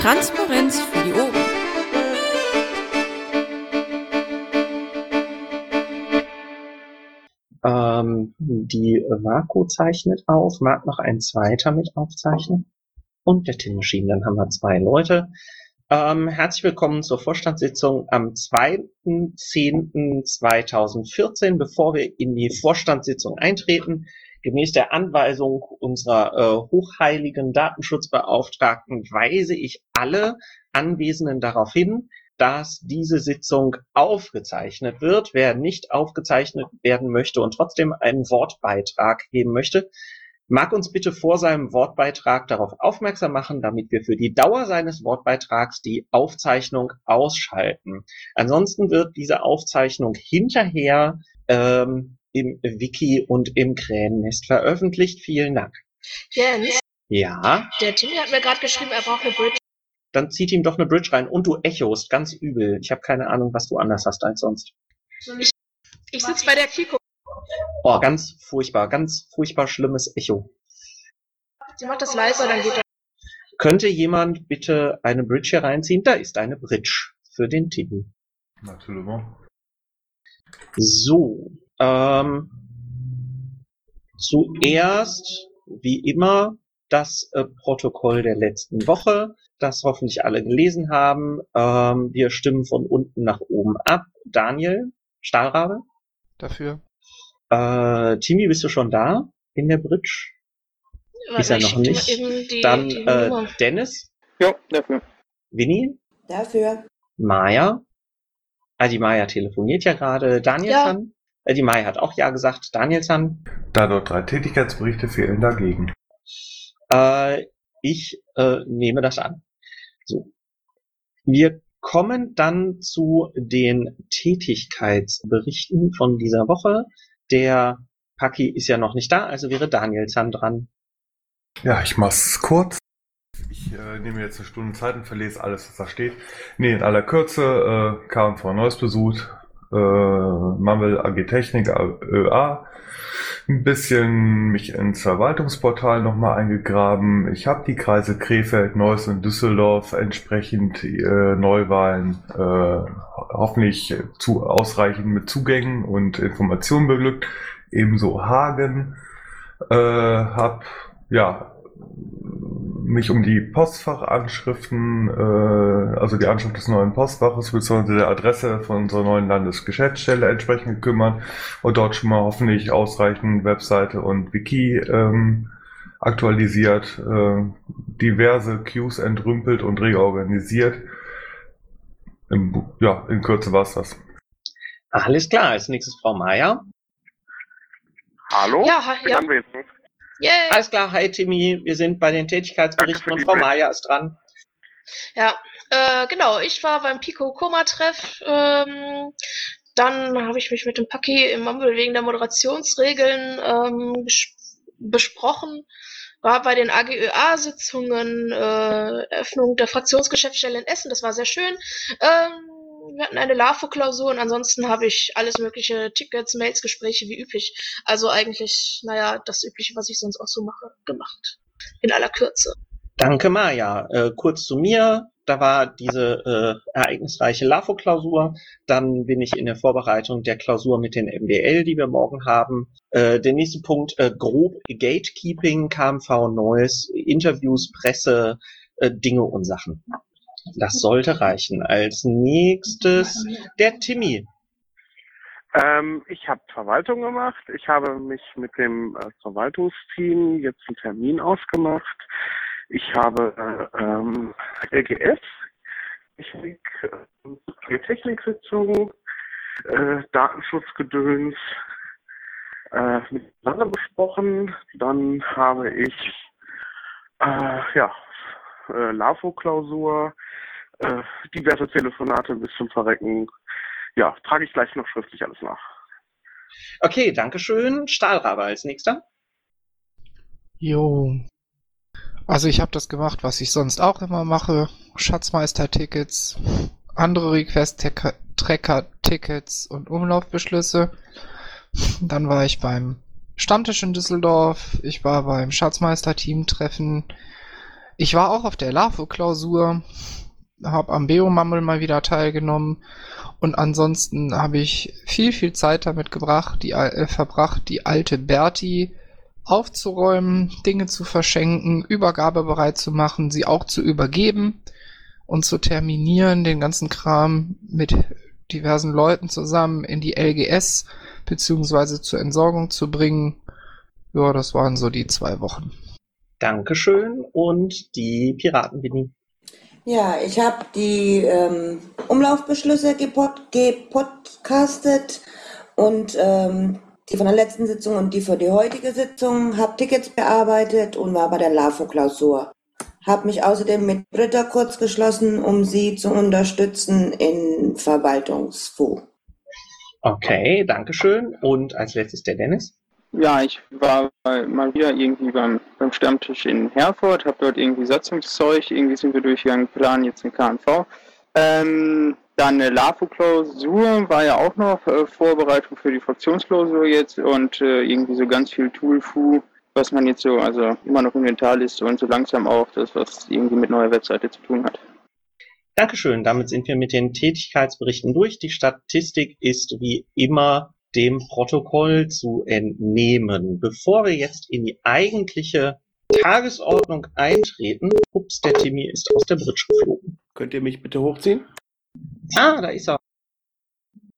Transparenz für die Ohren. Ähm, die Marco zeichnet auf. Mag noch ein zweiter mit aufzeichnen? Und der Tin Machine. Dann haben wir zwei Leute. Ähm, herzlich willkommen zur Vorstandssitzung am 2.10.2014. Bevor wir in die Vorstandssitzung eintreten, gemäß der Anweisung unserer äh, hochheiligen Datenschutzbeauftragten weise ich alle Anwesenden darauf hin, dass diese Sitzung aufgezeichnet wird. Wer nicht aufgezeichnet werden möchte und trotzdem einen Wortbeitrag geben möchte, mag uns bitte vor seinem Wortbeitrag darauf aufmerksam machen, damit wir für die Dauer seines Wortbeitrags die Aufzeichnung ausschalten. Ansonsten wird diese Aufzeichnung hinterher ähm, im Wiki und im Krähennest veröffentlicht. Vielen Dank. Jens, Ja, der Timmy hat mir gerade geschrieben, er braucht eine Bridge. dann zieht ihm doch eine Bridge rein und du echost ganz übel. Ich habe keine Ahnung, was du anders hast als sonst. Ich sitze bei der Kiko. Oh, ganz furchtbar, ganz furchtbar schlimmes Echo. Sie macht das leiser, dann geht das. Könnte jemand bitte eine Bridge hier reinziehen? Da ist eine Bridge für den Titel. Natürlich. So, ähm, zuerst, wie immer, das äh, Protokoll der letzten Woche, das hoffentlich alle gelesen haben. Ähm, wir stimmen von unten nach oben ab. Daniel, Stahlrabe, Dafür. äh, Timi, bist du schon da in der Bridge? Ist er noch nicht? die, Dann die äh. Dennis, Ja, dafür. Winnie, Dafür. Maya. Ah, die Maya telefoniert ja gerade. Daniel Ja. San. Äh, die Maya hat auch ja gesagt. Daniel San. Da dort drei Tätigkeitsberichte fehlen dagegen. Äh, ich äh, nehme das an. So. Wir kommen dann zu den Tätigkeitsberichten von dieser Woche. Der Paki ist ja noch nicht da, also wäre Daniel San dran. Ja, ich mach's kurz. Ich äh, nehme jetzt eine Stunde Zeit und verlese alles, was da steht. Nee, in aller Kürze, äh, KMV Neues besucht, äh, Mammel AG Technik, ÖA, ein bisschen mich ins Verwaltungsportal nochmal eingegraben. Ich habe die Kreise Krefeld, Neuss und Düsseldorf entsprechend äh, Neuwahlen äh, hoffentlich zu ausreichend mit Zugängen und Informationen beglückt. Ebenso Hagen. Äh, hab ja mich um die Postfachanschriften, äh, also die Anschrift des neuen Postfaches bzw. der Adresse von unserer neuen Landesgeschäftsstelle entsprechend gekümmert und dort schon mal hoffentlich ausreichend Webseite und Wiki ähm, aktualisiert, äh, diverse Queues entrümpelt und reorganisiert. Im, ja, in Kürze war's das. Alles klar, als nächstes Frau Maya. Hallo? Ja, ja. Yay! Alles klar, hi Timmy, wir sind bei den Tätigkeitsberichten und Frau Maya ist dran. Ja, äh, genau. Ich war beim Pico Koma Treff. Ähm, dann habe ich mich mit dem Paki im Mumble wegen der Moderationsregeln ähm, bes besprochen. War bei den AGÖA-Sitzungen, äh, Eröffnung der Fraktionsgeschäftsstelle in Essen. Das war sehr schön. Ähm, wir hatten eine LAFO-Klausur und ansonsten habe ich alles mögliche Tickets, Mails, Gespräche wie üblich. Also eigentlich, naja, das Übliche, was ich sonst auch so mache, gemacht. In aller Kürze. Danke, Maja. Äh, kurz zu mir. Da war diese äh, ereignisreiche LAFO-Klausur. Dann bin ich in der Vorbereitung der Klausur mit den MDL, die wir morgen haben. Äh, der nächste Punkt, äh, grob Gatekeeping, KMV Neues, Interviews, Presse, äh, Dinge und Sachen. Das sollte reichen. Als nächstes der Timmy. Ähm, ich habe Verwaltung gemacht. Ich habe mich mit dem äh, Verwaltungsteam jetzt einen Termin ausgemacht. Ich habe äh, ähm, LGS, Technik, äh, Techniksitzung, äh, Datenschutzgedöns äh, miteinander besprochen. Dann habe ich äh, ja äh, LAFO-Klausur, äh, diverse Telefonate bis zum Verrecken. Ja, trage ich gleich noch schriftlich alles nach. Okay, Dankeschön. Stahlrabe als nächster. Jo. Also ich habe das gemacht, was ich sonst auch immer mache. Schatzmeister-Tickets, andere Request-Tracker-Tickets und Umlaufbeschlüsse. Dann war ich beim Stammtisch in Düsseldorf. Ich war beim Schatzmeister-Team-Treffen. Ich war auch auf der LAFO-Klausur, habe am Beomammel mal wieder teilgenommen und ansonsten habe ich viel, viel Zeit damit gebracht, die, äh, verbracht, die alte Berti aufzuräumen, Dinge zu verschenken, übergabebereit zu machen, sie auch zu übergeben und zu terminieren, den ganzen Kram mit diversen Leuten zusammen in die LGS beziehungsweise zur Entsorgung zu bringen. Ja, das waren so die zwei Wochen. Dankeschön und die Piratenbini. Ja, ich habe die ähm, Umlaufbeschlüsse gepod gepodcastet und ähm, die von der letzten Sitzung und die für die heutige Sitzung, habe Tickets bearbeitet und war bei der LAFO-Klausur. Habe mich außerdem mit Britta kurz geschlossen, um sie zu unterstützen in Verwaltungsfu. Okay, Dankeschön. Und als letztes der Dennis. Ja, ich war mal wieder irgendwie beim, beim Stammtisch in Herford, habe dort irgendwie Satzungszeug, irgendwie sind wir durchgegangen, planen jetzt eine KNV. Ähm, dann eine LAFO-Klausur war ja auch noch äh, Vorbereitung für die Fraktionsklausur jetzt und äh, irgendwie so ganz viel Tool-Fu, was man jetzt so, also immer noch Inventarliste und so langsam auch das, was irgendwie mit neuer Webseite zu tun hat. Dankeschön. Damit sind wir mit den Tätigkeitsberichten durch. Die Statistik ist wie immer dem Protokoll zu entnehmen. Bevor wir jetzt in die eigentliche Tagesordnung eintreten, ups, der Timmy ist aus der Bridge geflogen. Könnt ihr mich bitte hochziehen? Ah, da ist er.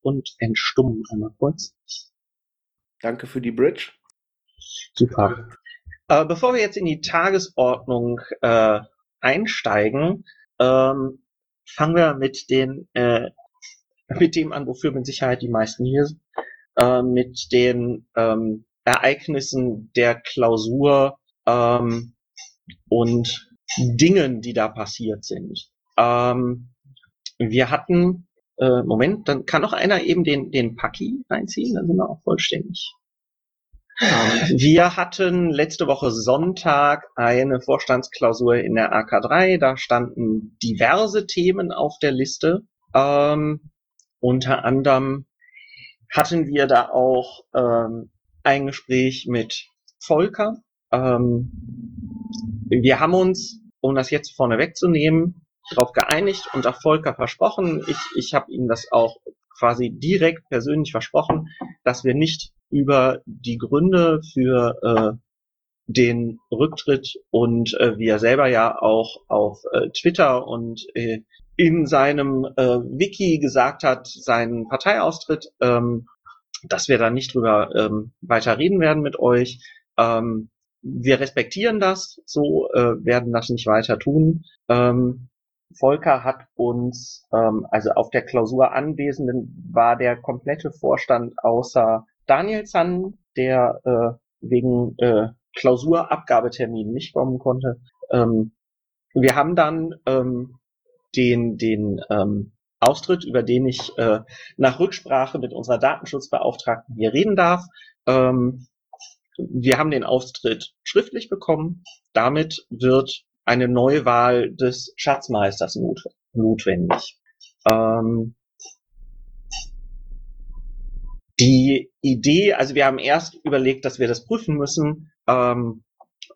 Und entstummen einmal kurz. Danke für die Bridge. Super. Äh, bevor wir jetzt in die Tagesordnung äh, einsteigen, ähm, fangen wir mit den äh, mit dem an, wofür mit Sicherheit die meisten hier sind, äh, mit den ähm, Ereignissen der Klausur ähm, und Dingen, die da passiert sind. Ähm, wir hatten, äh, Moment, dann kann noch einer eben den, den Paki reinziehen, dann sind wir auch vollständig. Wir hatten letzte Woche Sonntag eine Vorstandsklausur in der AK3. Da standen diverse Themen auf der Liste. Ähm, unter anderem hatten wir da auch ähm, ein Gespräch mit Volker. Ähm, wir haben uns, um das jetzt vorne wegzunehmen, darauf geeinigt und auch Volker versprochen. Ich, ich habe ihm das auch quasi direkt persönlich versprochen, dass wir nicht über die Gründe für äh, den Rücktritt und äh, wie er selber ja auch auf äh, Twitter und äh, in seinem äh, Wiki gesagt hat, seinen Parteiaustritt, ähm, dass wir da nicht drüber ähm, weiter reden werden mit euch. Ähm, wir respektieren das, so äh, werden das nicht weiter tun. Ähm, Volker hat uns, ähm, also auf der Klausur Anwesenden war der komplette Vorstand außer Daniel Zahn, der äh, wegen äh, Klausurabgabetermin nicht kommen konnte. Ähm, wir haben dann ähm, den, den ähm, Austritt, über den ich äh, nach Rücksprache mit unserer Datenschutzbeauftragten hier reden darf. Ähm, wir haben den Austritt schriftlich bekommen. Damit wird eine Neuwahl des Schatzmeisters not notwendig. Ähm, die Idee, also wir haben erst überlegt, dass wir das prüfen müssen, ähm,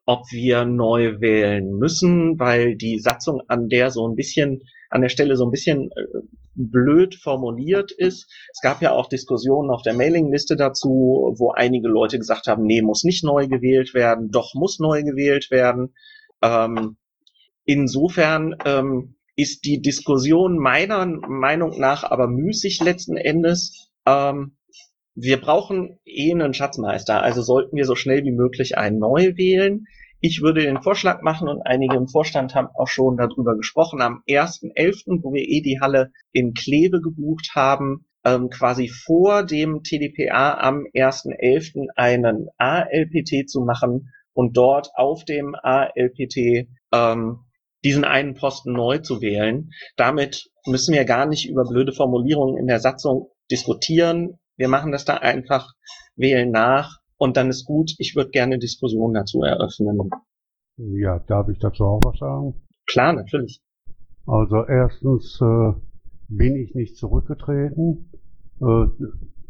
ob wir neu wählen müssen, weil die Satzung an der so ein bisschen, an der Stelle so ein bisschen äh, blöd formuliert ist. Es gab ja auch Diskussionen auf der Mailingliste dazu, wo einige Leute gesagt haben, nee, muss nicht neu gewählt werden, doch muss neu gewählt werden. Ähm, insofern ähm, ist die Diskussion meiner Meinung nach aber müßig letzten Endes. Ähm, wir brauchen eh einen Schatzmeister, also sollten wir so schnell wie möglich einen neu wählen. Ich würde den Vorschlag machen und einige im Vorstand haben auch schon darüber gesprochen, am 1.11., wo wir eh die Halle in Kleve gebucht haben, ähm, quasi vor dem TDPA am 1.11. einen ALPT zu machen und dort auf dem ALPT ähm, diesen einen Posten neu zu wählen. Damit müssen wir gar nicht über blöde Formulierungen in der Satzung diskutieren. Wir machen das da einfach, wählen nach und dann ist gut. Ich würde gerne Diskussionen dazu eröffnen. Ja, darf ich dazu auch was sagen? Klar, natürlich. Also erstens äh, bin ich nicht zurückgetreten. Äh,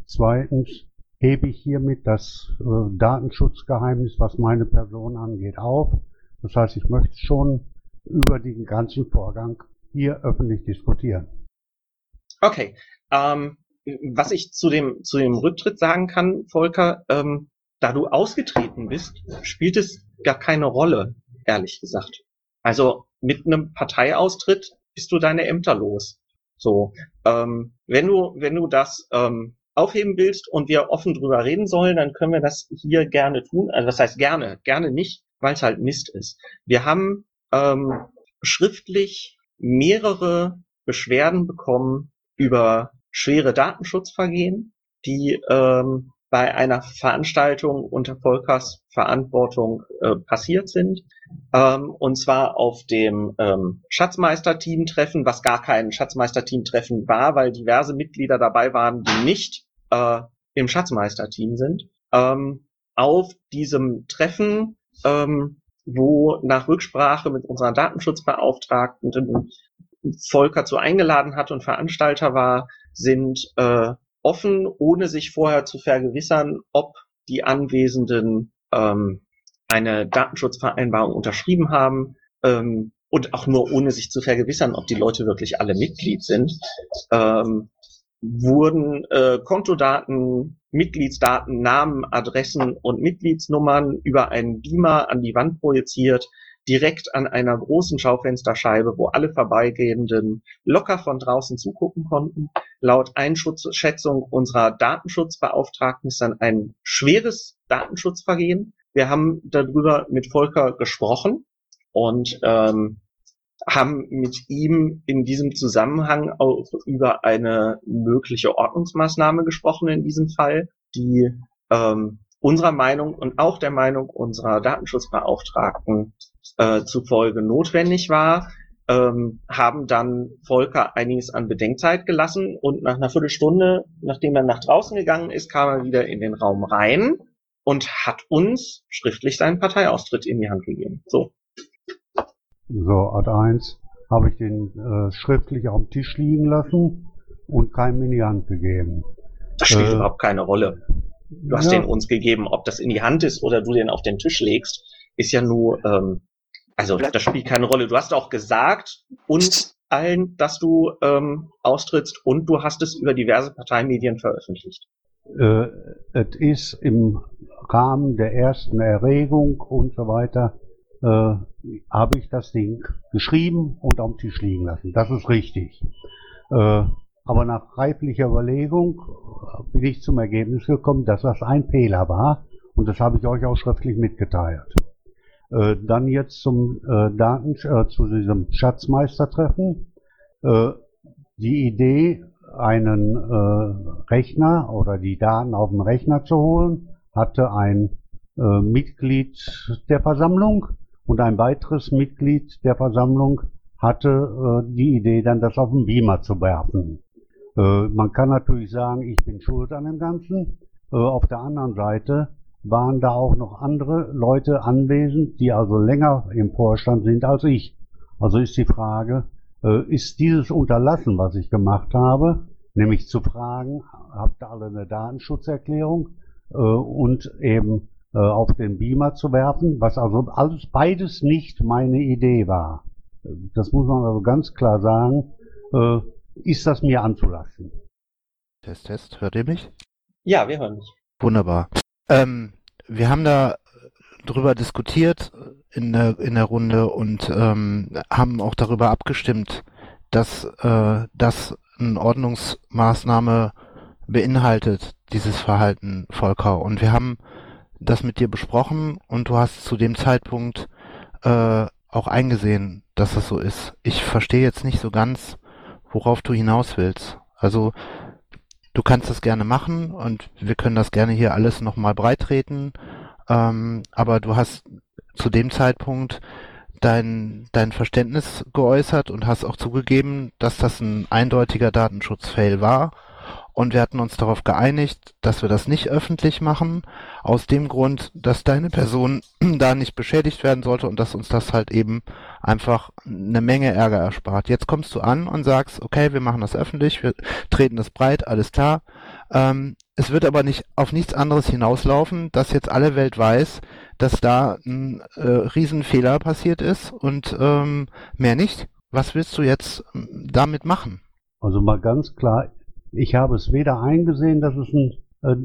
zweitens hebe ich hiermit das äh, Datenschutzgeheimnis, was meine Person angeht, auf. Das heißt, ich möchte schon über den ganzen Vorgang hier öffentlich diskutieren. Okay. Ähm, was ich zu dem, zu dem Rücktritt sagen kann, Volker, ähm, da du ausgetreten bist, spielt es gar keine Rolle, ehrlich gesagt. Also mit einem Parteiaustritt bist du deine Ämter los. So, ähm, wenn du, wenn du das ähm, aufheben willst und wir offen drüber reden sollen, dann können wir das hier gerne tun. Also das heißt gerne, gerne nicht, weil es halt Mist ist. Wir haben ähm, schriftlich mehrere Beschwerden bekommen über schwere Datenschutzvergehen, die ähm, bei einer Veranstaltung unter Volkers Verantwortung äh, passiert sind. Ähm, und zwar auf dem ähm, Schatzmeister-Team-Treffen, was gar kein Schatzmeister-Team-Treffen war, weil diverse Mitglieder dabei waren, die nicht äh, im Schatzmeister-Team sind. Ähm, auf diesem Treffen, ähm, wo nach Rücksprache mit unserer Datenschutzbeauftragten Volker zu eingeladen hat und Veranstalter war, sind äh, offen, ohne sich vorher zu vergewissern, ob die Anwesenden ähm, eine Datenschutzvereinbarung unterschrieben haben ähm, und auch nur ohne sich zu vergewissern, ob die Leute wirklich alle Mitglied sind, ähm, wurden äh, Kontodaten, Mitgliedsdaten, Namen, Adressen und Mitgliedsnummern über einen Beamer an die Wand projiziert, direkt an einer großen Schaufensterscheibe, wo alle Vorbeigehenden locker von draußen zugucken konnten. Laut Einschätzung unserer Datenschutzbeauftragten ist dann ein schweres Datenschutzvergehen. Wir haben darüber mit Volker gesprochen und ähm, haben mit ihm in diesem Zusammenhang auch über eine mögliche Ordnungsmaßnahme gesprochen in diesem Fall, die ähm, unserer Meinung und auch der Meinung unserer Datenschutzbeauftragten äh, zufolge notwendig war, ähm, haben dann Volker einiges an Bedenkzeit gelassen und nach einer Viertelstunde, nachdem er nach draußen gegangen ist, kam er wieder in den Raum rein und hat uns schriftlich seinen Parteiaustritt in die Hand gegeben. So. So, Art 1 habe ich den äh, schriftlich auf dem Tisch liegen lassen und keinem in die Hand gegeben. Das spielt äh, überhaupt keine Rolle. Du hast ja. den uns gegeben, ob das in die Hand ist oder du den auf den Tisch legst, ist ja nur, ähm, also das spielt keine Rolle. Du hast auch gesagt uns allen, dass du ähm, austrittst und du hast es über diverse Parteimedien veröffentlicht. Äh, es ist im Rahmen der ersten Erregung und so weiter, äh, habe ich das Ding geschrieben und am Tisch liegen lassen. Das ist richtig. Äh, aber nach reiflicher Überlegung bin ich zum Ergebnis gekommen, dass das ein Fehler war und das habe ich euch auch schriftlich mitgeteilt. Äh, dann jetzt zum äh, Daten, äh, zu diesem Schatzmeistertreffen. Äh, die Idee, einen äh, Rechner oder die Daten auf den Rechner zu holen, hatte ein äh, Mitglied der Versammlung und ein weiteres Mitglied der Versammlung hatte die Idee, dann das auf den Beamer zu werfen. Äh, man kann natürlich sagen, ich bin schuld an dem Ganzen. Äh, auf der anderen Seite waren da auch noch andere Leute anwesend, die also länger im Vorstand sind als ich. Also ist die Frage, äh, ist dieses Unterlassen, was ich gemacht habe, nämlich zu fragen, habt ihr alle eine Datenschutzerklärung und eben auf den Beamer zu werfen, was also alles beides nicht meine Idee war. Das muss man also ganz klar sagen. Ist das mir anzulassen. Test, Test, hört ihr mich? Ja, wir hören dich. Wunderbar. Ähm, wir haben da drüber diskutiert in der, in der Runde und ähm, haben auch darüber abgestimmt, dass äh, das eine Ordnungsmaßnahme beinhaltet, dieses Verhalten, Volker. Und wir haben das mit dir besprochen und du hast zu dem Zeitpunkt äh, auch eingesehen, dass das so ist. Ich verstehe jetzt nicht so ganz, worauf du hinaus willst. Also du kannst das gerne machen und wir können das gerne hier alles nochmal breitreten, ähm, aber du hast zu dem Zeitpunkt dein, dein Verständnis geäußert und hast auch zugegeben, dass das ein eindeutiger Datenschutzfail war Und wir hatten uns darauf geeinigt, dass wir das nicht öffentlich machen, aus dem Grund, dass deine Person da nicht beschädigt werden sollte und dass uns das halt eben einfach eine Menge Ärger erspart. Jetzt kommst du an und sagst, okay, wir machen das öffentlich, wir treten das breit, alles klar. Ähm, es wird aber nicht auf nichts anderes hinauslaufen, dass jetzt alle Welt weiß, dass da ein äh, Riesenfehler passiert ist und ähm, mehr nicht. Was willst du jetzt ähm, damit machen? Also mal ganz klar, ich habe es weder eingesehen, dass es ein, äh,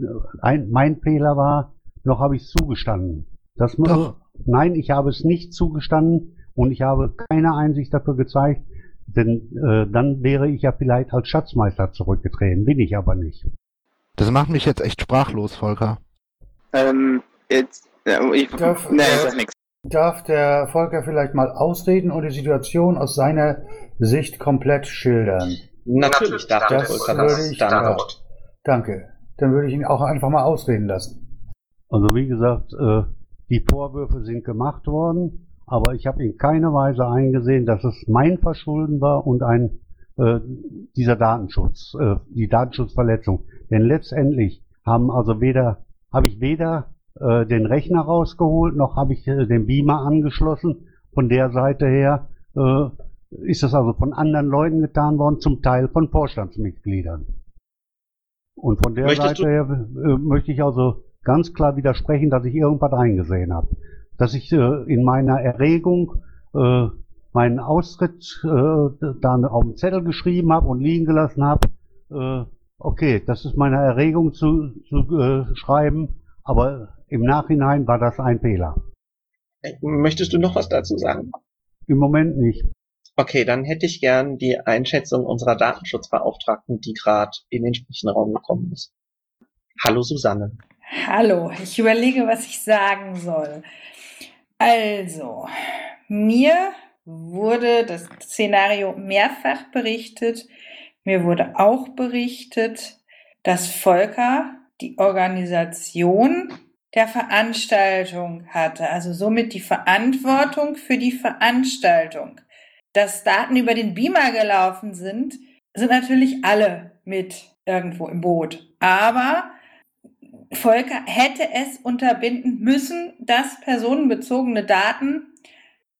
ein mein Fehler war, noch habe ich es zugestanden. Das muss, Doch. Nein, ich habe es nicht zugestanden und ich habe keine Einsicht dafür gezeigt, denn äh, dann wäre ich ja vielleicht als Schatzmeister zurückgetreten, bin ich aber nicht. Das macht mich jetzt echt sprachlos, Volker. Ähm, jetzt, ja, ich, Darf, nee, ich äh, sag nix. darf der Volker vielleicht mal ausreden und die Situation aus seiner Sicht komplett schildern? Natürlich darf der Das Volker würde das ich, dann ja, dort. danke. Dann würde ich ihn auch einfach mal ausreden lassen. Also wie gesagt, äh, die Vorwürfe sind gemacht worden, aber ich habe in keiner Weise eingesehen, dass es mein Verschulden war und ein äh, dieser Datenschutz, äh, die Datenschutzverletzung. Denn letztendlich haben also weder habe ich weder äh, den Rechner rausgeholt, noch habe ich äh, den Beamer angeschlossen. Von der Seite her äh, ist das also von anderen Leuten getan worden, zum Teil von Vorstandsmitgliedern. Und von der Möchtest Seite her äh, möchte ich also ganz klar widersprechen, dass ich irgendwas eingesehen habe. Dass ich äh, in meiner Erregung äh, meinen Austritt äh, dann auf den Zettel geschrieben habe und liegen gelassen habe. Äh, okay, das ist meiner Erregung zu, zu äh, schreiben, aber im Nachhinein war das ein Fehler. Möchtest du noch was dazu sagen? Im Moment nicht. Okay, dann hätte ich gern die Einschätzung unserer Datenschutzbeauftragten, die gerade in den Sprechenraum gekommen ist. Hallo Susanne. Hallo, ich überlege, was ich sagen soll. Also, mir wurde das Szenario mehrfach berichtet. Mir wurde auch berichtet, dass Volker die Organisation der Veranstaltung hatte, also somit die Verantwortung für die Veranstaltung. Dass Daten über den Beamer gelaufen sind, sind natürlich alle mit irgendwo im Boot. Aber Volker hätte es unterbinden müssen, dass personenbezogene Daten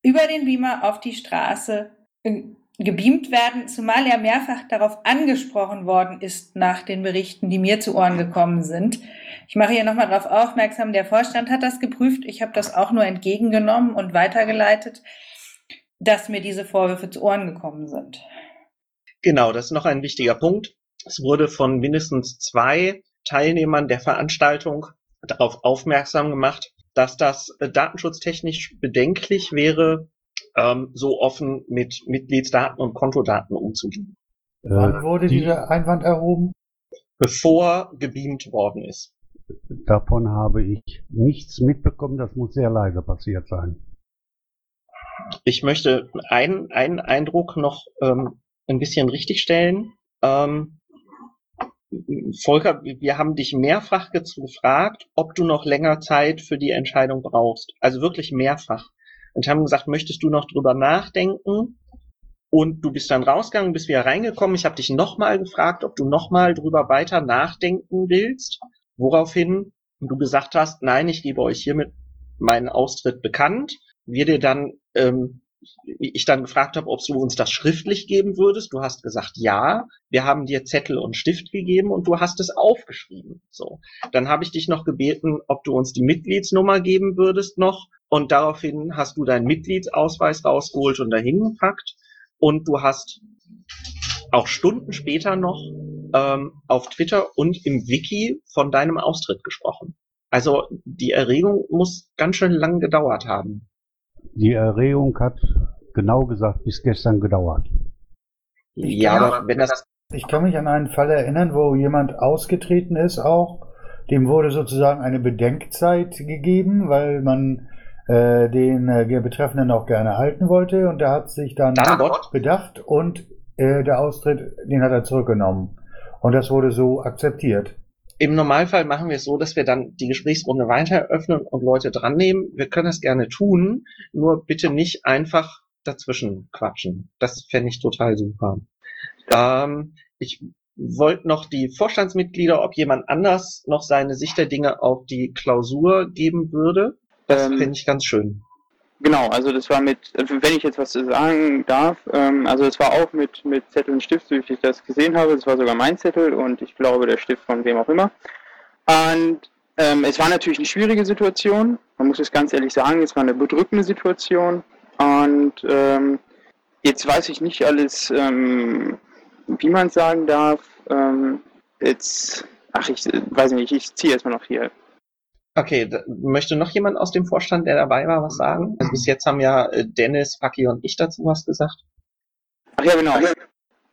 über den Beamer auf die Straße äh, gebeamt werden, zumal er mehrfach darauf angesprochen worden ist nach den Berichten, die mir zu Ohren gekommen sind. Ich mache hier nochmal darauf aufmerksam, der Vorstand hat das geprüft, ich habe das auch nur entgegengenommen und weitergeleitet, dass mir diese Vorwürfe zu Ohren gekommen sind. Genau, das ist noch ein wichtiger Punkt. Es wurde von mindestens zwei Teilnehmern der Veranstaltung darauf aufmerksam gemacht, dass das äh, datenschutztechnisch bedenklich wäre, ähm, so offen mit Mitgliedsdaten und Kontodaten umzugehen, Wann wurde die- dieser Einwand erhoben? bevor gebeamt worden ist. Davon habe ich nichts mitbekommen, das muss sehr leise passiert sein. Ich möchte einen, einen Eindruck noch ähm, ein bisschen richtigstellen. Ähm, Volker, wir haben dich mehrfach ge- gefragt, ob du noch länger Zeit für die Entscheidung brauchst. Also wirklich mehrfach. Und haben gesagt, möchtest du noch drüber nachdenken? Und du bist dann rausgegangen, bist wieder reingekommen. Ich habe dich nochmal gefragt, ob du nochmal drüber weiter nachdenken willst. Woraufhin du gesagt hast, nein, ich gebe euch hiermit meinen Austritt bekannt. Wir dir dann, ähm, ich dann gefragt habe, ob du uns das schriftlich geben würdest. Du hast gesagt, ja. Wir haben dir Zettel und Stift gegeben und du hast es aufgeschrieben. So. Dann habe ich dich noch gebeten, ob du uns die Mitgliedsnummer geben würdest noch. Und daraufhin hast du deinen Mitgliedsausweis rausgeholt und dahin gepackt. Und du hast auch Stunden später noch ähm, auf Twitter und im Wiki von deinem Austritt gesprochen. Also die Erregung muss ganz schön lang gedauert haben. Die Erregung hat genau gesagt bis gestern gedauert. Ja, aber wenn das Ich kann mich an einen Fall erinnern, wo jemand ausgetreten ist auch. Dem wurde sozusagen eine Bedenkzeit gegeben, weil man äh, den äh, Betreffenden auch gerne halten wollte. Und der hat sich dann Datenbot? bedacht und äh, der Austritt, den hat er zurückgenommen. Und das wurde so akzeptiert. Im Normalfall machen wir es so, dass wir dann die Gesprächsrunde weiter eröffnen und Leute dran nehmen. Wir können das gerne tun, nur bitte nicht einfach dazwischen quatschen. Das fände ich total super. Ähm, ich wollte noch die Vorstandsmitglieder, ob jemand anders noch seine Sicht der Dinge auf die Klausur geben würde. Das Ähm, finde ich ganz schön. Genau, also das war mit, wenn ich jetzt was sagen darf, ähm, also es war auch mit, mit Zettel und Stift, so wie ich das gesehen habe. Das war sogar mein Zettel und ich glaube der Stift von wem auch immer. Und ähm, es war natürlich eine schwierige Situation. Man muss es ganz ehrlich sagen, es war eine bedrückende Situation. Und ähm, jetzt weiß ich nicht alles, ähm, wie man es sagen darf. Ähm, jetzt, ach, ich weiß nicht, ich ziehe erstmal noch hier. Okay, da, möchte noch jemand aus dem Vorstand, der dabei war, was sagen? Also bis jetzt haben ja äh, Dennis, Paki und ich dazu was gesagt. Ach ja, genau.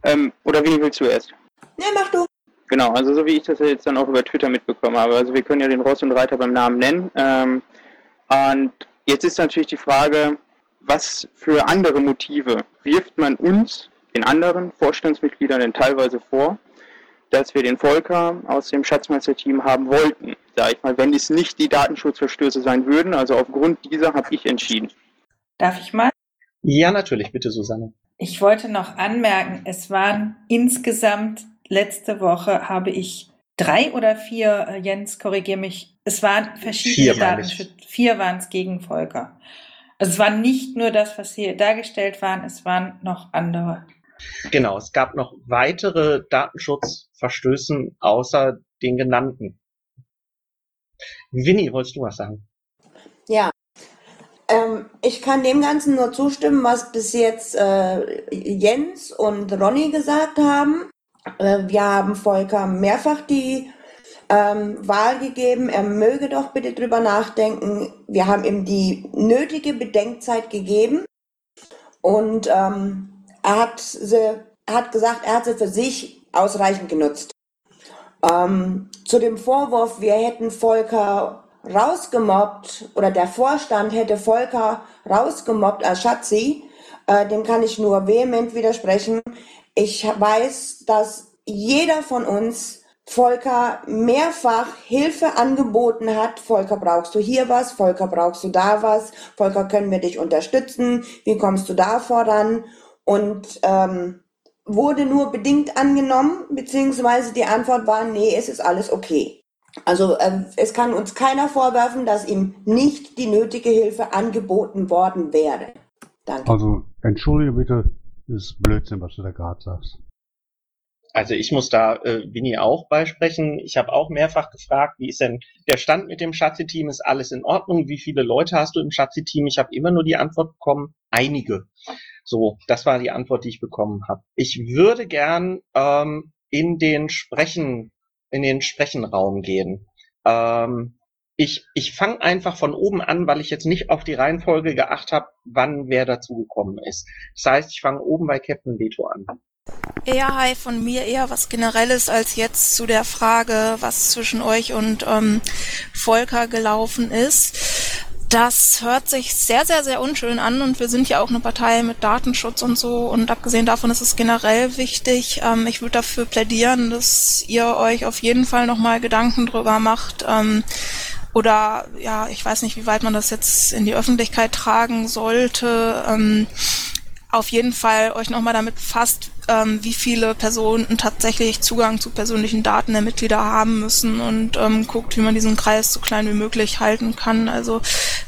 Ähm, oder wie willst du erst? Ne, mach du. Genau, also so wie ich das jetzt dann auch über Twitter mitbekommen habe. Also wir können ja den Ross und Reiter beim Namen nennen. Ähm, und jetzt ist natürlich die Frage, was für andere Motive wirft man uns, den anderen Vorstandsmitgliedern denn teilweise vor, dass wir den Volker aus dem Schatzmeister-Team haben wollten. Sag ich mal, wenn es nicht die Datenschutzverstöße sein würden, also aufgrund dieser habe ich entschieden. Darf ich mal? Ja, natürlich, bitte, Susanne. Ich wollte noch anmerken, es waren insgesamt letzte Woche habe ich drei oder vier, äh, Jens, korrigier mich, es waren verschiedene Datenschutz, vier waren es gegen Volker. Also es war nicht nur das, was hier dargestellt waren, es waren noch andere. Genau, es gab noch weitere Datenschutzverstößen außer den genannten. Winnie, wolltest du was sagen? Ja. Ähm, ich kann dem Ganzen nur zustimmen, was bis jetzt äh, Jens und Ronny gesagt haben. Äh, wir haben Volker mehrfach die ähm, Wahl gegeben, er möge doch bitte drüber nachdenken. Wir haben ihm die nötige Bedenkzeit gegeben und ähm, er hat sie, er hat gesagt, er hat sie für sich ausreichend genutzt. Ähm, zu dem Vorwurf, wir hätten Volker rausgemobbt oder der Vorstand hätte Volker rausgemobbt als Schatzi, äh, dem kann ich nur vehement widersprechen. Ich weiß, dass jeder von uns Volker mehrfach Hilfe angeboten hat. Volker, brauchst du hier was? Volker, brauchst du da was? Volker, können wir dich unterstützen? Wie kommst du da voran? Und ähm, wurde nur bedingt angenommen, beziehungsweise die Antwort war, nee, es ist alles okay. Also ähm, es kann uns keiner vorwerfen, dass ihm nicht die nötige Hilfe angeboten worden wäre. Danke. Also, entschuldige bitte, das ist Blödsinn, was du da gerade sagst. Also ich muss da äh, Winnie auch beisprechen. Ich habe auch mehrfach gefragt, wie ist denn der Stand mit dem Schatzi-Team? Ist alles in Ordnung? Wie viele Leute hast du im Schatzi-Team? Ich habe immer nur die Antwort bekommen, einige. So, das war die Antwort, die ich bekommen habe. Ich würde gern ähm, in den Sprechen, in den Sprechenraum gehen. Ähm, ich ich fange einfach von oben an, weil ich jetzt nicht auf die Reihenfolge geachtet habe, wann wer dazugekommen ist. Das heißt, ich fange oben bei Captain Veto an. Ja, hi, von mir eher was Generelles als jetzt zu der Frage, was zwischen euch und ähm, Volker gelaufen ist. Das hört sich sehr, sehr, sehr unschön an und wir sind ja auch eine Partei mit Datenschutz und so und abgesehen davon ist es generell wichtig. Ähm, ich würde dafür plädieren, dass ihr euch auf jeden Fall nochmal Gedanken drüber macht. Ähm, oder ja, ich weiß nicht, wie weit man das jetzt in die Öffentlichkeit tragen sollte. Ähm, auf jeden Fall euch nochmal damit befasst, ähm, wie viele Personen tatsächlich Zugang zu persönlichen Daten der Mitglieder haben müssen und ähm, guckt, wie man diesen Kreis so klein wie möglich halten kann. Also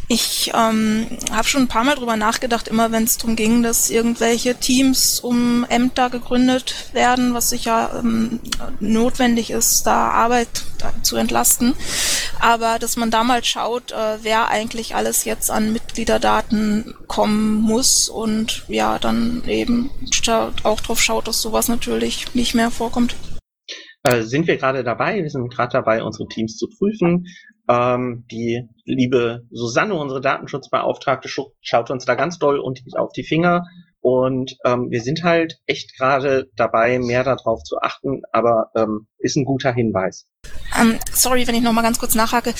ich ähm, habe schon ein paar Mal drüber nachgedacht, immer wenn es darum ging, dass irgendwelche Teams um Ämter gegründet werden, was sicher ähm, notwendig ist, da Arbeit zu entlasten. Aber dass man da mal schaut, äh, wer eigentlich alles jetzt an Mitgliederdaten kommen muss und ja, dann eben auch drauf schaut, dass sowas natürlich nicht mehr vorkommt. Äh, sind wir gerade dabei. Wir sind gerade dabei, unsere Teams zu prüfen. Ähm, die liebe Susanne, unsere Datenschutzbeauftragte, sch schaut uns da ganz doll und auf die Finger. Und ähm, wir sind halt echt gerade dabei, mehr darauf zu achten, aber ähm, ist ein guter Hinweis. Ähm, sorry, wenn ich nochmal ganz kurz nachhake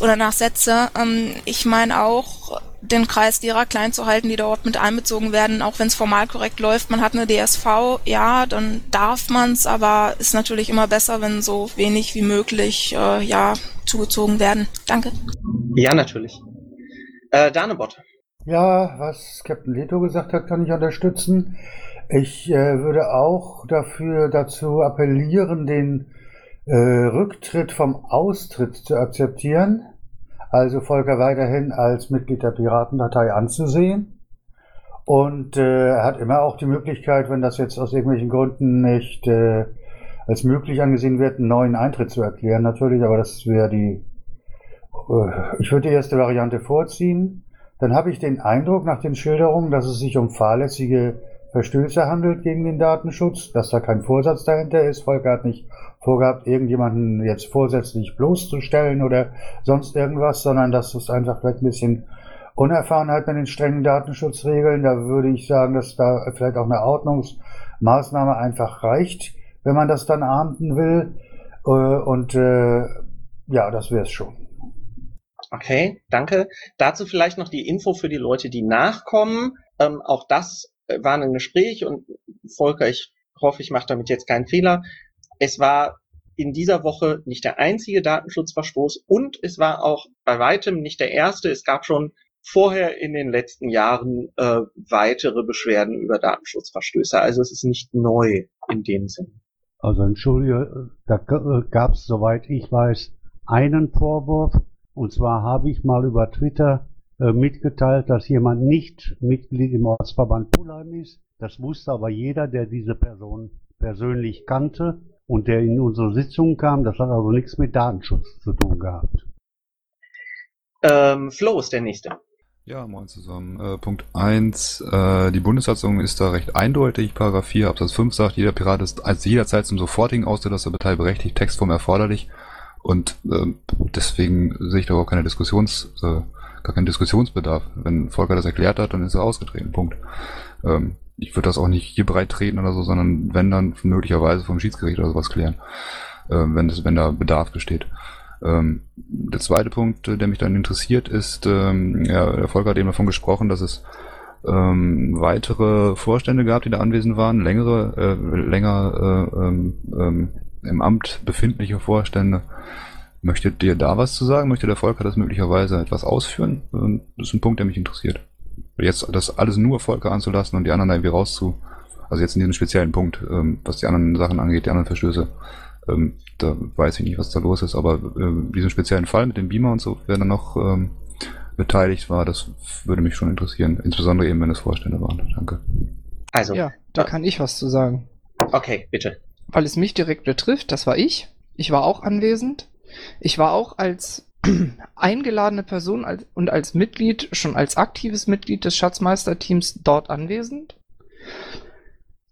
oder nachsetze. Ähm, ich meine auch, den Kreis derer klein zu halten, die dort mit einbezogen werden, auch wenn es formal korrekt läuft. Man hat eine DSV, ja, dann darf man es, aber ist natürlich immer besser, wenn so wenig wie möglich äh, ja zugezogen werden. Danke. Ja, natürlich. Äh, Danebot. Ja, was Captain Leto gesagt hat, kann ich unterstützen. Ich äh, würde auch dafür dazu appellieren, den äh, Rücktritt vom Austritt zu akzeptieren, also Volker weiterhin als Mitglied der Piratenpartei anzusehen. Und äh, er hat immer auch die Möglichkeit, wenn das jetzt aus irgendwelchen Gründen nicht äh, als möglich angesehen wird, einen neuen Eintritt zu erklären, natürlich, aber das wäre die, äh, ich würde die erste Variante vorziehen. Dann habe ich den Eindruck nach den Schilderungen, dass es sich um fahrlässige Verstöße handelt gegen den Datenschutz, dass da kein Vorsatz dahinter ist. Volker hat nicht vorgehabt, irgendjemanden jetzt vorsätzlich bloßzustellen oder sonst irgendwas, sondern dass es einfach vielleicht ein bisschen Unerfahrenheit mit den strengen Datenschutzregeln. Da würde ich sagen, dass da vielleicht auch eine Ordnungsmaßnahme einfach reicht, wenn man das dann ahnden will. Äh, und äh, ja, das wäre es schon. Okay, danke. Dazu vielleicht noch die Info für die Leute, die nachkommen. Ähm, auch das war ein Gespräch und Volker, ich hoffe, ich mache damit jetzt keinen Fehler. Es war in dieser Woche nicht der einzige Datenschutzverstoß und es war auch bei weitem nicht der erste. Es gab schon vorher in den letzten Jahren äh, weitere Beschwerden über Datenschutzverstöße. Also es ist nicht neu in dem Sinn. Also entschuldige, da gab es, soweit ich weiß, einen Vorwurf. Und zwar habe ich mal über Twitter äh, mitgeteilt, dass jemand nicht Mitglied im Ortsverband Pullheim ist. Das wusste aber jeder, der diese Person persönlich kannte und der in unsere Sitzung kam. Das hat also nichts mit Datenschutz zu tun gehabt. Ähm, Flo ist der nächste. Ja, moin zusammen. Äh, Punkt 1. Äh, die Bundessatzung ist da recht eindeutig. Paragraph 4 Absatz 5 sagt, jeder Pirat ist als jederzeit zum sofortigen Austritt aus der Partei berechtigt, Textform erforderlich. Und äh, deswegen sehe ich da auch keine Diskussions, äh, gar keinen Diskussionsbedarf. Wenn Volker das erklärt hat, dann ist er ausgetreten. Punkt. Ähm, ich würde das auch nicht hier breit treten oder so, sondern wenn dann möglicherweise vom Schiedsgericht oder sowas klären, äh, wenn, das, wenn da Bedarf besteht. Ähm, der zweite Punkt, äh, der mich dann interessiert, ist, ähm, ja, der Volker hat eben davon gesprochen, dass es ähm, weitere Vorstände gab, die da anwesend waren, längere, äh, länger äh, ähm, ähm, im Amt befindliche Vorstände. Möchtet ihr da was zu sagen? Möchte der Volker das möglicherweise etwas ausführen? Ähm, das ist ein Punkt, der mich interessiert. Jetzt das alles nur Volker anzulassen und die anderen da irgendwie rauszu, also jetzt in diesem speziellen Punkt, ähm, was die anderen Sachen angeht, die anderen Verstöße, ähm, da weiß ich nicht, was da los ist, aber äh, diesen speziellen Fall mit dem Beamer und so, wer da noch ähm, beteiligt war, das würde mich schon interessieren. Insbesondere eben, wenn es Vorstände waren. Danke. Also. Ja, da kann ich was zu sagen. Okay, bitte. Weil es mich direkt betrifft, das war ich. Ich war auch anwesend. Ich war auch als eingeladene Person als, und als Mitglied, schon als aktives Mitglied des Schatzmeisterteams dort anwesend.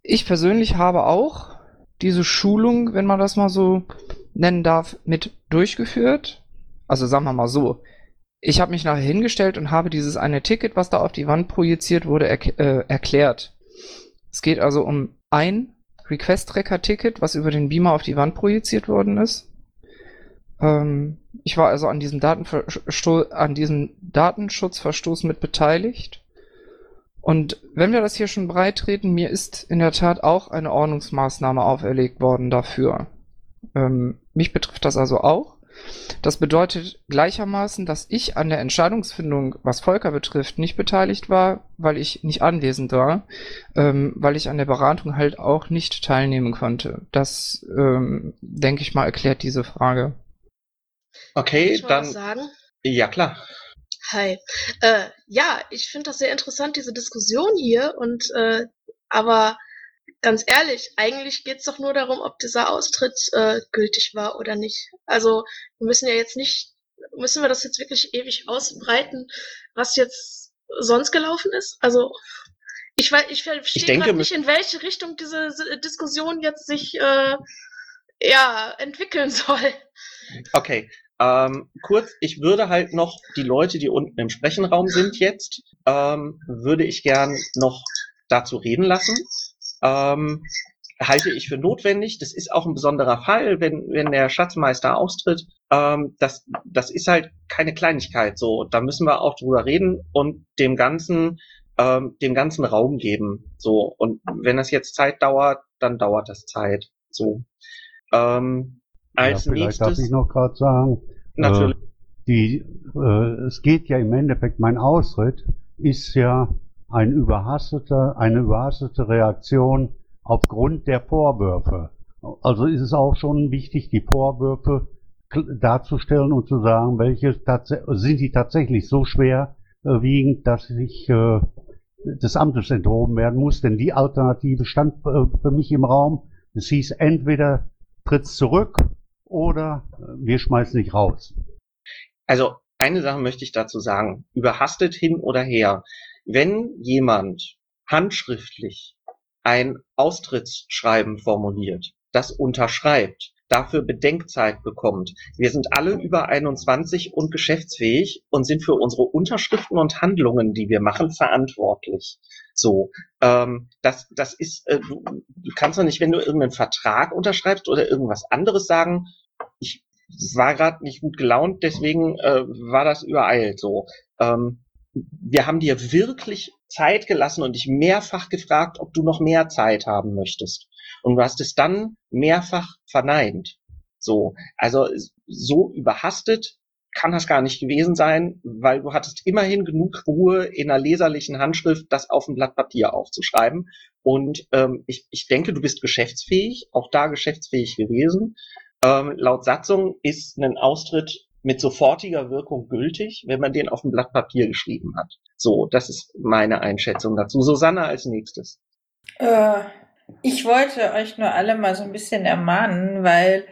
Ich persönlich habe auch diese Schulung, wenn man das mal so nennen darf, mit durchgeführt. Also sagen wir mal so. Ich habe mich nachher hingestellt und habe dieses eine Ticket, was da auf die Wand projiziert wurde, er äh, erklärt. Es geht also um ein Request-Tracker-Ticket, was über den Beamer auf die Wand projiziert worden ist. Ähm, ich war also an diesem, an diesem Datenschutzverstoß mit beteiligt. Und wenn wir das hier schon breit treten, mir ist in der Tat auch eine Ordnungsmaßnahme auferlegt worden dafür. Ähm, mich betrifft das also auch. Das bedeutet gleichermaßen, dass ich an der Entscheidungsfindung, was Volker betrifft, nicht beteiligt war, weil ich nicht anwesend war, ähm, weil ich an der Beratung halt auch nicht teilnehmen konnte. Das, ähm, denke ich mal, erklärt diese Frage. Okay, ich dann. Was sagen? Ja, klar. Hi. Äh, ja, ich finde das sehr interessant, diese Diskussion hier. Und äh, aber ganz ehrlich, eigentlich geht's doch nur darum, ob dieser Austritt äh, gültig war oder nicht. Also wir müssen ja jetzt nicht, müssen wir das jetzt wirklich ewig ausbreiten, was jetzt sonst gelaufen ist? Also ich weiß, ich verstehe gerade nicht, in welche Richtung diese Diskussion jetzt sich äh, ja entwickeln soll. Okay, ähm, kurz, ich würde halt noch die Leute, die unten im Sprechenraum sind jetzt, ähm, würde ich gern noch dazu reden lassen. Ähm, halte ich für notwendig. Das ist auch ein besonderer Fall, wenn, wenn der Schatzmeister austritt. Ähm, das, das ist halt keine Kleinigkeit. So, da müssen wir auch drüber reden und dem Ganzen, ähm, dem ganzen Raum geben. So, und wenn das jetzt Zeit dauert, dann dauert das Zeit. So. Ähm, als ja, vielleicht nächstes. darf ich noch gerade sagen, Natürlich. Äh, die, äh, es geht ja im Endeffekt, mein Austritt ist ja ein überhasteter, eine überhastete Reaktion aufgrund der Vorwürfe. Also ist es auch schon wichtig, die Vorwürfe darzustellen und zu sagen, welche sind die tatsächlich so schwer äh, dass ich äh, des Amtes enthoben werden muss. Denn die Alternative stand äh, für mich im Raum. Es hieß entweder tritt's zurück oder äh, wir schmeißen dich raus. Also eine Sache möchte ich dazu sagen. Überhastet hin oder her. Wenn jemand handschriftlich ein Austrittsschreiben formuliert, das unterschreibt, dafür Bedenkzeit bekommt. Wir sind alle über 21 und geschäftsfähig und sind für unsere Unterschriften und Handlungen, die wir machen, verantwortlich. So, ähm, das, das ist, äh, du, du kannst doch nicht, wenn du irgendeinen Vertrag unterschreibst oder irgendwas anderes sagen, ich war gerade nicht gut gelaunt, deswegen äh, war das übereilt so. Ähm, wir haben dir wirklich Zeit gelassen und dich mehrfach gefragt, ob du noch mehr Zeit haben möchtest. Und du hast es dann mehrfach verneint. So, also so überhastet kann das gar nicht gewesen sein, weil du hattest immerhin genug Ruhe in einer leserlichen Handschrift, das auf ein Blatt Papier aufzuschreiben. Und ähm, ich, ich denke, du bist geschäftsfähig, auch da geschäftsfähig gewesen. Ähm, laut Satzung ist ein Austritt mit sofortiger Wirkung gültig, wenn man den auf ein Blatt Papier geschrieben hat. So, das ist meine Einschätzung dazu. Susanne als nächstes. Äh, ich wollte euch nur alle mal so ein bisschen ermahnen, weil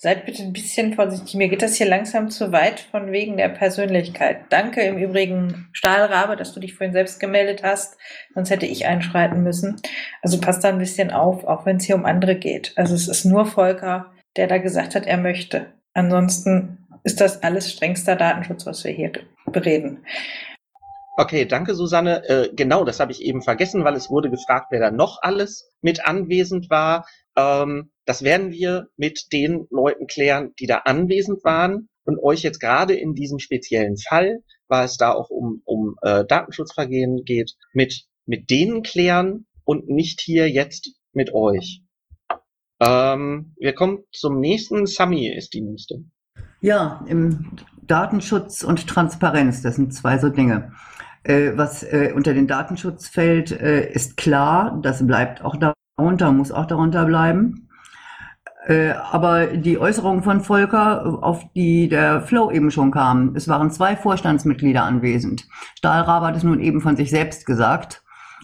seid bitte ein bisschen vorsichtig. Mir geht das hier langsam zu weit von wegen der Persönlichkeit. Danke im Übrigen, Stahlrabe, dass du dich vorhin selbst gemeldet hast. Sonst hätte ich einschreiten müssen. Also passt da ein bisschen auf, auch wenn es hier um andere geht. Also es ist nur Volker, der da gesagt hat, er möchte. Ansonsten ist das alles strengster Datenschutz, was wir hier bereden. Okay, danke Susanne. Äh, genau, das habe ich eben vergessen, weil es wurde gefragt, wer da noch alles mit anwesend war. Ähm, das werden wir mit den Leuten klären, die da anwesend waren. Und euch jetzt gerade in diesem speziellen Fall, weil es da auch um, um äh, Datenschutzvergehen geht, mit, mit denen klären und nicht hier jetzt mit euch. Ähm, wir kommen zum nächsten. Sami ist die nächste. Ja, im Datenschutz und Transparenz, das sind zwei so Dinge. Äh, was äh, unter den Datenschutz fällt, äh, ist klar, das bleibt auch darunter, muss auch darunter bleiben. Äh, aber die Äußerung von Volker, auf die der Flow eben schon kam, es waren zwei Vorstandsmitglieder anwesend. Stahlraber hat es nun eben von sich selbst gesagt,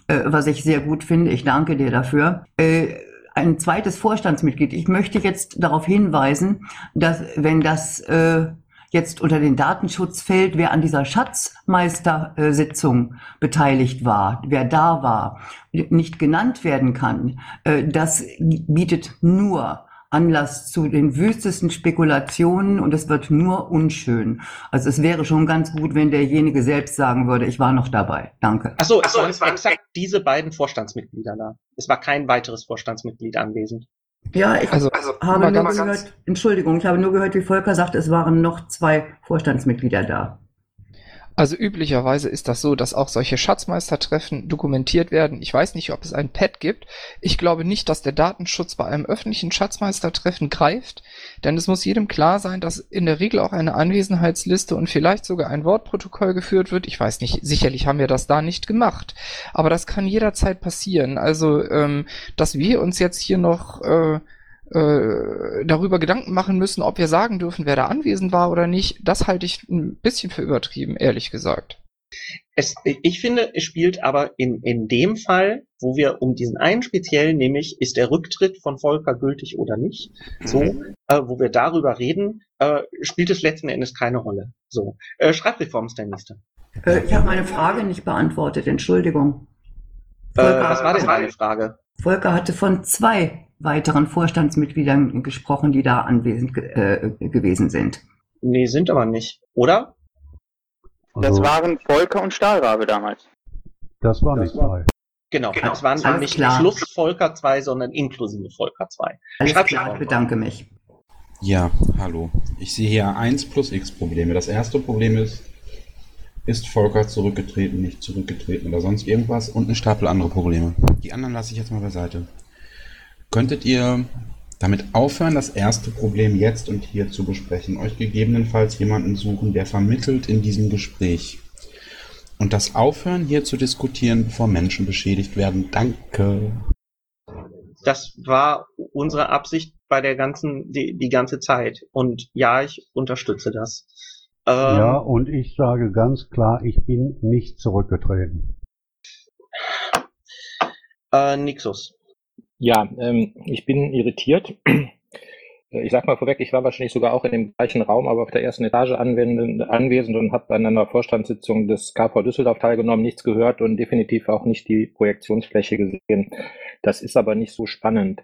äh, was ich sehr gut finde. Ich danke dir dafür. Äh, ein zweites Vorstandsmitglied. Ich möchte jetzt darauf hinweisen, dass wenn das jetzt unter den Datenschutz fällt, wer an dieser Schatzmeistersitzung beteiligt war, wer da war, nicht genannt werden kann, das bietet nur Anlass zu den wüstesten Spekulationen und es wird nur unschön. Also es wäre schon ganz gut, wenn derjenige selbst sagen würde, ich war noch dabei. Danke. Achso, es waren exakt diese beiden Vorstandsmitglieder da. Es war kein weiteres Vorstandsmitglied anwesend. Ja, ich Also, habe mal nur gehört, Entschuldigung, ich habe nur gehört, wie Volker sagt, es waren noch zwei Vorstandsmitglieder da. Also üblicherweise ist das so, dass auch solche Schatzmeistertreffen dokumentiert werden. Ich weiß nicht, ob es ein Pad gibt. Ich glaube nicht, dass der Datenschutz bei einem öffentlichen Schatzmeistertreffen greift, denn es muss jedem klar sein, dass in der Regel auch eine Anwesenheitsliste und vielleicht sogar ein Wortprotokoll geführt wird. Ich weiß nicht, sicherlich haben wir das da nicht gemacht, aber das kann jederzeit passieren. Also, ähm, dass wir uns jetzt hier noch äh, äh, darüber Gedanken machen müssen, ob wir sagen dürfen, wer da anwesend war oder nicht, das halte ich ein bisschen für übertrieben, ehrlich gesagt. Es, ich finde, es spielt aber in, in dem Fall, wo wir um diesen einen speziellen, nämlich ist der Rücktritt von Volker gültig oder nicht, so, äh, wo wir darüber reden, äh, spielt es letzten Endes keine Rolle. So, äh, Schreibreform ist der nächste. Äh, ich habe meine Frage nicht beantwortet, Entschuldigung. Äh, was war denn deine Frage? Volker hatte von zwei weiteren Vorstandsmitgliedern gesprochen, die da anwesend äh, gewesen sind. Nee, sind aber nicht, oder? Das Also, waren Volker und Stahlrabe damals. das waren die zwei. Genau, es waren alles nicht klar. plus Volker 2, sondern inklusive Volker 2. Alles klar, ich bedanke mich. Ja, hallo. Ich sehe hier 1 plus x Probleme. Das erste Problem ist, ist Volker zurückgetreten, nicht zurückgetreten oder sonst irgendwas und ein Stapel andere Probleme. Die anderen lasse ich jetzt mal beiseite. Könntet ihr damit aufhören, das erste Problem jetzt und hier zu besprechen? Euch gegebenenfalls jemanden suchen, der vermittelt in diesem Gespräch. Und das Aufhören hier zu diskutieren, bevor Menschen beschädigt werden. Danke. Das war unsere Absicht bei der ganzen, die, die ganze Zeit. Und ja, ich unterstütze das. Ähm, Ja, und ich sage ganz klar, ich bin nicht zurückgetreten. Äh, Nixus. Ja, ähm, ich bin irritiert. Äh, Ich sag mal vorweg, ich war wahrscheinlich sogar auch in dem gleichen Raum, aber auf der ersten Etage anwesend und habe an einer Vorstandssitzung des KV Düsseldorf teilgenommen, nichts gehört und definitiv auch nicht die Projektionsfläche gesehen. Das ist aber nicht so spannend.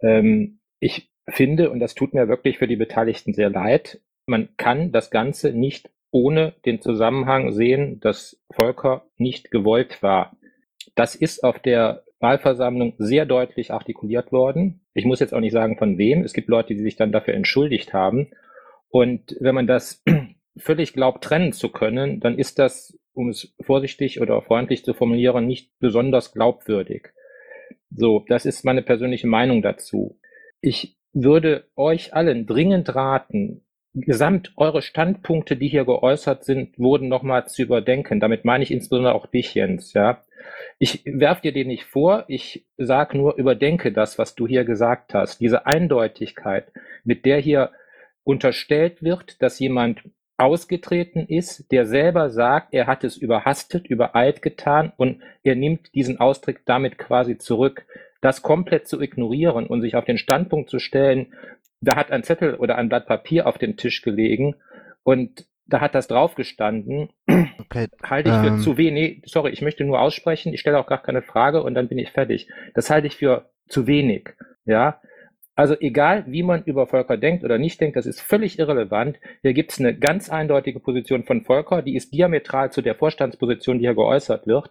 Ähm, ich finde, und das tut mir wirklich für die Beteiligten sehr leid, man kann das Ganze nicht ohne den Zusammenhang sehen, dass Volker nicht gewollt war. Das ist auf der Wahlversammlung sehr deutlich artikuliert worden. Ich muss jetzt auch nicht sagen, von wem. Es gibt Leute, die sich dann dafür entschuldigt haben. Und wenn man das völlig glaubt, trennen zu können, dann ist das, um es vorsichtig oder freundlich zu formulieren, nicht besonders glaubwürdig. So, das ist meine persönliche Meinung dazu. Ich würde euch allen dringend raten, gesamt eure Standpunkte, die hier geäußert sind, wurden nochmal zu überdenken. Damit meine ich insbesondere auch dich, Jens, ja. Ich werf dir den nicht vor, ich sag nur, überdenke das, was du hier gesagt hast. Diese Eindeutigkeit, mit der hier unterstellt wird, dass jemand ausgetreten ist, der selber sagt, er hat es überhastet, übereilt getan und er nimmt diesen Austritt damit quasi zurück. Das komplett zu ignorieren und sich auf den Standpunkt zu stellen, da hat ein Zettel oder ein Blatt Papier auf dem Tisch gelegen und da hat das drauf gestanden, halte ich für ähm. zu wenig. Sorry, ich möchte nur aussprechen, ich stelle auch gar keine Frage und dann bin ich fertig. Das halte ich für zu wenig. Ja, also egal, wie man über Volker denkt oder nicht denkt, das ist völlig irrelevant. Hier gibt es eine ganz eindeutige Position von Volker, die ist diametral zu der Vorstandsposition, die hier geäußert wird.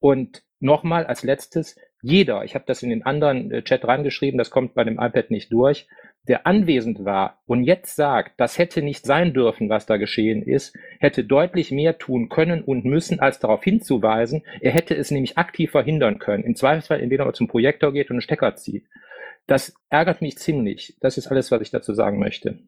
Und nochmal als letztes, jeder, ich habe das in den anderen äh, Chat reingeschrieben, das kommt bei dem iPad nicht durch, der anwesend war und jetzt sagt, das hätte nicht sein dürfen, was da geschehen ist, hätte deutlich mehr tun können und müssen, als darauf hinzuweisen. Er hätte es nämlich aktiv verhindern können. Im Zweifelsfall, indem er zum Projektor geht und einen Stecker zieht. Das ärgert mich ziemlich. Das ist alles, was ich dazu sagen möchte.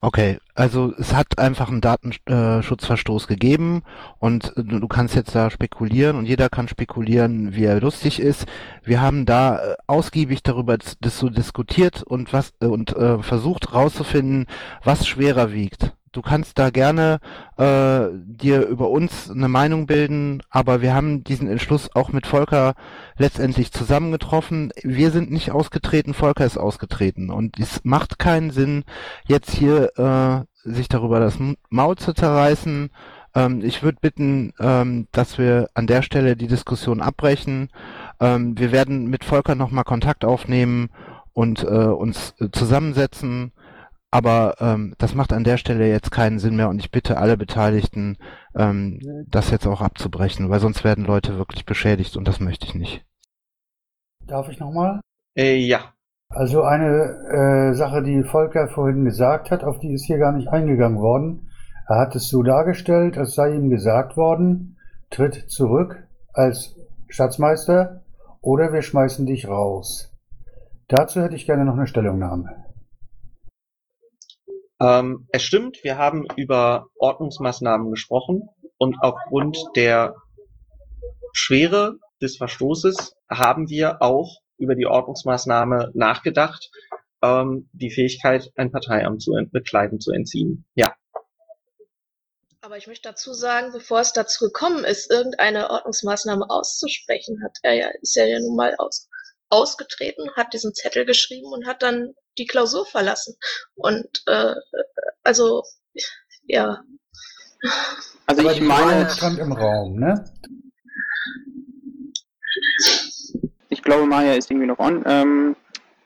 Okay, also es hat einfach einen Datenschutzverstoß gegeben und du kannst jetzt da spekulieren und jeder kann spekulieren, wie er lustig ist. Wir haben da äh, ausgiebig darüber diskutiert und was äh, und äh, versucht rauszufinden, was schwerer wiegt. Du kannst da gerne äh, dir über uns eine Meinung bilden, aber wir haben diesen Entschluss auch mit Volker letztendlich zusammengetroffen. Wir sind nicht ausgetreten, Volker ist ausgetreten und es macht keinen Sinn, jetzt hier äh, sich darüber das Maul zu zerreißen. Ähm, ich würde bitten, ähm, dass wir an der Stelle die Diskussion abbrechen. Ähm, wir werden mit Volker nochmal Kontakt aufnehmen und äh, uns äh, zusammensetzen. Aber ähm, das macht an der Stelle jetzt keinen Sinn mehr und ich bitte alle Beteiligten, ähm, das jetzt auch abzubrechen, weil sonst werden Leute wirklich beschädigt und das möchte ich nicht. Darf ich nochmal? Äh, ja. Also eine äh, Sache, die Volker vorhin gesagt hat, auf die ist hier gar nicht eingegangen worden. Er hat es so dargestellt, als sei ihm gesagt worden, tritt zurück als Schatzmeister oder wir schmeißen dich raus. Dazu hätte ich gerne noch eine Stellungnahme. Ähm, es stimmt, wir haben über Ordnungsmaßnahmen gesprochen und aufgrund der Schwere des Verstoßes haben wir auch über die Ordnungsmaßnahme nachgedacht, ähm, die Fähigkeit, ein Parteiamt zu bekleiden, zu entziehen. Ja. Aber ich möchte dazu sagen, bevor es dazu gekommen ist, irgendeine Ordnungsmaßnahme auszusprechen, hat er ja, ist er ja nun mal aus, ausgetreten, hat diesen Zettel geschrieben und hat dann die Klausur verlassen. Und äh, also ja. Also Aber ich meine, stand im Raum, ne? ich glaube, Maya ist irgendwie noch on. Ähm,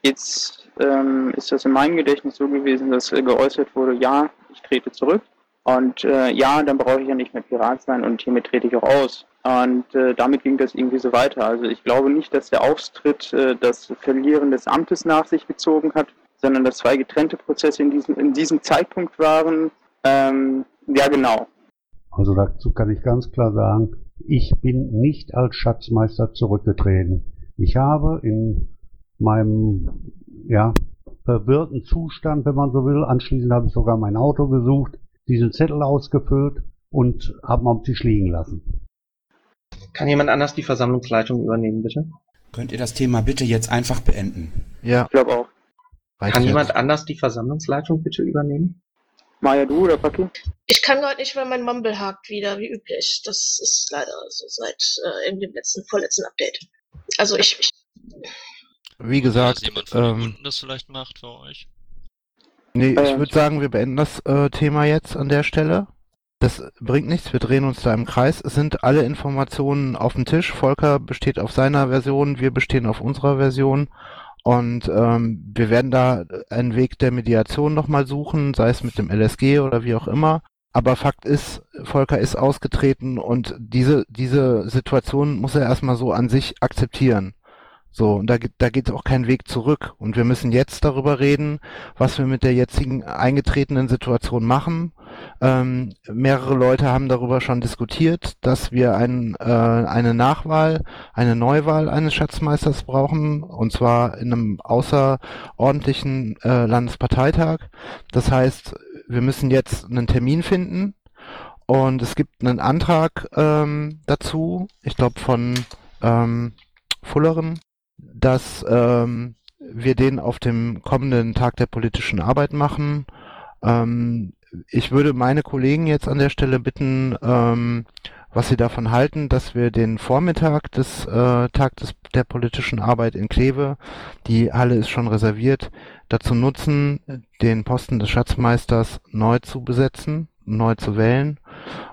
jetzt ähm, ist das in meinem Gedächtnis so gewesen, dass äh, geäußert wurde, ja, ich trete zurück. Und äh, ja, dann brauche ich ja nicht mehr Pirat sein und hiermit trete ich auch aus. Und äh, damit ging das irgendwie so weiter. Also ich glaube nicht, dass der Austritt äh, das Verlieren des Amtes nach sich gezogen hat, sondern dass zwei getrennte Prozesse in diesem, in diesem Zeitpunkt waren. Ähm, ja, genau. Also dazu kann ich ganz klar sagen, ich bin nicht als Schatzmeister zurückgetreten. Ich habe in meinem ja, verwirrten Zustand, wenn man so will, anschließend habe ich sogar mein Auto gesucht, diesen Zettel ausgefüllt und haben auf dem Tisch liegen lassen. Kann jemand anders die Versammlungsleitung übernehmen, bitte? Könnt ihr das Thema bitte jetzt einfach beenden? Ja. Ich glaube auch. Kann jemand anders die Versammlungsleitung bitte übernehmen? Maya, du oder Paki? Ich kann gerade nicht, weil mein Mumble hakt wieder, wie üblich. Das ist leider so seit äh, irgendwie dem letzten, vorletzten Update. Also ich, ich Wie gesagt, Dass jemand von ähm, Kunden das vielleicht macht für euch. nee, ich Ähm, würde sagen, wir beenden das äh, Thema jetzt an der Stelle. Das bringt nichts, wir drehen uns da im Kreis. Es sind alle Informationen auf dem Tisch. Volker besteht auf seiner Version, wir bestehen auf unserer Version. Und ähm, wir werden da einen Weg der Mediation nochmal suchen, sei es mit dem LSG oder wie auch immer. Aber Fakt ist, Volker ist ausgetreten und diese, diese Situation muss er erstmal so an sich akzeptieren. So, und da, da geht auch kein Weg zurück. Und wir müssen jetzt darüber reden, was wir mit der jetzigen eingetretenen Situation machen. Ähm, mehrere Leute haben darüber schon diskutiert, dass wir ein, äh, eine Nachwahl, eine Neuwahl eines Schatzmeisters brauchen, und zwar in einem außerordentlichen äh, Landesparteitag. Das heißt, wir müssen jetzt einen Termin finden. Und es gibt einen Antrag ähm, dazu, ich glaube von ähm, Fulleren, dass ähm, wir den auf dem kommenden Tag der politischen Arbeit machen. Ähm, ich würde meine Kollegen jetzt an der Stelle bitten, ähm, was sie davon halten, dass wir den Vormittag des äh, Tag des, der politischen Arbeit in Kleve, die Halle ist schon reserviert, dazu nutzen, den Posten des Schatzmeisters neu zu besetzen, neu zu wählen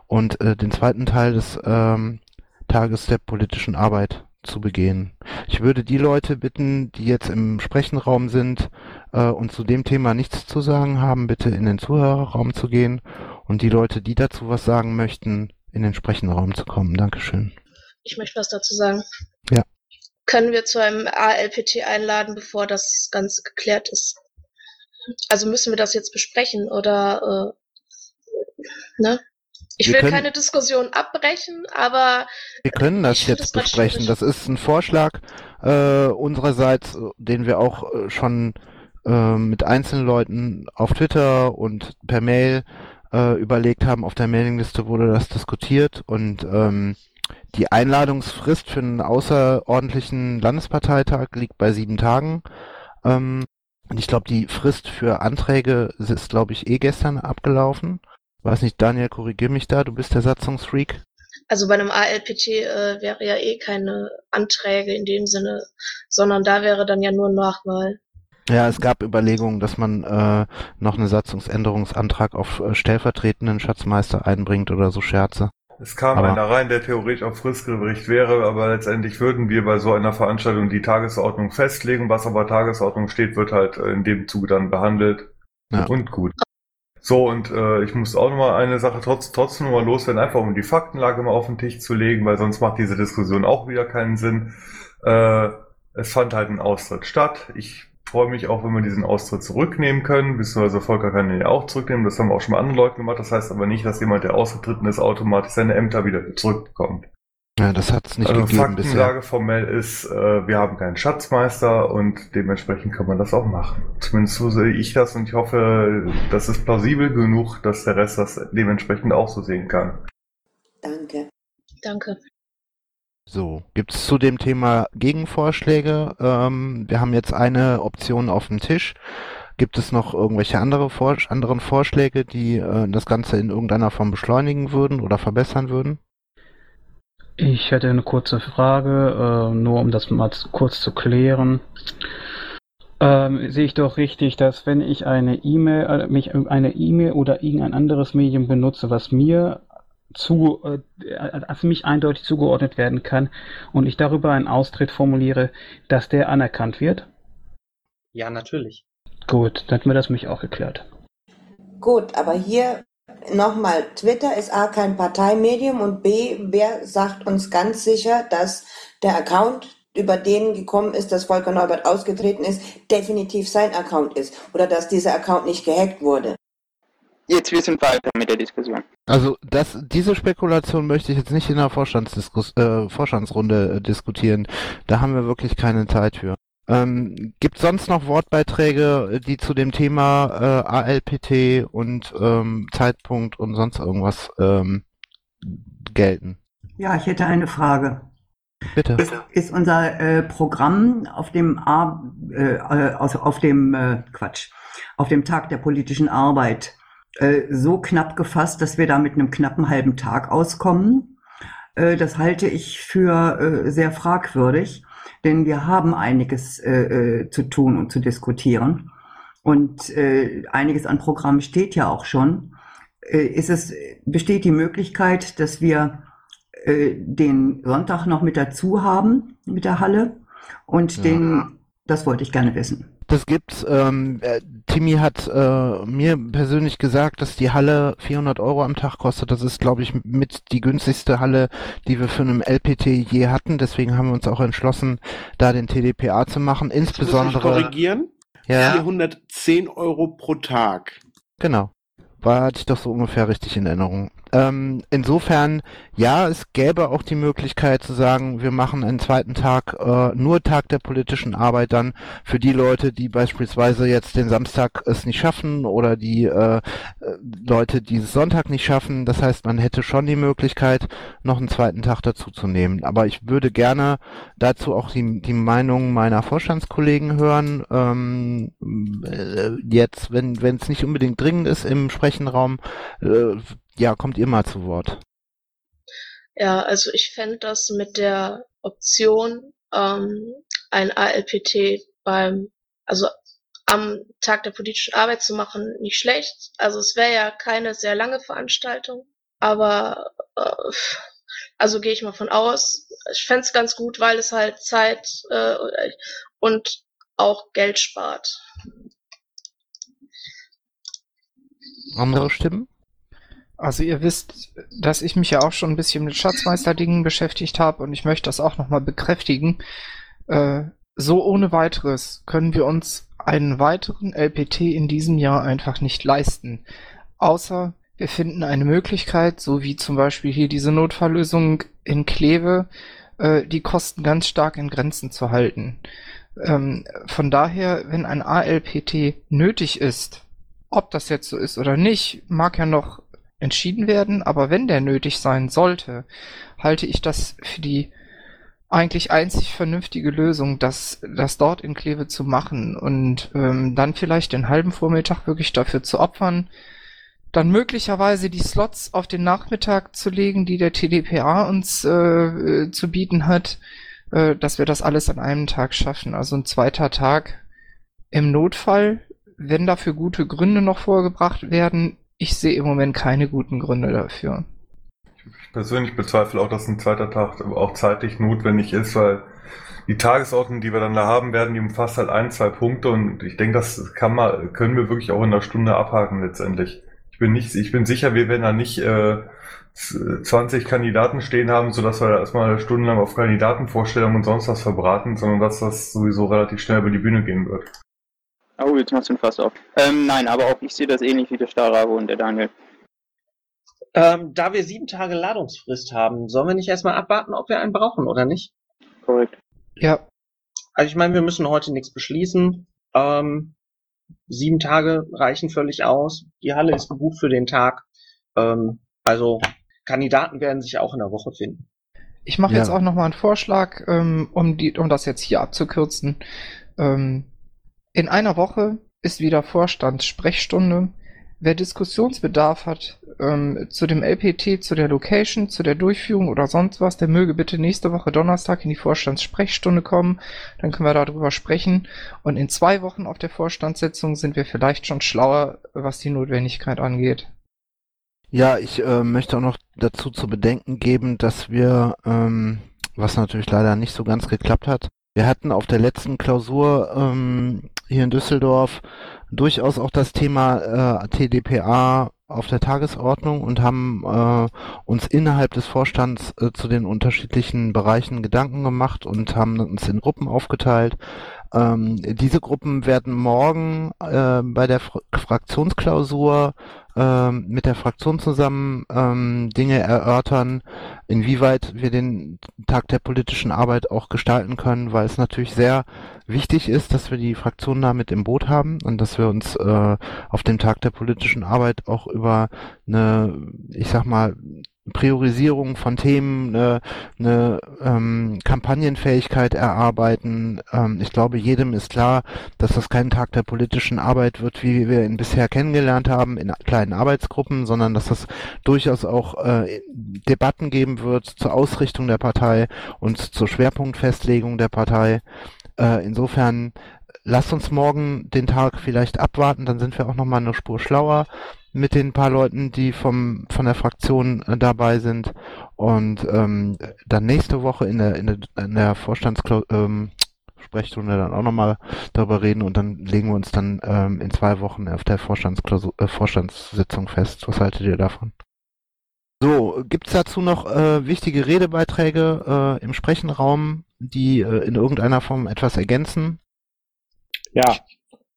und äh, den zweiten Teil des ähm, Tages der politischen Arbeit zu begehen. Ich würde die Leute bitten, die jetzt im Sprechenraum sind äh, und zu dem Thema nichts zu sagen haben, bitte in den Zuhörerraum zu gehen und die Leute, die dazu was sagen möchten, in den Sprechenraum zu kommen. Dankeschön. Ich möchte was dazu sagen. Ja. Können wir zu einem ALPT einladen, bevor das Ganze geklärt ist? Also müssen wir das jetzt besprechen oder äh, ne? Ich Wir will können- keine Diskussion abbrechen, aber Wir können das Ich find jetzt das besprechen. Das ist ein Vorschlag äh, unsererseits, äh, den wir auch äh, schon äh, mit einzelnen Leuten auf Twitter und per Mail äh, überlegt haben. Auf der Mailingliste wurde das diskutiert und ähm, die Einladungsfrist für einen außerordentlichen Landesparteitag liegt bei sieben Tagen. Ähm, und ich glaube, die Frist für Anträge ist, glaube ich, eh gestern abgelaufen. Weiß nicht, Daniel, korrigier mich da, du bist der Satzungsfreak. also bei einem ALPT äh, wäre ja eh keine Anträge in dem Sinne, sondern da wäre dann ja nur Nachwahl. Ja, es gab Überlegungen, dass man äh, noch einen Satzungsänderungsantrag auf äh, stellvertretenden Schatzmeister einbringt oder so Scherze. Es kam Aber- einer rein, der theoretisch auf Fristgericht wäre, aber letztendlich würden wir bei so einer Veranstaltung die Tagesordnung festlegen. Was aber Tagesordnung steht, wird halt äh, in dem Zuge dann behandelt. Ja. Und gut. So, und äh, ich muss auch nochmal eine Sache trotz, trotzdem nochmal loswerden, einfach um die Faktenlage mal auf den Tisch zu legen, weil sonst macht diese Diskussion auch wieder keinen Sinn. Äh, es fand halt ein Austritt statt. Ich freue mich auch, wenn wir diesen Austritt zurücknehmen können, beziehungsweise Volker kann den ja auch zurücknehmen. Das haben wir auch schon mit anderen Leuten gemacht. Das heißt aber nicht, dass jemand, der ausgetreten ist, automatisch seine Ämter wieder zurückbekommt. Ja, das hat es nicht also gegeben bisher. Faktenlage formell ist, äh, wir haben keinen Schatzmeister und dementsprechend kann man das auch machen. Zumindest so sehe ich das und ich hoffe, das ist plausibel genug, dass der Rest das dementsprechend auch so sehen kann. Danke. Danke. So, gibt es zu dem Thema Gegenvorschläge? Ähm, wir haben jetzt eine Option auf dem Tisch. Gibt es noch irgendwelche andere Vor anderen Vorschläge, die äh, das Ganze in irgendeiner Form beschleunigen würden oder verbessern würden? Ich hätte eine kurze Frage, äh, nur um das mal kurz zu klären. Ähm, sehe ich doch richtig, dass wenn ich eine E-Mail, äh, mich eine E-Mail oder irgendein anderes Medium benutze, was mir zu, äh, als mich eindeutig zugeordnet werden kann und ich darüber einen Austritt formuliere, dass der anerkannt wird? Ja, natürlich. Gut, dann hat mir das mich auch geklärt. Gut, aber hier nochmal, Twitter ist A kein Parteimedium und B, wer sagt uns ganz sicher, dass der Account, über den gekommen ist, dass Volker Neubert ausgetreten ist, definitiv sein Account ist oder dass dieser Account nicht gehackt wurde. Jetzt, wir sind weiter mit der Diskussion. Also das, diese Spekulation möchte ich jetzt nicht in der Vorstandsdiskus äh, Vorstandsrunde äh, diskutieren. Da haben wir wirklich keine Zeit für. Ähm, gibt sonst noch Wortbeiträge, äh, die zu dem Thema äh, ALPT und ähm, Zeitpunkt und sonst irgendwas ähm, gelten. Ja, ich hätte eine Frage. Bitte. Ist, ist unser äh, Programm auf dem A, äh, aus- auf dem äh, Quatsch, auf dem Tag der politischen Arbeit äh, so knapp gefasst, dass wir da mit einem knappen halben Tag auskommen? Das halte ich für sehr fragwürdig, denn wir haben einiges äh, äh, zu tun und zu diskutieren. Und äh, einiges an Programm steht ja auch schon. Äh, ist es, besteht die Möglichkeit, dass wir äh, den Sonntag noch mit dazu haben, mit der Halle. Und Ja. den, das wollte ich gerne wissen. Das gibt's. Ähm, äh, Timmy hat äh, mir persönlich gesagt, dass die Halle 400 Euro am Tag kostet. Das ist, glaube ich, mit die günstigste Halle, die wir für einen LPT je hatten. Deswegen haben wir uns auch entschlossen, da den TDPA zu machen. Insbesondere. korrigieren? Ja. 410 Euro pro Tag. Genau. War hatte ich doch so ungefähr richtig in Erinnerung. Ähm, insofern, ja, es gäbe auch die Möglichkeit zu sagen, wir machen einen zweiten Tag, äh, nur Tag der politischen Arbeit dann für die Leute, die beispielsweise jetzt den Samstag es nicht schaffen oder die äh, äh, Leute, die es Sonntag nicht schaffen. Das heißt, man hätte schon die Möglichkeit, noch einen zweiten Tag dazu zu nehmen. Aber ich würde gerne dazu auch die, die Meinung meiner Vorstandskollegen hören. Ähm, äh, jetzt, wenn es nicht unbedingt dringend ist im Sprechenraum, äh, ja, kommt ihr mal zu Wort. Ja, also ich fände das mit der Option, ähm, ein ALPT beim, also am Tag der politischen Arbeit zu machen, nicht schlecht. Also es wäre ja keine sehr lange Veranstaltung, aber äh, also gehe ich mal von aus. Ich fände es ganz gut, weil es halt Zeit äh, und auch Geld spart. Andere Stimmen? Also ihr wisst, dass ich mich ja auch schon ein bisschen mit Schatzmeisterdingen beschäftigt habe und ich möchte das auch nochmal bekräftigen. Äh, so ohne weiteres können wir uns einen weiteren LPT in diesem Jahr einfach nicht leisten. Außer wir finden eine Möglichkeit, so wie zum Beispiel hier diese Notfalllösung in Kleve, äh, die Kosten ganz stark in Grenzen zu halten. Ähm, von daher, wenn ein ALPT nötig ist, ob das jetzt so ist oder nicht, mag ja noch entschieden werden, aber wenn der nötig sein sollte, halte ich das für die eigentlich einzig vernünftige Lösung, das, das dort in Kleve zu machen und ähm, dann vielleicht den halben Vormittag wirklich dafür zu opfern, dann möglicherweise die Slots auf den Nachmittag zu legen, die der TDPA uns äh, äh, zu bieten hat, äh, dass wir das alles an einem Tag schaffen. Also ein zweiter Tag im Notfall, wenn dafür gute Gründe noch vorgebracht werden. Ich sehe im Moment keine guten Gründe dafür. Ich persönlich bezweifle auch, dass ein zweiter Tag auch zeitlich notwendig ist, weil die Tagesordnung, die wir dann da haben werden, die umfasst halt ein, zwei Punkte und ich denke, das kann man, können wir wirklich auch in einer Stunde abhaken letztendlich. Ich bin nicht, ich bin sicher, wir werden da nicht äh, 20 Kandidaten stehen haben, sodass wir da erstmal stundenlang auf Kandidatenvorstellungen und sonst was verbraten, sondern dass das sowieso relativ schnell über die Bühne gehen wird. Oh, jetzt machst du ihn fast auf. Ähm, nein, aber auch ich sehe das ähnlich wie der Starabo und der Daniel. Ähm, da wir sieben Tage Ladungsfrist haben, sollen wir nicht erstmal abwarten, ob wir einen brauchen oder nicht? Korrekt. Ja. Also ich meine, wir müssen heute nichts beschließen. Ähm, sieben Tage reichen völlig aus. Die Halle ist gebucht für den Tag. Ähm, also Kandidaten werden sich auch in der Woche finden. Ich mache Ja. jetzt auch nochmal einen Vorschlag, ähm, um, die, um das jetzt hier abzukürzen. Ähm, in einer Woche ist wieder Vorstandssprechstunde. Wer Diskussionsbedarf hat ähm, zu dem LPT, zu der Location, zu der Durchführung oder sonst was, der möge bitte nächste Woche Donnerstag in die Vorstandssprechstunde kommen. Dann können wir darüber sprechen. Und in zwei Wochen auf der Vorstandssitzung sind wir vielleicht schon schlauer, was die Notwendigkeit angeht. Ja, ich äh, möchte auch noch dazu zu bedenken geben, dass wir, ähm, was natürlich leider nicht so ganz geklappt hat, wir hatten auf der letzten Klausur ähm, hier in Düsseldorf durchaus auch das Thema äh, TDPA auf der Tagesordnung und haben äh, uns innerhalb des Vorstands äh, zu den unterschiedlichen Bereichen Gedanken gemacht und haben uns in Gruppen aufgeteilt. Ähm, diese Gruppen werden morgen äh, bei der Fra Fraktionsklausur ähm, mit der Fraktion zusammen ähm, Dinge erörtern, inwieweit wir den Tag der politischen Arbeit auch gestalten können, weil es natürlich sehr wichtig ist, dass wir die Fraktion da mit im Boot haben und dass wir uns äh, auf dem Tag der politischen Arbeit auch über eine, ich sag mal, Priorisierung von Themen, eine, eine ähm, Kampagnenfähigkeit erarbeiten. Ähm, ich glaube, jedem ist klar, dass das kein Tag der politischen Arbeit wird, wie wir ihn bisher kennengelernt haben, in kleinen Arbeitsgruppen, sondern dass es durchaus auch äh, Debatten geben wird zur Ausrichtung der Partei und zur Schwerpunktfestlegung der Partei. Äh, insofern lasst uns morgen den Tag vielleicht abwarten, dann sind wir auch nochmal eine Spur schlauer mit den paar Leuten, die vom von der Fraktion äh, dabei sind und ähm, dann nächste Woche in der in der, in der ähm, Sprechstunde dann auch nochmal darüber reden und dann legen wir uns dann ähm, in zwei Wochen auf der Vorstandsklausur, äh, Vorstandssitzung fest. Was haltet ihr davon? So, gibt's dazu noch äh, wichtige Redebeiträge äh, im Sprechenraum, die äh, in irgendeiner Form etwas ergänzen? Ja.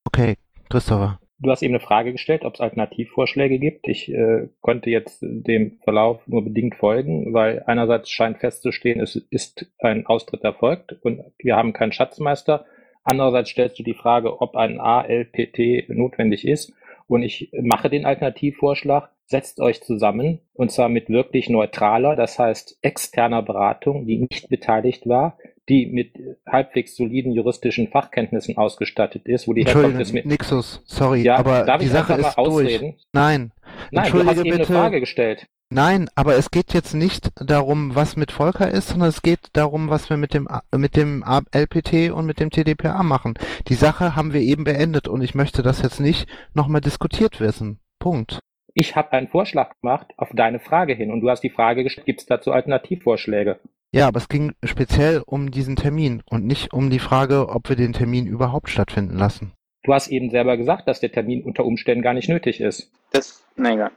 Okay, Christopher. Du hast eben eine Frage gestellt, ob es Alternativvorschläge gibt. Ich äh, konnte jetzt dem Verlauf nur bedingt folgen, weil einerseits scheint festzustehen, es ist ein Austritt erfolgt und wir haben keinen Schatzmeister. Andererseits stellst du die Frage, ob ein ALPT notwendig ist. Und ich mache den Alternativvorschlag, setzt euch zusammen und zwar mit wirklich neutraler, das heißt externer Beratung, die nicht beteiligt war, die mit halbwegs soliden juristischen Fachkenntnissen ausgestattet ist, wo die Herkunft mit Nixus, sorry, Ja, aber darf die ich Sache ist mal durch. ausreden? Nein, Nein, du hast eben eine bitte. Frage gestellt. Nein, aber es geht jetzt nicht darum, was mit Volker ist, sondern es geht darum, was wir mit dem mit dem LPT und mit dem TDPA machen. Die Sache haben wir eben beendet und ich möchte das jetzt nicht nochmal diskutiert wissen. Punkt. Ich habe einen Vorschlag gemacht auf deine Frage hin und du hast die Frage gestellt, gibt es dazu Alternativvorschläge? Ja, aber es ging speziell um diesen Termin und nicht um die Frage, ob wir den Termin überhaupt stattfinden lassen. Du hast eben selber gesagt, dass der Termin unter Umständen gar nicht nötig ist. Das, na egal.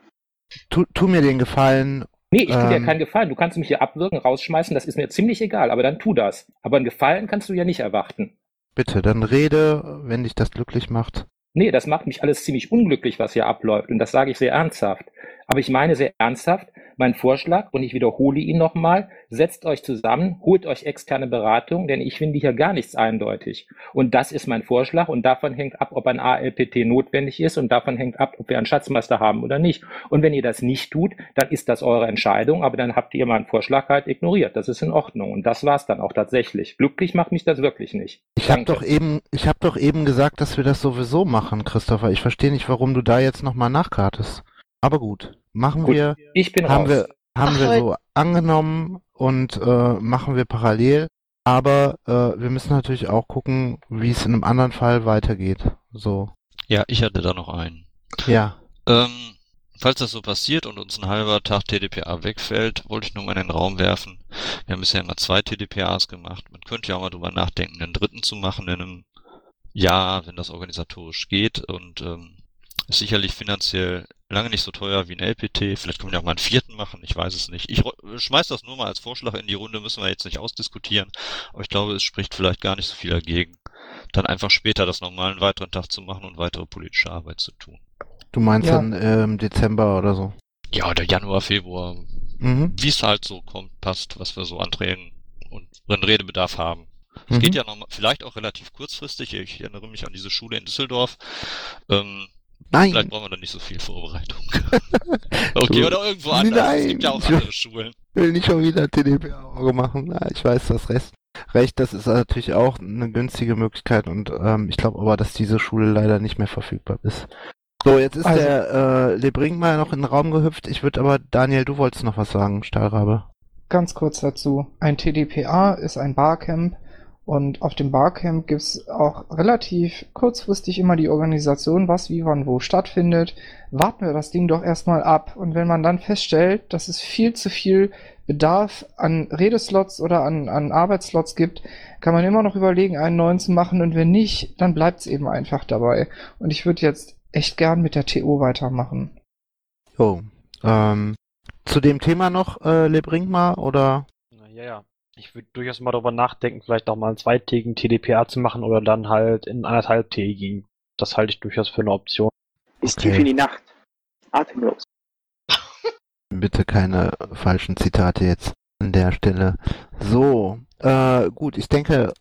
Tu, tu mir den Gefallen. Nee, ich tue dir ähm, keinen Gefallen. Du kannst mich hier abwürgen, rausschmeißen, das ist mir ziemlich egal, aber dann tu das. Aber einen Gefallen kannst du ja nicht erwarten. Bitte, dann rede, wenn dich das glücklich macht. Nee, das macht mich alles ziemlich unglücklich, was hier abläuft. Und das sage ich sehr ernsthaft. Aber ich meine sehr ernsthaft, mein Vorschlag, und ich wiederhole ihn nochmal, setzt euch zusammen, holt euch externe Beratung, denn ich finde hier gar nichts eindeutig. Und das ist mein Vorschlag und davon hängt ab, ob ein ALPT notwendig ist und davon hängt ab, ob wir einen Schatzmeister haben oder nicht. Und wenn ihr das nicht tut, dann ist das eure Entscheidung, aber dann habt ihr meinen Vorschlag halt ignoriert. Das ist in Ordnung. Und das war's dann auch tatsächlich. Glücklich macht mich das wirklich nicht. Ich habe doch eben, ich habe doch eben gesagt, dass wir das sowieso machen, Christopher. Ich verstehe nicht, warum du da jetzt nochmal nachkartest. Aber gut, machen Gut, wir. ich bin haben raus. wir, haben Ach, wir so angenommen und äh, machen wir parallel. Aber äh, wir müssen natürlich auch gucken, wie es in einem anderen Fall weitergeht. So, Ja, ich hatte da noch einen. ja. Ähm, falls das so passiert und uns ein halber Tag TDPA wegfällt, wollte ich nur mal in den Raum werfen. Wir haben bisher immer zwei TDPAs gemacht. Man könnte ja auch mal drüber nachdenken, einen dritten zu machen in einem Jahr, wenn das organisatorisch geht. Und ähm, ist sicherlich finanziell lange nicht so teuer wie ein LPT. Vielleicht können wir auch mal einen vierten machen, ich weiß es nicht. Ich schmeiß das nur mal als Vorschlag in die Runde, müssen wir jetzt nicht ausdiskutieren. Aber ich glaube, es spricht vielleicht gar nicht so viel dagegen, dann einfach später das nochmal einen weiteren Tag zu machen und weitere politische Arbeit zu tun. Du meinst Ja. dann ähm, Dezember oder so? Ja, oder Januar, Februar. Mhm. Wie es halt so kommt, passt, was wir so anträgen und drin Redebedarf haben. Es Mhm. geht ja noch vielleicht auch relativ kurzfristig. Ich erinnere mich an diese Schule in Düsseldorf. Ähm, Nein. Vielleicht brauchen wir da nicht so viel Vorbereitung. okay, oder irgendwo anders. Nein. Es gibt ja auch andere Schulen. Ich will nicht schon wieder TDP-Auge machen. Na, ich weiß das Rest. Recht, das ist natürlich auch eine günstige Möglichkeit und ähm, ich glaube aber, dass diese Schule leider nicht mehr verfügbar ist. So, jetzt ist Also- der äh, Lebring mal noch in den Raum gehüpft. Ich würde aber, Daniel, du wolltest noch was sagen, Stahlrabe. Ganz kurz dazu. Ein TDPA ist ein Barcamp und auf dem Barcamp gibt's auch relativ kurzfristig immer die Organisation, was, wie, wann, wo stattfindet. Warten wir das Ding doch erstmal ab. Und wenn man dann feststellt, dass es viel zu viel Bedarf an Redeslots oder an, an Arbeitsslots gibt, kann man immer noch überlegen, einen neuen zu machen. Und wenn nicht, dann bleibt's eben einfach dabei. Und ich würde jetzt echt gern mit der TO weitermachen. Jo, ähm, zu dem Thema noch, äh, Lebring mal, oder? Ja, ja. Ich würde durchaus mal darüber nachdenken, vielleicht auch mal einen zweitägigen TDPA zu machen oder dann halt in anderthalbtägigen. Das halte ich durchaus für eine Option. Ist Okay. tief in die Nacht. Atemlos. Bitte keine falschen Zitate jetzt an der Stelle. So, äh, gut, ich denke,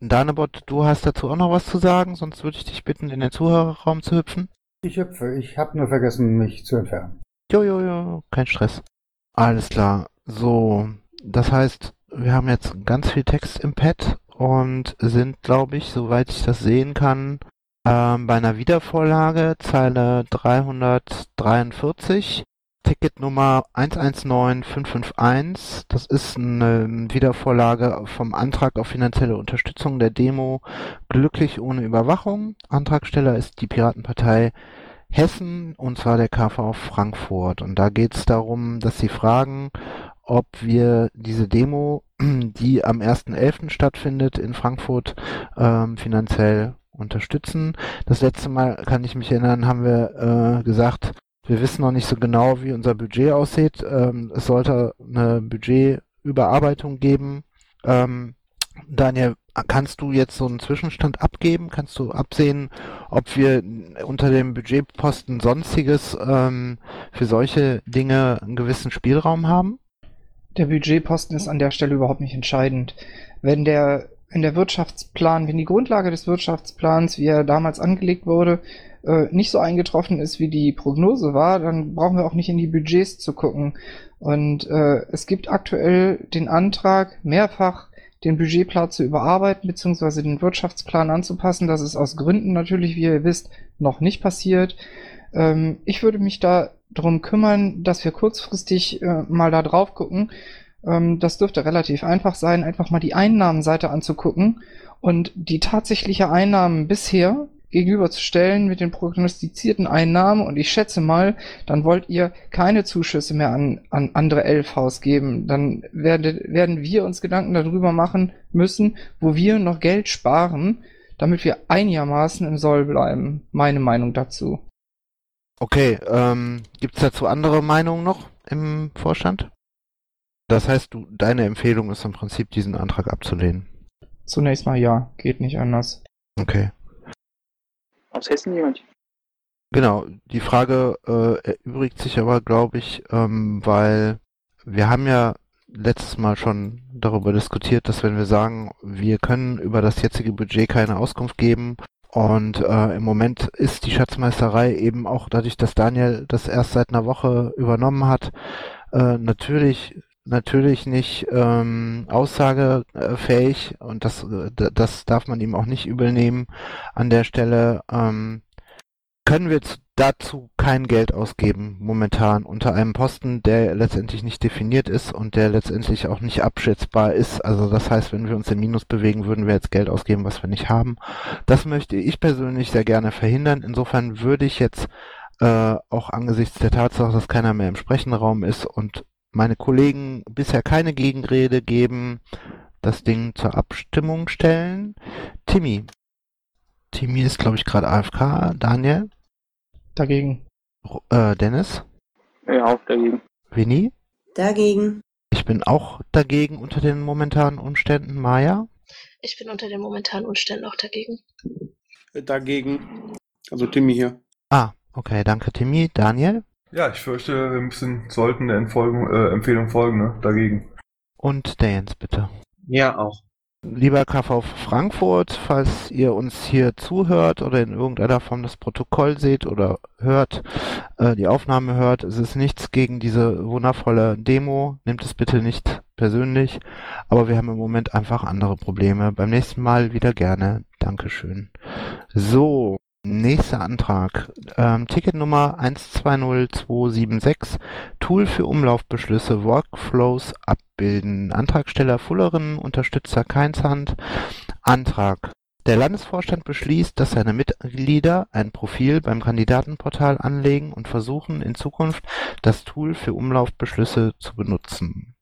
Danebot, du hast dazu auch noch was zu sagen, sonst würde ich dich bitten, in den Zuhörerraum zu hüpfen. Ich hüpfe, ich habe nur vergessen, mich zu entfernen. Jo, jo, jo, kein Stress. Alles klar. So, das heißt, wir haben jetzt ganz viel Text im Pad und sind, glaube ich, soweit ich das sehen kann, ähm, bei einer Wiedervorlage, Zeile 343, Ticketnummer 119551. Das ist eine Wiedervorlage vom Antrag auf finanzielle Unterstützung der Demo Glücklich ohne Überwachung. Antragsteller ist die Piratenpartei Hessen und zwar der KV Frankfurt. Und da geht es darum, dass sie fragen, ob wir diese Demo, die am 1.11. stattfindet in Frankfurt, ähm, finanziell unterstützen. Das letzte Mal, kann ich mich erinnern, haben wir äh, gesagt, wir wissen noch nicht so genau, wie unser Budget aussieht. Ähm, es sollte eine Budgetüberarbeitung geben. Ähm, Daniel, kannst du jetzt so einen Zwischenstand abgeben? Kannst du absehen, ob wir unter dem Budgetposten Sonstiges ähm, für solche Dinge einen gewissen Spielraum haben? Der Budgetposten ist an der Stelle überhaupt nicht entscheidend. Wenn der, wenn der Wirtschaftsplan, wenn die Grundlage des Wirtschaftsplans, wie er damals angelegt wurde, äh, nicht so eingetroffen ist, wie die Prognose war, dann brauchen wir auch nicht in die Budgets zu gucken. Und äh, es gibt aktuell den Antrag, mehrfach den Budgetplan zu überarbeiten, beziehungsweise den Wirtschaftsplan anzupassen. Das ist aus Gründen natürlich, wie ihr wisst, noch nicht passiert. Ähm, ich würde mich da drum kümmern, dass wir kurzfristig äh, mal da drauf gucken. Ähm, das dürfte relativ einfach sein, einfach mal die Einnahmenseite anzugucken und die tatsächliche Einnahmen bisher gegenüberzustellen mit den prognostizierten Einnahmen und ich schätze mal, dann wollt ihr keine Zuschüsse mehr an, an andere LVs geben. Dann werde, werden wir uns Gedanken darüber machen müssen, wo wir noch Geld sparen, damit wir einigermaßen im Soll bleiben. Meine Meinung dazu. Okay, ähm, gibt es dazu andere Meinungen noch im Vorstand? Das heißt, du, deine Empfehlung ist im Prinzip, diesen Antrag abzulehnen. Zunächst mal ja, geht nicht anders. Okay. Aus Hessen jemand? Genau, die Frage äh, erübrigt sich aber, glaube ich, ähm, weil wir haben ja letztes Mal schon darüber diskutiert, dass wenn wir sagen, wir können über das jetzige Budget keine Auskunft geben und äh, im Moment ist die Schatzmeisterei eben auch dadurch, dass Daniel das erst seit einer Woche übernommen hat, äh, natürlich natürlich nicht ähm, aussagefähig und das, äh, das darf man ihm auch nicht übel nehmen an der Stelle. Ähm, können wir dazu kein Geld ausgeben momentan unter einem Posten, der letztendlich nicht definiert ist und der letztendlich auch nicht abschätzbar ist. Also das heißt, wenn wir uns im Minus bewegen, würden wir jetzt Geld ausgeben, was wir nicht haben. Das möchte ich persönlich sehr gerne verhindern. Insofern würde ich jetzt äh, auch angesichts der Tatsache, dass keiner mehr im Sprechenraum ist und meine Kollegen bisher keine Gegenrede geben, das Ding zur Abstimmung stellen. Timmy. Timmy ist, glaube ich, gerade AFK. Daniel? Dagegen. Äh, Dennis? Ja, auch dagegen. Winnie? Dagegen. Ich bin auch dagegen unter den momentanen Umständen. Maya? Ich bin unter den momentanen Umständen auch dagegen. Dagegen. Also Timmy hier. Ah, okay, danke Timmy. Daniel? Ja, ich fürchte, wir müssen, sollten der Entfolgung, äh, Empfehlung folgen, ne? Dagegen. Und Jens, bitte. Ja, auch. Lieber KV Frankfurt, falls ihr uns hier zuhört oder in irgendeiner Form das Protokoll seht oder hört, äh, die Aufnahme hört, es ist nichts gegen diese wundervolle Demo, nehmt es bitte nicht persönlich, aber wir haben im Moment einfach andere Probleme. Beim nächsten Mal wieder gerne. Dankeschön. So, Nächster Antrag. Ähm, Ticketnummer 120276. Tool für Umlaufbeschlüsse, Workflows abbilden. Antragsteller Fullerin, Unterstützer Keinshand. Antrag. Der Landesvorstand beschließt, dass seine Mitglieder ein Profil beim Kandidatenportal anlegen und versuchen, in Zukunft das Tool für Umlaufbeschlüsse zu benutzen.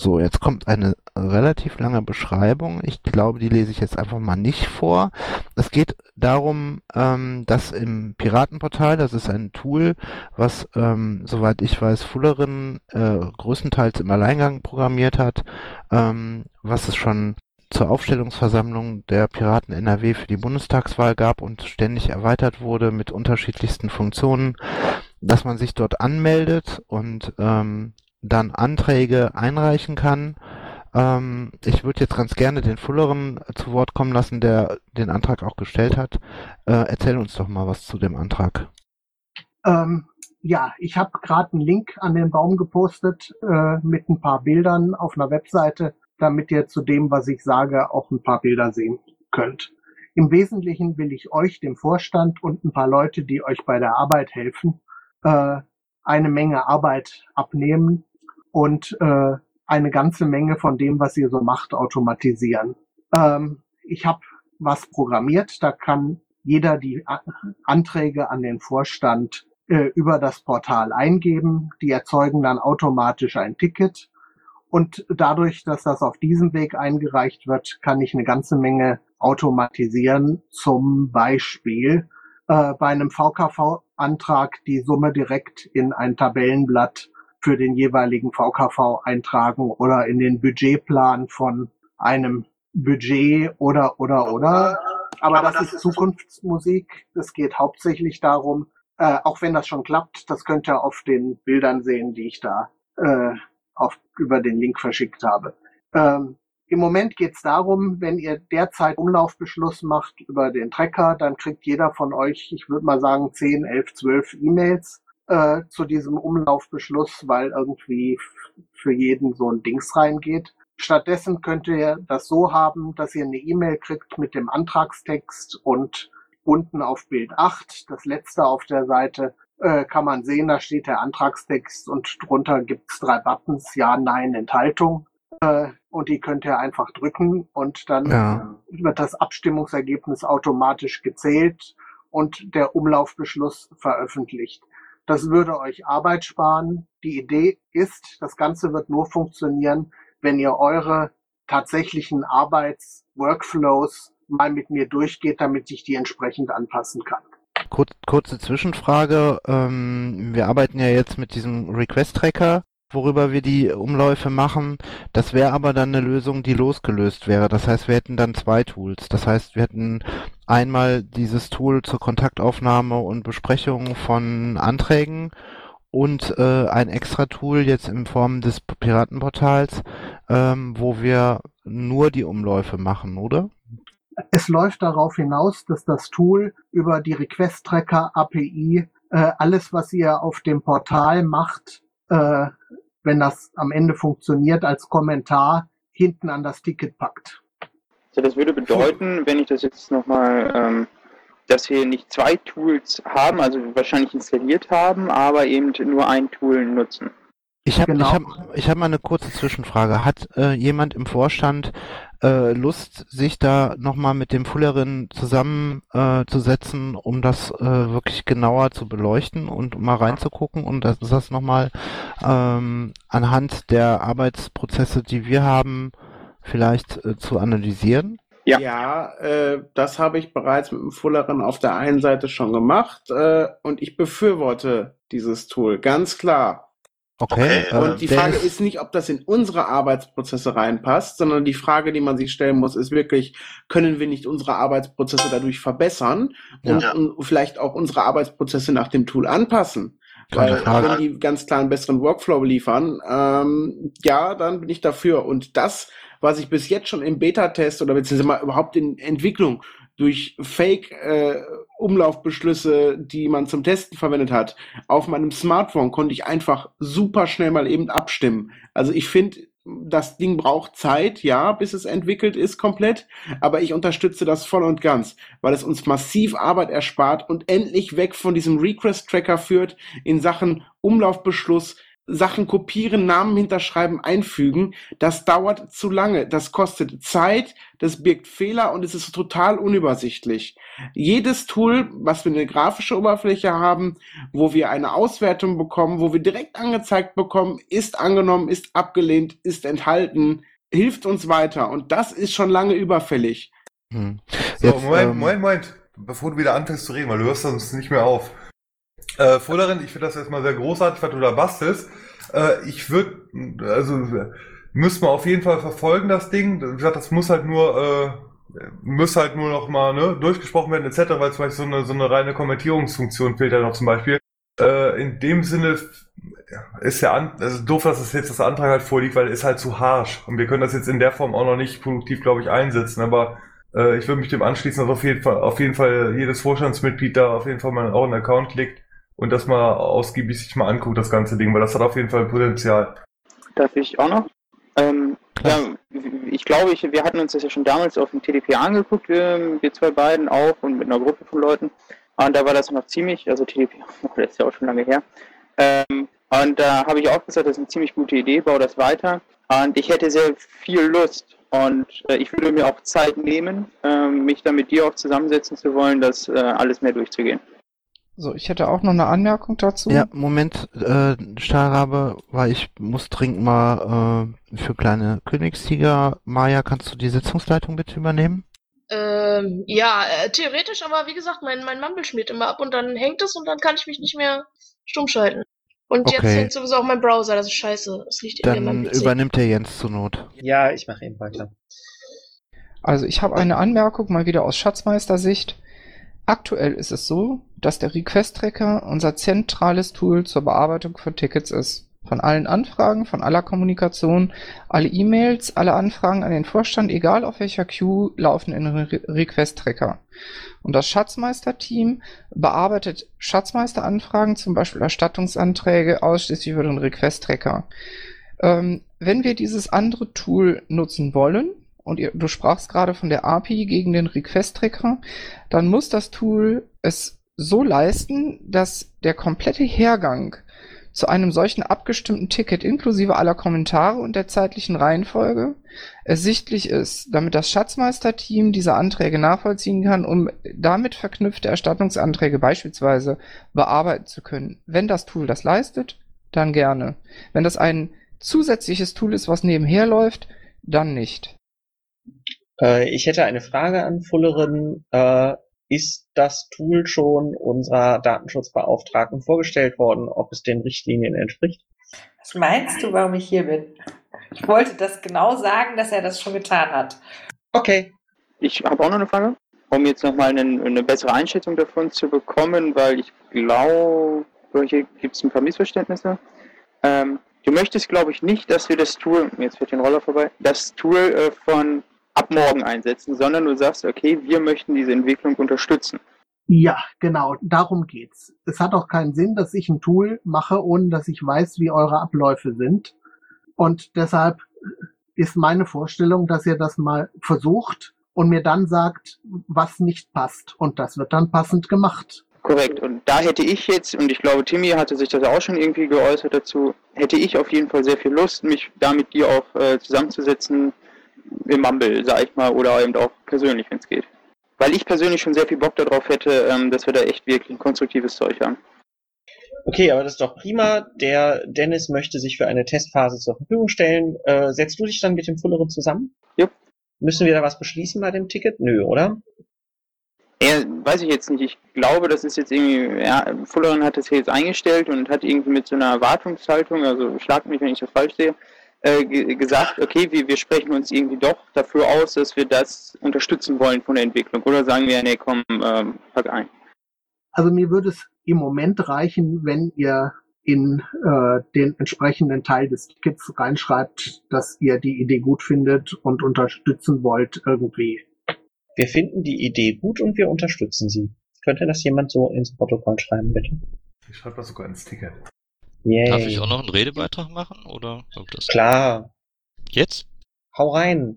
So, jetzt kommt eine relativ lange Beschreibung. Ich glaube, die lese ich jetzt einfach mal nicht vor. Es geht darum, ähm, dass im Piratenportal, das ist ein Tool, was, ähm, soweit ich weiß, Fullerin äh, größtenteils im Alleingang programmiert hat, ähm, was es schon zur Aufstellungsversammlung der Piraten NRW für die Bundestagswahl gab und ständig erweitert wurde mit unterschiedlichsten Funktionen, dass man sich dort anmeldet und ähm, dann Anträge einreichen kann. Ähm, ich würde jetzt ganz gerne den Fulleren zu Wort kommen lassen, der den Antrag auch gestellt hat. Äh, erzähl uns doch mal was zu dem Antrag. Ähm, ja, ich habe gerade einen Link an den Baum gepostet äh, mit ein paar Bildern auf einer Webseite, damit ihr zu dem, was ich sage, auch ein paar Bilder sehen könnt. Im Wesentlichen will ich euch, dem Vorstand und ein paar Leute, die euch bei der Arbeit helfen, äh, eine Menge Arbeit abnehmen und äh, eine ganze Menge von dem, was ihr so macht, automatisieren. Ähm, ich habe was programmiert, da kann jeder die Anträge an den Vorstand äh, über das Portal eingeben. Die erzeugen dann automatisch ein Ticket. Und dadurch, dass das auf diesem Weg eingereicht wird, kann ich eine ganze Menge automatisieren. Zum Beispiel äh, bei einem VKV-Antrag die Summe direkt in ein Tabellenblatt für den jeweiligen VKV eintragen oder in den Budgetplan von einem Budget oder oder oder. Aber das ist Zukunftsmusik. Es geht hauptsächlich darum, äh, auch wenn das schon klappt, das könnt ihr auf den Bildern sehen, die ich da äh, auf, über den Link verschickt habe. Ähm, Im Moment geht es darum, wenn ihr derzeit Umlaufbeschluss macht über den Tracker, dann kriegt jeder von euch, ich würde mal sagen, 10, 11, 12 E-Mails äh, zu diesem Umlaufbeschluss, weil irgendwie für jeden so ein Dings reingeht. Stattdessen könnt ihr das so haben, dass ihr eine E-Mail kriegt mit dem Antragstext und unten auf Bild 8, das letzte auf der Seite, äh, kann man sehen, da steht der Antragstext und drunter gibt's drei Buttons, Ja, Nein, Enthaltung. Äh, und die könnt ihr einfach drücken und dann Ja. wird das Abstimmungsergebnis automatisch gezählt und der Umlaufbeschluss veröffentlicht. Das würde euch Arbeit sparen. Die Idee ist, das Ganze wird nur funktionieren, wenn ihr eure tatsächlichen Arbeitsworkflows mal mit mir durchgeht, damit ich die entsprechend anpassen kann. Kurz, kurze Zwischenfrage. Ähm, wir arbeiten ja jetzt mit diesem Request-Tracker, worüber wir die Umläufe machen. Das wäre aber dann eine Lösung, die losgelöst wäre. Das heißt, wir hätten dann zwei Tools. Das heißt, wir hätten einmal dieses Tool zur Kontaktaufnahme und Besprechung von Anträgen und äh, ein extra Tool jetzt in Form des Piratenportals, ähm, wo wir nur die Umläufe machen, oder? Es läuft darauf hinaus, dass das Tool über die Request Tracker API äh, alles, was ihr auf dem Portal macht, äh, wenn das am Ende funktioniert, als Kommentar hinten an das Ticket packt. Also das würde bedeuten, wenn ich das jetzt nochmal, ähm, dass wir nicht zwei Tools haben, also wahrscheinlich installiert haben, aber eben nur ein Tool nutzen. Ich habe Genau. ich hab, ich hab mal eine kurze Zwischenfrage. Hat äh, jemand im Vorstand äh, Lust, sich da nochmal mit dem Fullerin zusammenzusetzen, äh, zu setzen, um das äh, wirklich genauer zu beleuchten und mal reinzugucken und das, das nochmal ähm, anhand der Arbeitsprozesse, die wir haben, vielleicht äh, zu analysieren? Ja, äh, das habe ich bereits mit dem Fulleren auf der einen Seite schon gemacht äh, und ich befürworte dieses Tool, ganz klar. Okay. äh, Und die Frage ist- ist nicht, ob das in unsere Arbeitsprozesse reinpasst, sondern die Frage, die man sich stellen muss, ist wirklich, können wir nicht unsere Arbeitsprozesse dadurch verbessern und, Ja. und vielleicht auch unsere Arbeitsprozesse nach dem Tool anpassen? Weil wenn die ganz klar einen besseren Workflow liefern, ähm, ja, dann bin ich dafür. Und das, was ich bis jetzt schon im Beta-Test oder beziehungsweise mal überhaupt in Entwicklung durch Fake-Umlaufbeschlüsse, die man zum Testen verwendet hat, auf meinem Smartphone konnte ich einfach super schnell mal eben abstimmen. Also ich finde, das Ding braucht Zeit, ja, bis es entwickelt ist komplett, aber ich unterstütze das voll und ganz, weil es uns massiv Arbeit erspart und endlich weg von diesem Request-Tracker führt in Sachen Umlaufbeschluss, Sachen kopieren, Namen hinterschreiben, einfügen. Das dauert zu lange. Das kostet Zeit, das birgt Fehler und es ist total unübersichtlich. Jedes Tool, was wir eine grafische Oberfläche haben, wo wir eine Auswertung bekommen, wo wir direkt angezeigt bekommen, ist angenommen, ist abgelehnt, ist enthalten, hilft uns weiter. Und das ist schon lange überfällig. Hm. So, Jetzt, Moment, ähm, Moment, Moment, bevor du wieder anfängst zu reden, weil du hörst uns nicht mehr auf. Äh, Fullerin, ich finde das erstmal sehr großartig, was du da bastelst. Äh, ich würde, also, müssen wir auf jeden Fall verfolgen, das Ding. Wie gesagt, das muss halt nur, äh, muss halt nur noch mal, ne, durchgesprochen werden, etc., weil zum Beispiel so eine, so eine reine Kommentierungsfunktion fehlt ja noch zum Beispiel. Äh, in dem Sinne ist ja an, also doof, dass es jetzt das Antrag halt vorliegt, weil er ist halt zu harsch. Und wir können das jetzt in der Form auch noch nicht produktiv, glaube ich, einsetzen, aber äh, ich würde mich dem anschließen, dass auf jeden Fall, auf jeden Fall jedes Vorstandsmitglied da auf jeden Fall mal auch einen Account klickt und das mal ausgiebig sich mal anguckt, das ganze Ding, weil das hat auf jeden Fall Potenzial. Darf ich auch noch? Ähm, ja, ich glaube, ich, wir hatten uns das ja schon damals auf dem TDP angeguckt, wir, wir zwei beiden auch und mit einer Gruppe von Leuten. Und da war das noch ziemlich, also TDP, das ist ja auch schon lange her. Ähm, und da habe ich auch gesagt, das ist eine ziemlich gute Idee, bau das weiter. Und ich hätte sehr viel Lust und äh, ich würde mir auch Zeit nehmen, äh, mich dann mit dir auch zusammensetzen zu wollen, das äh, alles mehr durchzugehen. So, ich hätte auch noch eine Anmerkung dazu. Ja, Moment, äh, Stahlrabe, weil ich muss dringend mal äh, für kleine Königstiger. Maja, kannst du die Sitzungsleitung bitte übernehmen? Ähm, ja, äh, theoretisch, aber wie gesagt, mein, mein Mumble schmiert immer ab und dann hängt es und dann kann ich mich nicht mehr stumm schalten. Und jetzt Okay. hängt sowieso auch mein Browser, das ist scheiße. Das liegt in Dann meinem PC. übernimmt der Jens zur Not. Ja, ich mache eben weiter. Also ich habe eine Anmerkung mal wieder aus Schatzmeister-Sicht. Aktuell ist es so, dass der Request-Tracker unser zentrales Tool zur Bearbeitung von Tickets ist. Von allen Anfragen, von aller Kommunikation, alle E-Mails, alle Anfragen an den Vorstand, egal auf welcher Queue, laufen in den Re Request-Tracker. Und das Schatzmeister-Team bearbeitet Schatzmeister-Anfragen, zum Beispiel Erstattungsanträge, ausschließlich über den Request-Tracker. Ähm, wenn wir dieses andere Tool nutzen wollen, und ihr, du sprachst gerade von der API gegen den Request-Tracker, dann muss das Tool es so leisten, dass der komplette Hergang zu einem solchen abgestimmten Ticket inklusive aller Kommentare und der zeitlichen Reihenfolge ersichtlich ist, damit das Schatzmeister-Team diese Anträge nachvollziehen kann, um damit verknüpfte Erstattungsanträge beispielsweise bearbeiten zu können. Wenn das Tool das leistet, dann gerne. Wenn das ein zusätzliches Tool ist, was nebenher läuft, dann nicht. Äh, ich hätte eine Frage an Fullerin. Äh, ist das Tool schon unserer Datenschutzbeauftragten vorgestellt worden, ob es den Richtlinien entspricht? Was meinst du, warum ich hier bin? Ich wollte das genau sagen, dass er das schon getan hat. Okay. Ich habe auch noch eine Frage, um jetzt nochmal eine, eine bessere Einschätzung davon zu bekommen, weil ich glaube, hier gibt es ein paar Missverständnisse. Ähm, du möchtest, glaube ich, nicht, dass wir das Tool, jetzt fährt den Roller vorbei, das Tool äh, von ab morgen einsetzen, sondern du sagst, okay, wir möchten diese Entwicklung unterstützen. Ja, genau, darum geht's. Es hat auch keinen Sinn, dass ich ein Tool mache, ohne dass ich weiß, wie eure Abläufe sind. Und deshalb ist meine Vorstellung, dass ihr das mal versucht und mir dann sagt, was nicht passt. Und das wird dann passend gemacht. Korrekt. Und da hätte ich jetzt, und ich glaube, Timmy hatte sich das auch schon irgendwie geäußert dazu, hätte ich auf jeden Fall sehr viel Lust, mich da mit dir auch äh, zusammenzusetzen, im Mumble, sag ich mal, oder eben auch persönlich, wenn es geht. Weil ich persönlich schon sehr viel Bock darauf hätte, ähm, dass wir da echt wirklich ein konstruktives Zeug haben. Okay, aber das ist doch prima. Der Dennis möchte sich für eine Testphase zur Verfügung stellen. Äh, setzt du dich dann mit dem Fulleren zusammen? Ja. Müssen wir da was beschließen bei dem Ticket? Nö, oder? Er, weiß ich jetzt nicht. Ich glaube, das ist jetzt irgendwie, ja, Fullerin hat das hier jetzt eingestellt und hat irgendwie mit so einer Erwartungshaltung, also schlag mich, wenn ich das falsch sehe, äh, ge gesagt, okay, wir, wir sprechen uns irgendwie doch dafür aus, dass wir das unterstützen wollen von der Entwicklung. Oder sagen wir, nee, komm, ähm, pack ein. Also mir würde es im Moment reichen, wenn ihr in äh, den entsprechenden Teil des Tickets reinschreibt, dass ihr die Idee gut findet und unterstützen wollt irgendwie. Wir finden die Idee gut und wir unterstützen sie. Könnte das jemand so ins Protokoll schreiben, bitte? Ich schreibe das sogar ins Ticket. Yay. Darf ich auch noch einen Redebeitrag machen oder? Klar. Jetzt? Hau rein.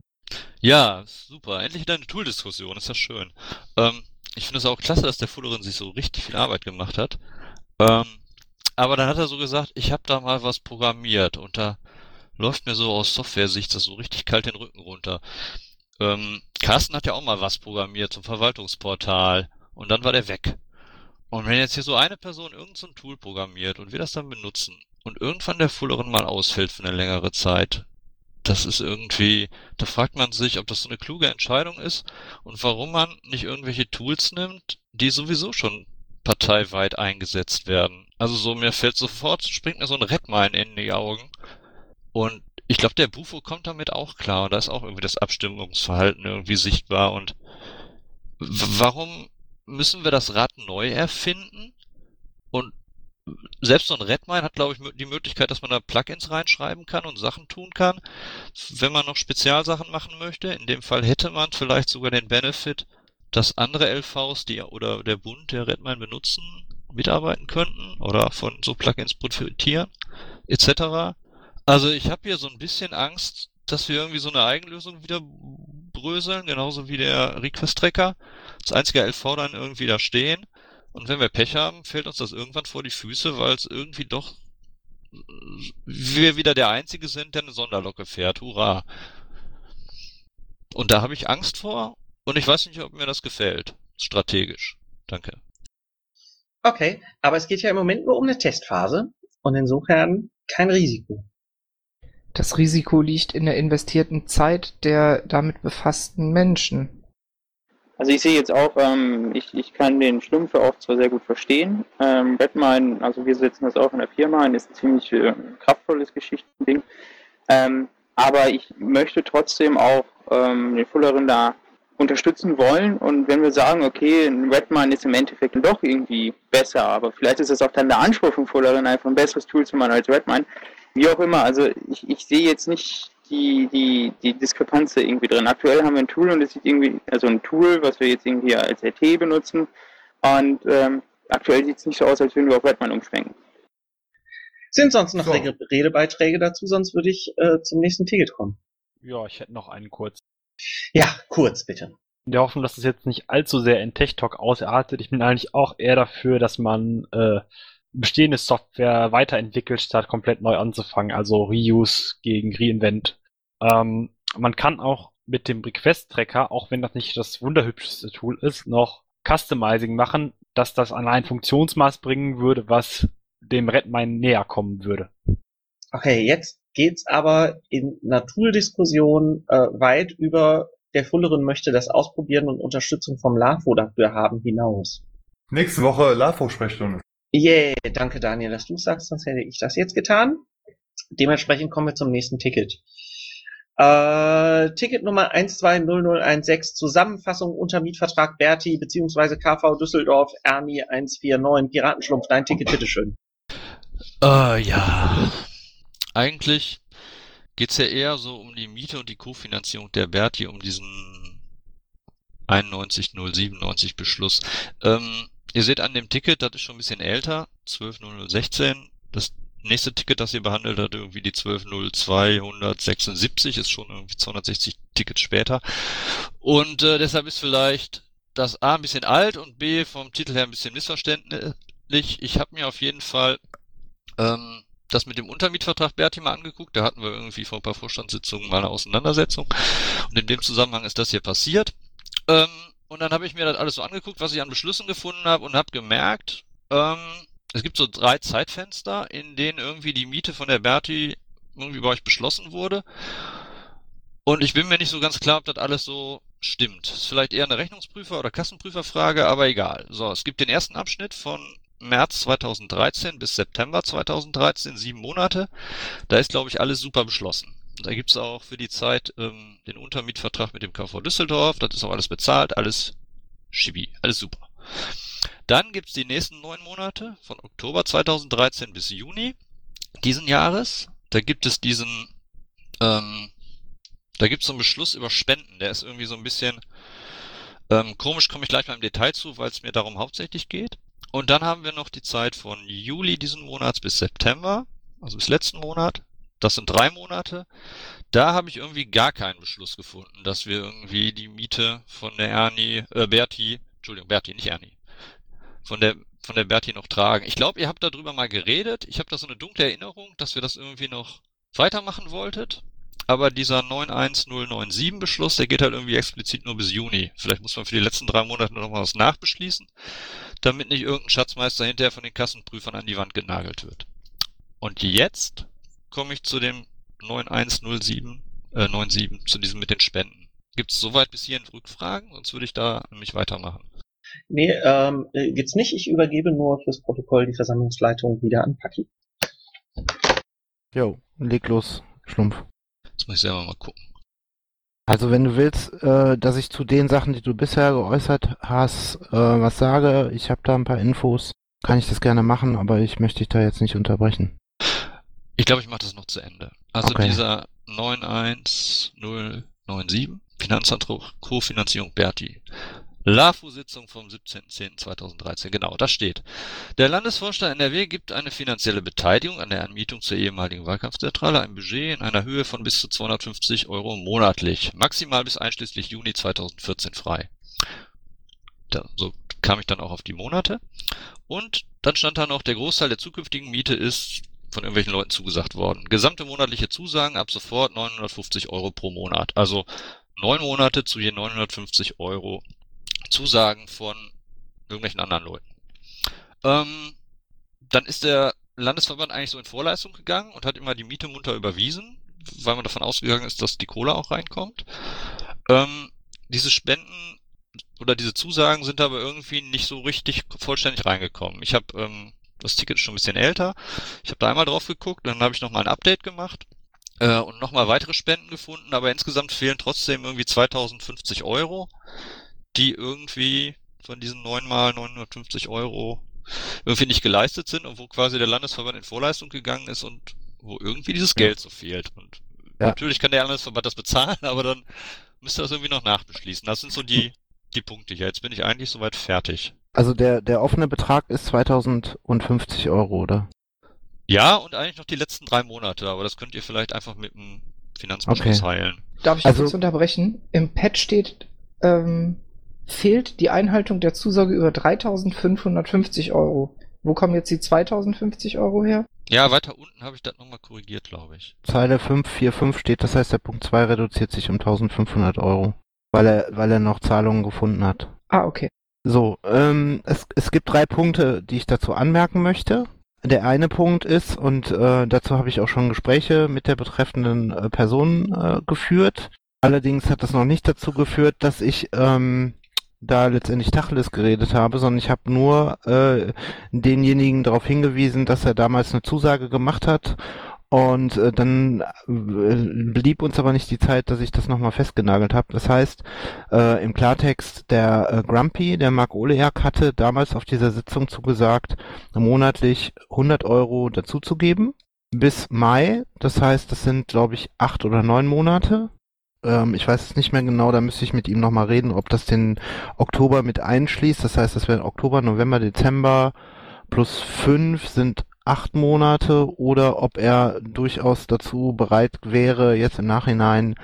Ja, super. Endlich wieder eine Tool-Diskussion. Ist ja schön. Ähm, ich finde es auch klasse, dass der Fullerin sich so richtig viel Arbeit gemacht hat. Ähm, aber dann hat er so gesagt, ich habe da mal was programmiert und da läuft mir so aus Software-Sicht das so richtig kalt den Rücken runter. Ähm, Carsten hat ja auch mal was programmiert zum Verwaltungsportal und dann war der weg. Und wenn jetzt hier so eine Person irgendein so Tool programmiert und wir das dann benutzen und irgendwann der Fullerin mal ausfällt für eine längere Zeit, das ist irgendwie, da fragt man sich, ob das so eine kluge Entscheidung ist und warum man nicht irgendwelche Tools nimmt, die sowieso schon parteiweit eingesetzt werden. Also so, mir fällt sofort, springt mir so ein Redmine in die Augen. Und ich glaube, der Bufo kommt damit auch klar und da ist auch irgendwie das Abstimmungsverhalten irgendwie sichtbar und warum müssen wir das Rad neu erfinden? Und selbst so ein Redmine hat, glaube ich, die Möglichkeit, dass man da Plugins reinschreiben kann und Sachen tun kann, wenn man noch Spezialsachen machen möchte. In dem Fall hätte man vielleicht sogar den Benefit, dass andere LVs, die oder der Bund, der Redmine benutzen mitarbeiten könnten oder von so Plugins profitieren, etc. Also ich habe hier so ein bisschen Angst, dass wir irgendwie so eine Eigenlösung wieder bröseln, genauso wie der Request-Tracker. Das einzige LV dann irgendwie da stehen. Und wenn wir Pech haben, fällt uns das irgendwann vor die Füße, weil es irgendwie doch wir wieder der Einzige sind, der eine Sonderlocke fährt. Hurra! Und da habe ich Angst vor und ich weiß nicht, ob mir das gefällt. Strategisch. Danke. Okay, aber es geht ja im Moment nur um eine Testphase und insofern kein Risiko. Das Risiko liegt in der investierten Zeit der damit befassten Menschen. Also ich sehe jetzt auch, ähm, ich, ich kann den Schlumpfe auch zwar sehr gut verstehen. Ähm, Redmine, also wir setzen das auch in der Firma ein, ist ein ziemlich äh, kraftvolles Geschichtending. Ähm, aber ich möchte trotzdem auch ähm, den Fullerin da unterstützen wollen. Und wenn wir sagen, okay, ein Redmine ist im Endeffekt doch irgendwie besser, aber vielleicht ist es auch dann der Anspruch von Fullerin, einfach ein besseres Tool zu machen als Redmine. Wie auch immer, also ich, ich sehe jetzt nicht die, die, die Diskrepanz irgendwie drin. Aktuell haben wir ein Tool und es sieht irgendwie, also ein Tool, was wir jetzt irgendwie als RT benutzen. Und ähm, aktuell sieht es nicht so aus, als würden wir auf Redmine umschwenken. Sind sonst noch so. Redebeiträge dazu, sonst würde ich äh, zum nächsten Ticket kommen. Ja, ich hätte noch einen kurz. Ja, kurz bitte. In der Hoffnung, dass es jetzt nicht allzu sehr in Tech Talk ausartet. Ich bin eigentlich auch eher dafür, dass man äh, bestehende Software weiterentwickelt, statt komplett neu anzufangen. Also Reuse gegen Reinvent. Ähm, man kann auch mit dem Request-Tracker, auch wenn das nicht das wunderhübscheste Tool ist, noch Customizing machen, dass das an ein Funktionsmaß bringen würde, was dem Redmine näher kommen würde. Okay, jetzt geht's aber in einer Tool-Diskussion äh, weit über der Fullerin möchte das ausprobieren und Unterstützung vom LAFO dafür haben hinaus. Nächste Woche LAFO-Sprechstunde. Yeah, danke Daniel, dass du sagst, sonst hätte ich das jetzt getan. Dementsprechend kommen wir zum nächsten Ticket. Äh, Ticket Nummer 120016, Zusammenfassung unter Mietvertrag Berti bzw. KV Düsseldorf Ernie 149, Piratenschlumpf, dein Ticket, bitteschön. Äh, ja. Eigentlich geht's ja eher so um die Miete und die Kofinanzierung der Berti, um diesen 91.097 Beschluss. Ähm, ihr seht an dem Ticket, das ist schon ein bisschen älter, 12.0016. Das nächste Ticket, das ihr behandelt hat, irgendwie die 12.0276, ist schon irgendwie 260 Tickets später. Und äh, deshalb ist vielleicht das A ein bisschen alt und B vom Titel her ein bisschen missverständlich. Ich habe mir auf jeden Fall ähm, das mit dem Untermietvertrag Berti mal angeguckt. Da hatten wir irgendwie vor ein paar Vorstandssitzungen mal eine Auseinandersetzung. Und in dem Zusammenhang ist das hier passiert. Ähm, und dann habe ich mir das alles so angeguckt, was ich an Beschlüssen gefunden habe und habe gemerkt, ähm, es gibt so drei Zeitfenster, in denen irgendwie die Miete von der Berti irgendwie bei euch beschlossen wurde. Und ich bin mir nicht so ganz klar, ob das alles so stimmt. Ist vielleicht eher eine Rechnungsprüfer- oder Kassenprüferfrage, aber egal. So, es gibt den ersten Abschnitt von März 2013 bis September 2013, sieben Monate. Da ist, glaube ich, alles super beschlossen. Da gibt's auch für die Zeit ähm, den Untermietvertrag mit dem KV Düsseldorf. Das ist auch alles bezahlt, alles schibi, alles super. Dann gibt's die nächsten neun Monate von Oktober 2013 bis Juni diesen Jahres. Da gibt es diesen, ähm, da gibt's so einen Beschluss über Spenden. Der ist irgendwie so ein bisschen ähm, komisch, komme ich gleich mal im Detail zu, weil es mir darum hauptsächlich geht. Und dann haben wir noch die Zeit von Juli diesen Monats bis September, also bis letzten Monat. Das sind drei Monate. Da habe ich irgendwie gar keinen Beschluss gefunden, dass wir irgendwie die Miete von der Ernie, äh, Berti, Entschuldigung, Berti, nicht Ernie, von der von der Berti noch tragen. Ich glaube, ihr habt darüber mal geredet. Ich habe da so eine dunkle Erinnerung, dass wir das irgendwie noch weitermachen wolltet. Aber dieser 91097 Beschluss, der geht halt irgendwie explizit nur bis Juni. Vielleicht muss man für die letzten drei Monate noch mal was nachbeschließen damit nicht irgendein Schatzmeister hinterher von den Kassenprüfern an die Wand genagelt wird. Und jetzt komme ich zu dem 9107, äh, 97, zu diesem mit den Spenden. Gibt es soweit bis hierhin Rückfragen? Sonst würde ich da nämlich weitermachen. Nee, ähm, äh, gibt's nicht. Ich übergebe nur fürs Protokoll die Versammlungsleitung wieder an Paki. Jo, leg los, Schlumpf. Jetzt muss ich selber mal gucken. Also wenn du willst, äh, dass ich zu den Sachen, die du bisher geäußert hast, äh, was sage, ich habe da ein paar Infos, kann ich das gerne machen, aber ich möchte dich da jetzt nicht unterbrechen. Ich glaube, ich mache das noch zu Ende. Also okay. dieser 91097, Finanzantrag, Kofinanzierung Berti. LAFU-Sitzung vom 17.10.2013. Genau, da steht. Der Landesvorstand NRW gibt eine finanzielle Beteiligung an der Anmietung zur ehemaligen Wahlkampfzentrale, ein Budget in einer Höhe von bis zu 250 Euro monatlich, maximal bis einschließlich Juni 2014 frei. Da, so kam ich dann auch auf die Monate. Und dann stand da noch, der Großteil der zukünftigen Miete ist von irgendwelchen Leuten zugesagt worden. Gesamte monatliche Zusagen ab sofort 950 Euro pro Monat. Also neun Monate zu je 950 Euro Zusagen von irgendwelchen anderen Leuten. Ähm, dann ist der Landesverband eigentlich so in Vorleistung gegangen und hat immer die Miete munter überwiesen, weil man davon ausgegangen ist, dass die Kohle auch reinkommt. Ähm, diese Spenden oder diese Zusagen sind aber irgendwie nicht so richtig vollständig reingekommen. Ich habe ähm, das Ticket ist schon ein bisschen älter. Ich habe da einmal drauf geguckt, dann habe ich nochmal ein Update gemacht äh, und nochmal weitere Spenden gefunden, aber insgesamt fehlen trotzdem irgendwie 2050 Euro die irgendwie von diesen 9 mal 950 Euro irgendwie nicht geleistet sind und wo quasi der Landesverband in Vorleistung gegangen ist und wo irgendwie dieses Geld so fehlt. Und ja. natürlich kann der Landesverband das bezahlen, aber dann müsste das irgendwie noch nachbeschließen. Das sind so die, die Punkte hier. Jetzt bin ich eigentlich soweit fertig. Also der, der offene Betrag ist 2050 Euro, oder? Ja, und eigentlich noch die letzten drei Monate, aber das könnt ihr vielleicht einfach mit dem Finanzbeschluss okay. heilen. Darf ich also, kurz unterbrechen? Im Pad steht ähm, fehlt die Einhaltung der Zusage über 3550 Euro. Wo kommen jetzt die 2050 Euro her? Ja, weiter unten habe ich das nochmal korrigiert, glaube ich. Zeile 545 steht, das heißt, der Punkt 2 reduziert sich um 1500 Euro, weil er, weil er noch Zahlungen gefunden hat. Ah, okay. So, ähm, es, es gibt drei Punkte, die ich dazu anmerken möchte. Der eine Punkt ist, und äh, dazu habe ich auch schon Gespräche mit der betreffenden äh, Person äh, geführt. Allerdings hat das noch nicht dazu geführt, dass ich ähm, da letztendlich Tacheles geredet habe, sondern ich habe nur äh, denjenigen darauf hingewiesen, dass er damals eine Zusage gemacht hat und äh, dann äh, blieb uns aber nicht die Zeit, dass ich das nochmal festgenagelt habe. Das heißt, äh, im Klartext, der äh, Grumpy, der Marc Oleak, hatte damals auf dieser Sitzung zugesagt, monatlich 100 Euro dazuzugeben bis Mai. Das heißt, das sind, glaube ich, acht oder neun Monate. Ähm, ich weiß es nicht mehr genau, da müsste ich mit ihm nochmal reden, ob das den Oktober mit einschließt. Das heißt, das wäre Oktober, November, Dezember plus fünf sind acht Monate oder ob er durchaus dazu bereit wäre, jetzt im Nachhinein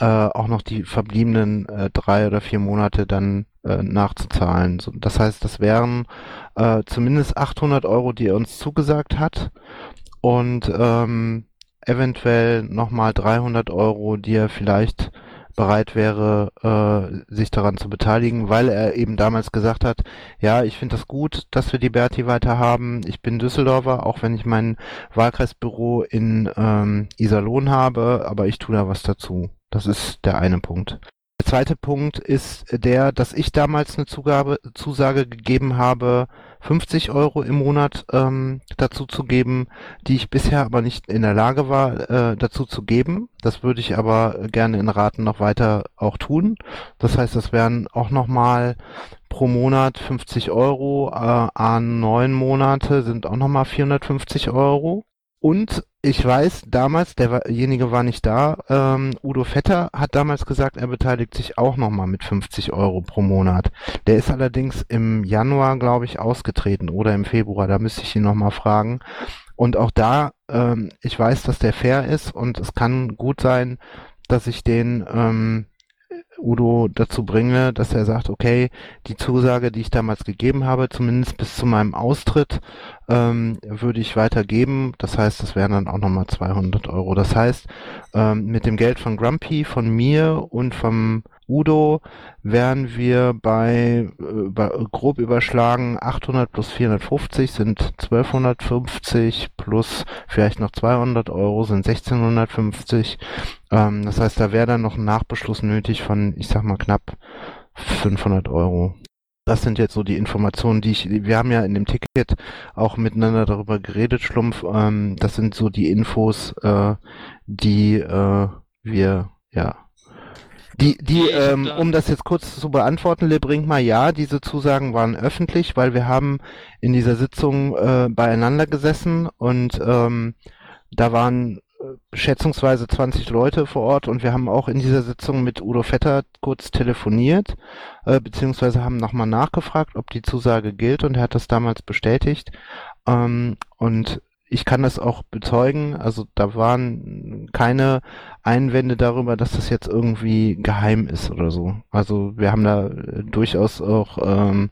äh, auch noch die verbliebenen äh, drei oder vier Monate dann äh, nachzuzahlen. So, das heißt, das wären äh, zumindest 800 Euro, die er uns zugesagt hat. Und ähm, eventuell nochmal 300 Euro, die er vielleicht bereit wäre, äh, sich daran zu beteiligen, weil er eben damals gesagt hat, ja, ich finde das gut, dass wir die Berti weiter haben. Ich bin Düsseldorfer, auch wenn ich mein Wahlkreisbüro in ähm, Iserlohn habe, aber ich tue da was dazu. Das ist der eine Punkt. Der zweite Punkt ist der, dass ich damals eine Zugabe, Zusage gegeben habe, 50 Euro im Monat ähm, dazu zu geben, die ich bisher aber nicht in der Lage war, äh, dazu zu geben. Das würde ich aber gerne in Raten noch weiter auch tun. Das heißt, das wären auch nochmal pro Monat 50 Euro, äh, a neun Monate sind auch nochmal 450 Euro. Und ich weiß, damals, derjenige war nicht da, ähm, Udo Vetter hat damals gesagt, er beteiligt sich auch nochmal mit 50 Euro pro Monat. Der ist allerdings im Januar, glaube ich, ausgetreten oder im Februar, da müsste ich ihn nochmal fragen. Und auch da, ähm, ich weiß, dass der fair ist und es kann gut sein, dass ich den ähm, Udo dazu bringe, dass er sagt, okay, die Zusage, die ich damals gegeben habe, zumindest bis zu meinem Austritt, ähm, würde ich weitergeben. Das heißt, das wären dann auch nochmal 200 Euro. Das heißt, ähm, mit dem Geld von Grumpy, von mir und vom Udo wären wir bei, äh, bei grob überschlagen 800 plus 450 sind 1250 plus vielleicht noch 200 Euro sind 1650. Ähm, das heißt, da wäre dann noch ein Nachbeschluss nötig von, ich sag mal, knapp 500 Euro. Das sind jetzt so die Informationen, die ich, wir haben ja in dem Ticket auch miteinander darüber geredet, Schlumpf. Ähm, das sind so die Infos, äh, die äh, wir, ja, die, die, ähm, um das jetzt kurz zu beantworten, Le Brinkma, ja, diese Zusagen waren öffentlich, weil wir haben in dieser Sitzung äh, beieinander gesessen und ähm, da waren äh, schätzungsweise 20 Leute vor Ort und wir haben auch in dieser Sitzung mit Udo Vetter kurz telefoniert, äh, beziehungsweise haben nochmal nachgefragt, ob die Zusage gilt und er hat das damals bestätigt. Ähm, und ich kann das auch bezeugen, also da waren keine Einwände darüber, dass das jetzt irgendwie geheim ist oder so. Also wir haben da äh, durchaus auch ähm,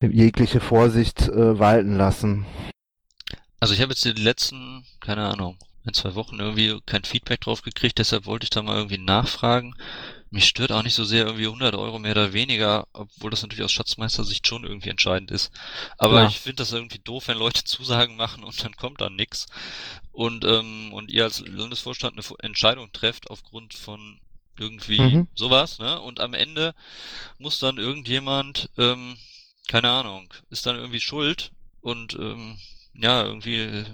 jegliche Vorsicht äh, walten lassen. Also ich habe jetzt die letzten, keine Ahnung, ein, zwei Wochen irgendwie kein Feedback drauf gekriegt, deshalb wollte ich da mal irgendwie nachfragen. Mich stört auch nicht so sehr irgendwie 100 Euro mehr oder weniger, obwohl das natürlich aus Schatzmeistersicht schon irgendwie entscheidend ist. Aber Klar. ich finde das irgendwie doof, wenn Leute Zusagen machen und dann kommt dann nix. Und, ähm, und ihr als Landesvorstand eine Entscheidung trefft aufgrund von irgendwie Mhm. sowas, ne? Und am Ende muss dann irgendjemand, ähm, keine Ahnung, ist dann irgendwie schuld und ähm, ja, irgendwie äh,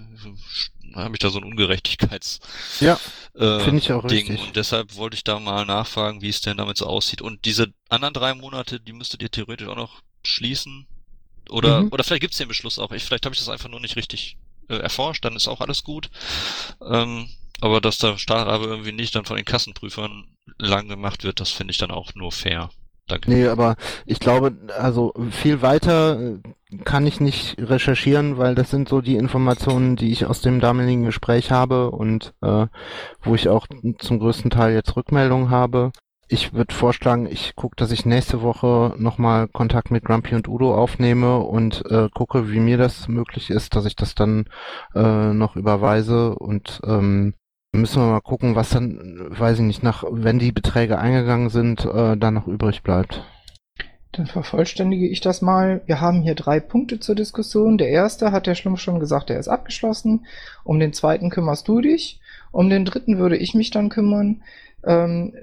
habe ich da so ein Ungerechtigkeits Ja, äh, finde ich auch Ding. richtig. Und deshalb wollte ich da mal nachfragen, wie es denn damit so aussieht. Und diese anderen drei Monate, die müsstet ihr theoretisch auch noch schließen. Oder, Mhm. oder vielleicht gibt's den Beschluss auch. Ich, vielleicht habe ich das einfach nur nicht richtig äh, erforscht, dann ist auch alles gut. Ähm, aber dass der Stahlrabe irgendwie nicht dann von den Kassenprüfern lang gemacht wird, das finde ich dann auch nur fair. Danke. Nee, aber ich glaube, also viel weiter äh, kann ich nicht recherchieren, weil das sind so die Informationen, die ich aus dem damaligen Gespräch habe und äh, wo ich auch zum größten Teil jetzt Rückmeldungen habe. Ich würde vorschlagen, ich gucke, dass ich nächste Woche nochmal Kontakt mit Grumpy und Udo aufnehme und äh, gucke, wie mir das möglich ist, dass ich das dann äh, noch überweise und ähm, müssen wir mal gucken, was dann, weiß ich nicht, nach, wenn die Beträge eingegangen sind, äh, dann noch übrig bleibt. Dann vervollständige ich das mal. Wir haben hier drei Punkte zur Diskussion. Der erste hat der Schlumpf schon gesagt, der ist abgeschlossen. Um den zweiten kümmerst du dich. Um den dritten würde ich mich dann kümmern. Ähm,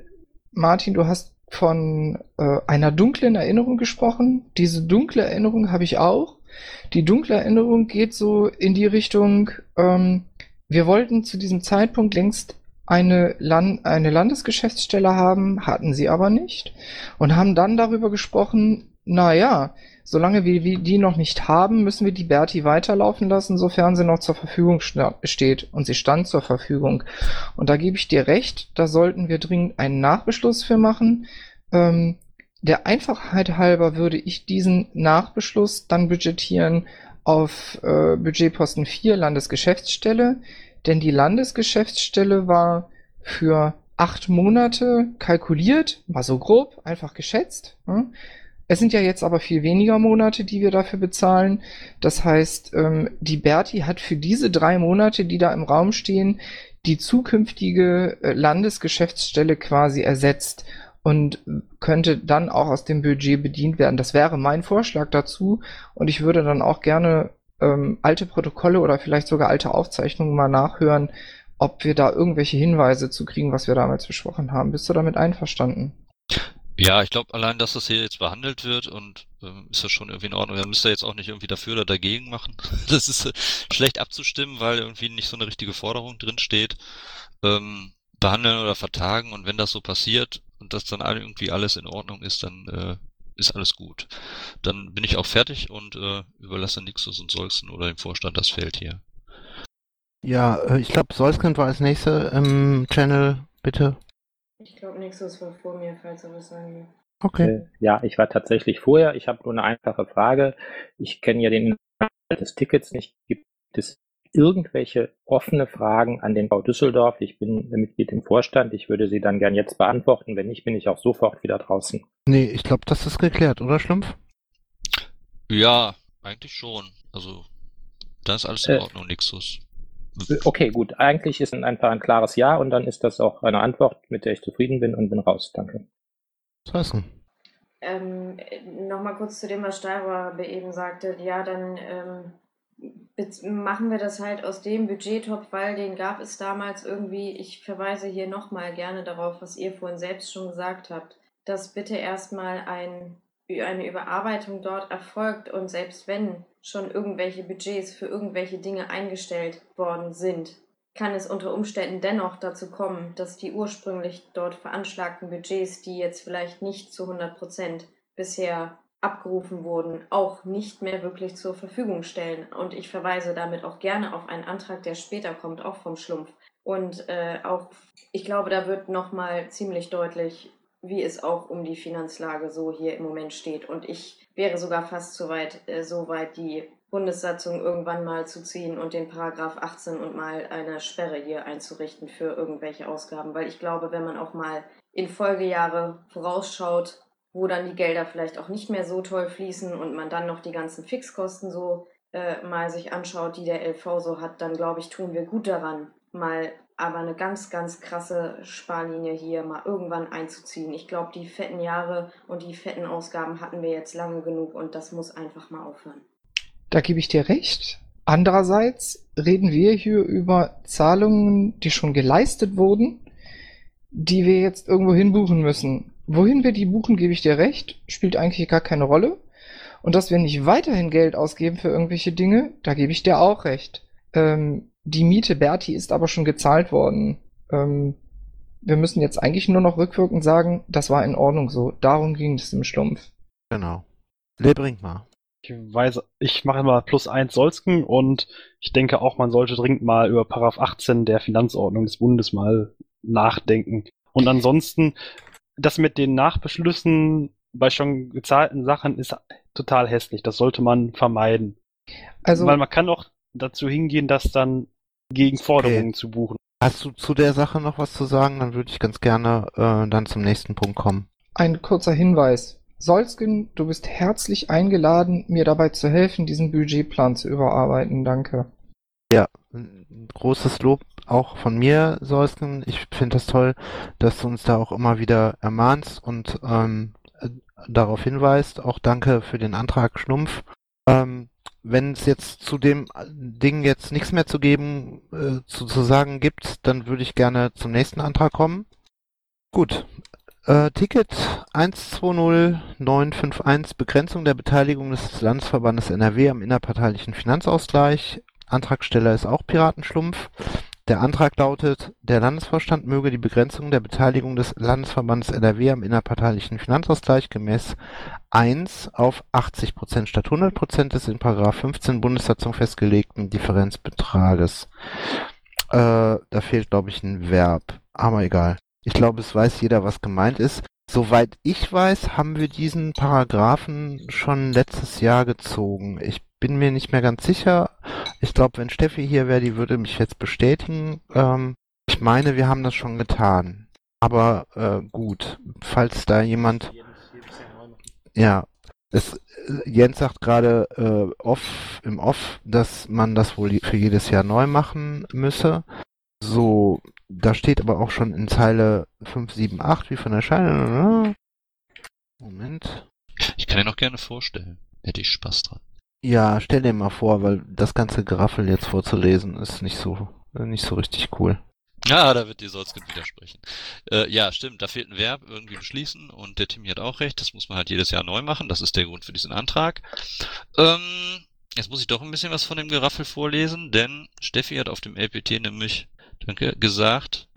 Martin, du hast von äh, einer dunklen Erinnerung gesprochen. Diese dunkle Erinnerung habe ich auch. Die dunkle Erinnerung geht so in die Richtung, ähm, wir wollten zu diesem Zeitpunkt längst eine, Land eine Landesgeschäftsstelle haben, hatten sie aber nicht und haben dann darüber gesprochen, naja, solange wir die noch nicht haben, müssen wir die Berti weiterlaufen lassen, sofern sie noch zur Verfügung steht. Und sie stand zur Verfügung. Und da gebe ich dir recht, da sollten wir dringend einen Nachbeschluss für machen. Ähm, der Einfachheit halber würde ich diesen Nachbeschluss dann budgetieren auf äh, Budgetposten 4 Landesgeschäftsstelle, denn die Landesgeschäftsstelle war für acht Monate kalkuliert, mal so grob, einfach geschätzt. hm? Es sind ja jetzt aber viel weniger Monate, die wir dafür bezahlen. Das heißt, ähm, die Berti hat für diese drei Monate, die da im Raum stehen, die zukünftige äh, Landesgeschäftsstelle quasi ersetzt und könnte dann auch aus dem Budget bedient werden. Das wäre mein Vorschlag dazu und ich würde dann auch gerne ähm, alte Protokolle oder vielleicht sogar alte Aufzeichnungen mal nachhören, ob wir da irgendwelche Hinweise zu kriegen, was wir damals besprochen haben. Bist du damit einverstanden? Ja, ich glaube, allein, dass das hier jetzt behandelt wird und ähm, ist das schon irgendwie in Ordnung. Da müsst ihr jetzt auch nicht irgendwie dafür oder dagegen machen. Das ist äh, schlecht abzustimmen, weil irgendwie nicht so eine richtige Forderung drin steht. Ähm, behandeln oder vertagen und wenn das so passiert und das dann irgendwie alles in Ordnung ist, dann äh, ist alles gut. Dann bin ich auch fertig und äh, überlasse Nixus und Solzen oder dem Vorstand das Feld hier. Ja, äh, ich glaube, Solskent war als nächste im Channel, bitte. Ich glaube, Nixus war vor mir, falls er was sagen will. Okay. Äh, Ja, ich war tatsächlich vorher. Ich habe nur eine einfache Frage. Ich kenne ja den Inhalt des Tickets nicht. Gibt es irgendwelche offene Fragen an den Bau Düsseldorf? Ich bin Mitglied im Vorstand. Ich würde sie dann gern jetzt beantworten. Wenn nicht, bin ich auch sofort wieder draußen. Nee, ich glaube, das ist geklärt, oder Schlumpf? Ja, eigentlich schon. Also, da ist alles in Äh, Ordnung, Nixus. Okay, gut. Eigentlich ist einfach ein klares Ja und dann ist das auch eine Antwort, mit der ich zufrieden bin und bin raus. Danke. Solskent. Ähm, Nochmal kurz zu dem, was Stahlrabe eben sagte. Ja, dann ähm, machen wir das halt aus dem Budgettopf, weil den gab es damals irgendwie. Ich verweise hier nochmal gerne darauf, was ihr vorhin selbst schon gesagt habt, dass bitte erstmal ein, eine Überarbeitung dort erfolgt und selbst wenn schon irgendwelche Budgets für irgendwelche Dinge eingestellt worden sind, kann es unter Umständen dennoch dazu kommen, dass die ursprünglich dort veranschlagten Budgets, die jetzt vielleicht nicht zu 100 Prozent bisher abgerufen wurden, auch nicht mehr wirklich zur Verfügung stellen. Und ich verweise damit auch gerne auf einen Antrag, der später kommt, auch vom Schlumpf. Und äh, auch, ich glaube, da wird nochmal ziemlich deutlich, wie es auch um die Finanzlage so hier im Moment steht. Und ich wäre sogar fast so weit, äh, so weit die Bundessatzung irgendwann mal zu ziehen und den Paragraph 18 und mal eine Sperre hier einzurichten für irgendwelche Ausgaben. Weil ich glaube, wenn man auch mal in Folgejahre vorausschaut, wo dann die Gelder vielleicht auch nicht mehr so toll fließen und man dann noch die ganzen Fixkosten so äh, mal sich anschaut, die der LV so hat, dann glaube ich, tun wir gut daran, mal aber eine ganz, ganz krasse Sparlinie hier mal irgendwann einzuziehen. Ich glaube, die fetten Jahre und die fetten Ausgaben hatten wir jetzt lange genug und das muss einfach mal aufhören. Da gebe ich dir recht. Andererseits reden wir hier über Zahlungen, die schon geleistet wurden, die wir jetzt irgendwo hinbuchen müssen. Wohin wir die buchen, gebe ich dir recht, spielt eigentlich gar keine Rolle. Und dass wir nicht weiterhin Geld ausgeben für irgendwelche Dinge, da gebe ich dir auch recht. Ähm, die Miete Berti ist aber schon gezahlt worden. Ähm, wir müssen jetzt eigentlich nur noch rückwirkend sagen, das war in Ordnung so. Darum ging es im Schlumpf. Genau. Lebring mal. Ich weiß, ich mache immer plus eins Solsken und ich denke auch, man sollte dringend mal über Paragraph 18 der Finanzordnung des Bundes mal nachdenken. Und ansonsten, das mit den Nachbeschlüssen bei schon gezahlten Sachen ist total hässlich. Das sollte man vermeiden. Also, Weil man kann auch dazu hingehen, das dann gegen Forderungen Okay. zu buchen. Hast du zu der Sache noch was zu sagen? Dann würde ich ganz gerne äh, dann zum nächsten Punkt kommen. Ein kurzer Hinweis. Solsken, du bist herzlich eingeladen, mir dabei zu helfen, diesen Budgetplan zu überarbeiten. Danke. Ja, ein großes Lob auch von mir, Solsken. Ich finde das toll, dass du uns da auch immer wieder ermahnst und ähm, äh, darauf hinweist. Auch danke für den Antrag Schlumpf. Ähm, wenn es jetzt zu dem Ding jetzt nichts mehr zu geben, äh, zu, zu sagen gibt, dann würde ich gerne zum nächsten Antrag kommen. Gut. Äh, Ticket 120951 Begrenzung der Beteiligung des Landesverbandes NRW am innerparteilichen Finanzausgleich. Antragsteller ist auch Piratenschlumpf. Der Antrag lautet, der Landesvorstand möge die Begrenzung der Beteiligung des Landesverbandes NRW am innerparteilichen Finanzausgleich gemäß 1 auf 80 Prozent statt 100 Prozent des in § 15 Bundessatzung festgelegten Differenzbetrages. Äh, da fehlt, glaube ich, ein Verb. Aber egal. Ich glaube, es weiß jeder, was gemeint ist. Soweit ich weiß, haben wir diesen Paragraphen schon letztes Jahr gezogen. Ich bin mir nicht mehr ganz sicher. Ich glaube, wenn Steffi hier wäre, die würde mich jetzt bestätigen. Ähm, ich meine, wir haben das schon getan. Aber äh, gut, falls da jemand. Ja, es, äh, Jens sagt gerade äh, off, im Off, dass man das wohl für jedes Jahr neu machen müsse. So, da steht aber auch schon in Zeile 578, wie von der Scheine. Moment. Ich kann dir noch gerne vorstellen. Hätte ich Spaß dran. Ja, stell dir mal vor, weil das ganze Geraffel jetzt vorzulesen ist nicht so, nicht so richtig cool. Ja, da wird die Solskin widersprechen. Äh, ja, stimmt, da fehlt ein Verb, irgendwie beschließen und der Timmy hat auch recht, das muss man halt jedes Jahr neu machen, das ist der Grund für diesen Antrag. Ähm, jetzt muss ich doch ein bisschen was von dem Geraffel vorlesen, denn Steffi hat auf dem LPT nämlich gesagt,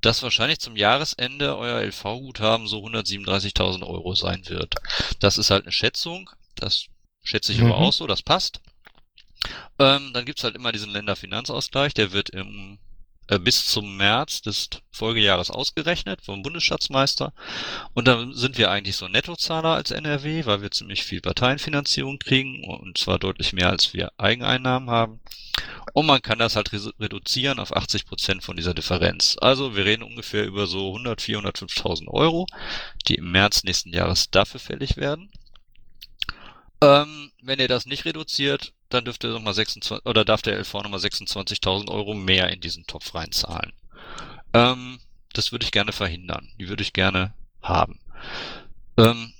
dass wahrscheinlich zum Jahresende euer LV-Guthaben so 137.000 Euro sein wird. Das ist halt eine Schätzung, das schätze ich Mhm. aber auch so, das passt. Ähm, dann gibt's halt immer diesen Länderfinanzausgleich, der wird im bis zum März des Folgejahres ausgerechnet vom Bundesschatzmeister. Und dann sind wir eigentlich so Nettozahler als NRW, weil wir ziemlich viel Parteienfinanzierung kriegen und zwar deutlich mehr als wir Eigeneinnahmen haben. Und man kann das halt re- reduzieren auf 80 Prozent von dieser Differenz. Also wir reden ungefähr über so 100, 400, 5.000 Euro, die im März nächsten Jahres dafür fällig werden. Ähm, wenn ihr das nicht reduziert, dann dürft ihr nochmal 26, oder darf der LV nochmal 26.000 Euro mehr in diesen Topf reinzahlen. Ähm, das würde ich gerne verhindern. Die würde ich gerne haben. Ähm,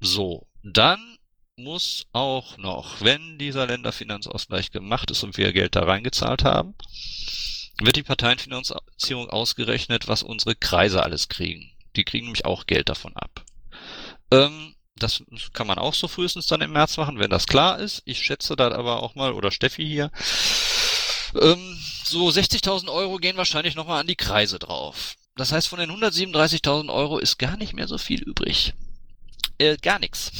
so, dann muss auch noch, wenn dieser Länderfinanzausgleich gemacht ist und wir Geld da reingezahlt haben, wird die Parteienfinanzierung ausgerechnet, was unsere Kreise alles kriegen. Die kriegen nämlich auch Geld davon ab. Ähm, das kann man auch so frühestens dann im März machen, wenn das klar ist. Ich schätze da aber auch mal, oder Steffi hier, ähm, so 60.000 Euro gehen wahrscheinlich nochmal an die Kreise drauf. Das heißt, von den 137.000 Euro ist gar nicht mehr so viel übrig. Äh, gar nichts.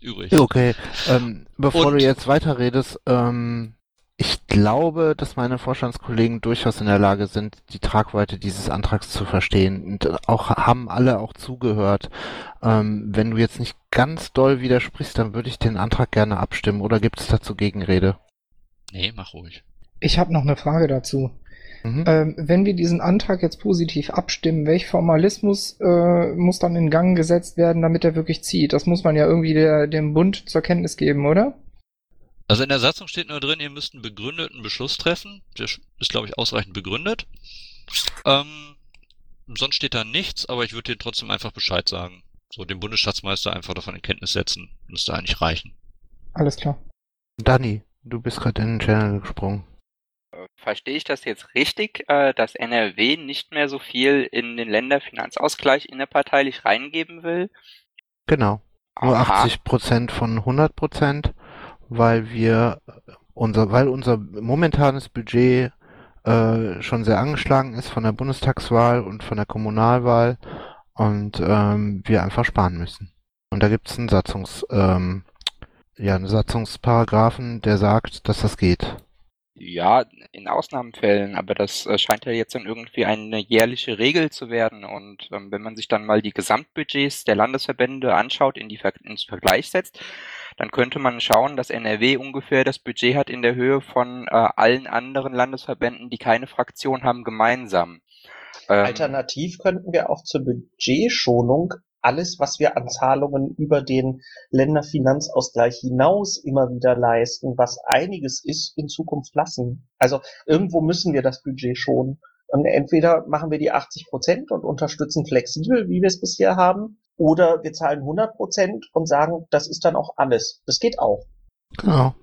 übrig. Okay, ähm, bevor Und- du jetzt weiterredest, ähm, ich glaube, dass meine Vorstandskollegen durchaus in der Lage sind, die Tragweite dieses Antrags zu verstehen und auch haben alle auch zugehört. Ähm, wenn du jetzt nicht ganz doll widersprichst, dann würde ich den Antrag gerne abstimmen oder gibt es dazu Gegenrede? Nee, mach ruhig. Ich habe noch eine Frage dazu. Mhm. Ähm, wenn wir diesen Antrag jetzt positiv abstimmen, welch Formalismus äh, muss dann in Gang gesetzt werden, damit er wirklich zieht? Das muss man ja irgendwie der, dem Bund zur Kenntnis geben, oder? Also in der Satzung steht nur drin, ihr müsst einen begründeten Beschluss treffen. Der ist, glaube ich, ausreichend begründet. Ähm, sonst steht da nichts, aber ich würde dir trotzdem einfach Bescheid sagen. So, den Bundesschatzmeister einfach davon in Kenntnis setzen. Müsste eigentlich reichen. Alles klar. Danny, du bist gerade in den Channel gesprungen. Verstehe ich das jetzt richtig, äh, dass NRW nicht mehr so viel in den Länderfinanzausgleich innerparteilich reingeben will? Genau. Nur Aha. 80 Prozent von 100 Prozent, weil wir unser, weil unser momentanes Budget äh, schon sehr angeschlagen ist von der Bundestagswahl und von der Kommunalwahl und ähm, wir einfach sparen müssen. Und da gibt es einen Satzungs, ähm, ja, einen Satzungsparagraphen, der sagt, dass das geht. Ja, in Ausnahmefällen, aber das äh, scheint ja jetzt dann irgendwie eine jährliche Regel zu werden. Und ähm, wenn man sich dann mal die Gesamtbudgets der Landesverbände anschaut, in die Ver ins Vergleich setzt, dann könnte man schauen, dass NRW ungefähr das Budget hat in der Höhe von äh, allen anderen Landesverbänden, die keine Fraktion haben, gemeinsam. Ähm, Alternativ könnten wir auch zur Budgetschonung alles, was wir an Zahlungen über den Länderfinanzausgleich hinaus immer wieder leisten, was einiges ist, in Zukunft lassen. Also irgendwo müssen wir das Budget schonen. Und entweder machen wir die 80 Prozent und unterstützen flexibel, wie wir es bisher haben, oder wir zahlen 100 Prozent und sagen, das ist dann auch alles. Das geht auch. Genau.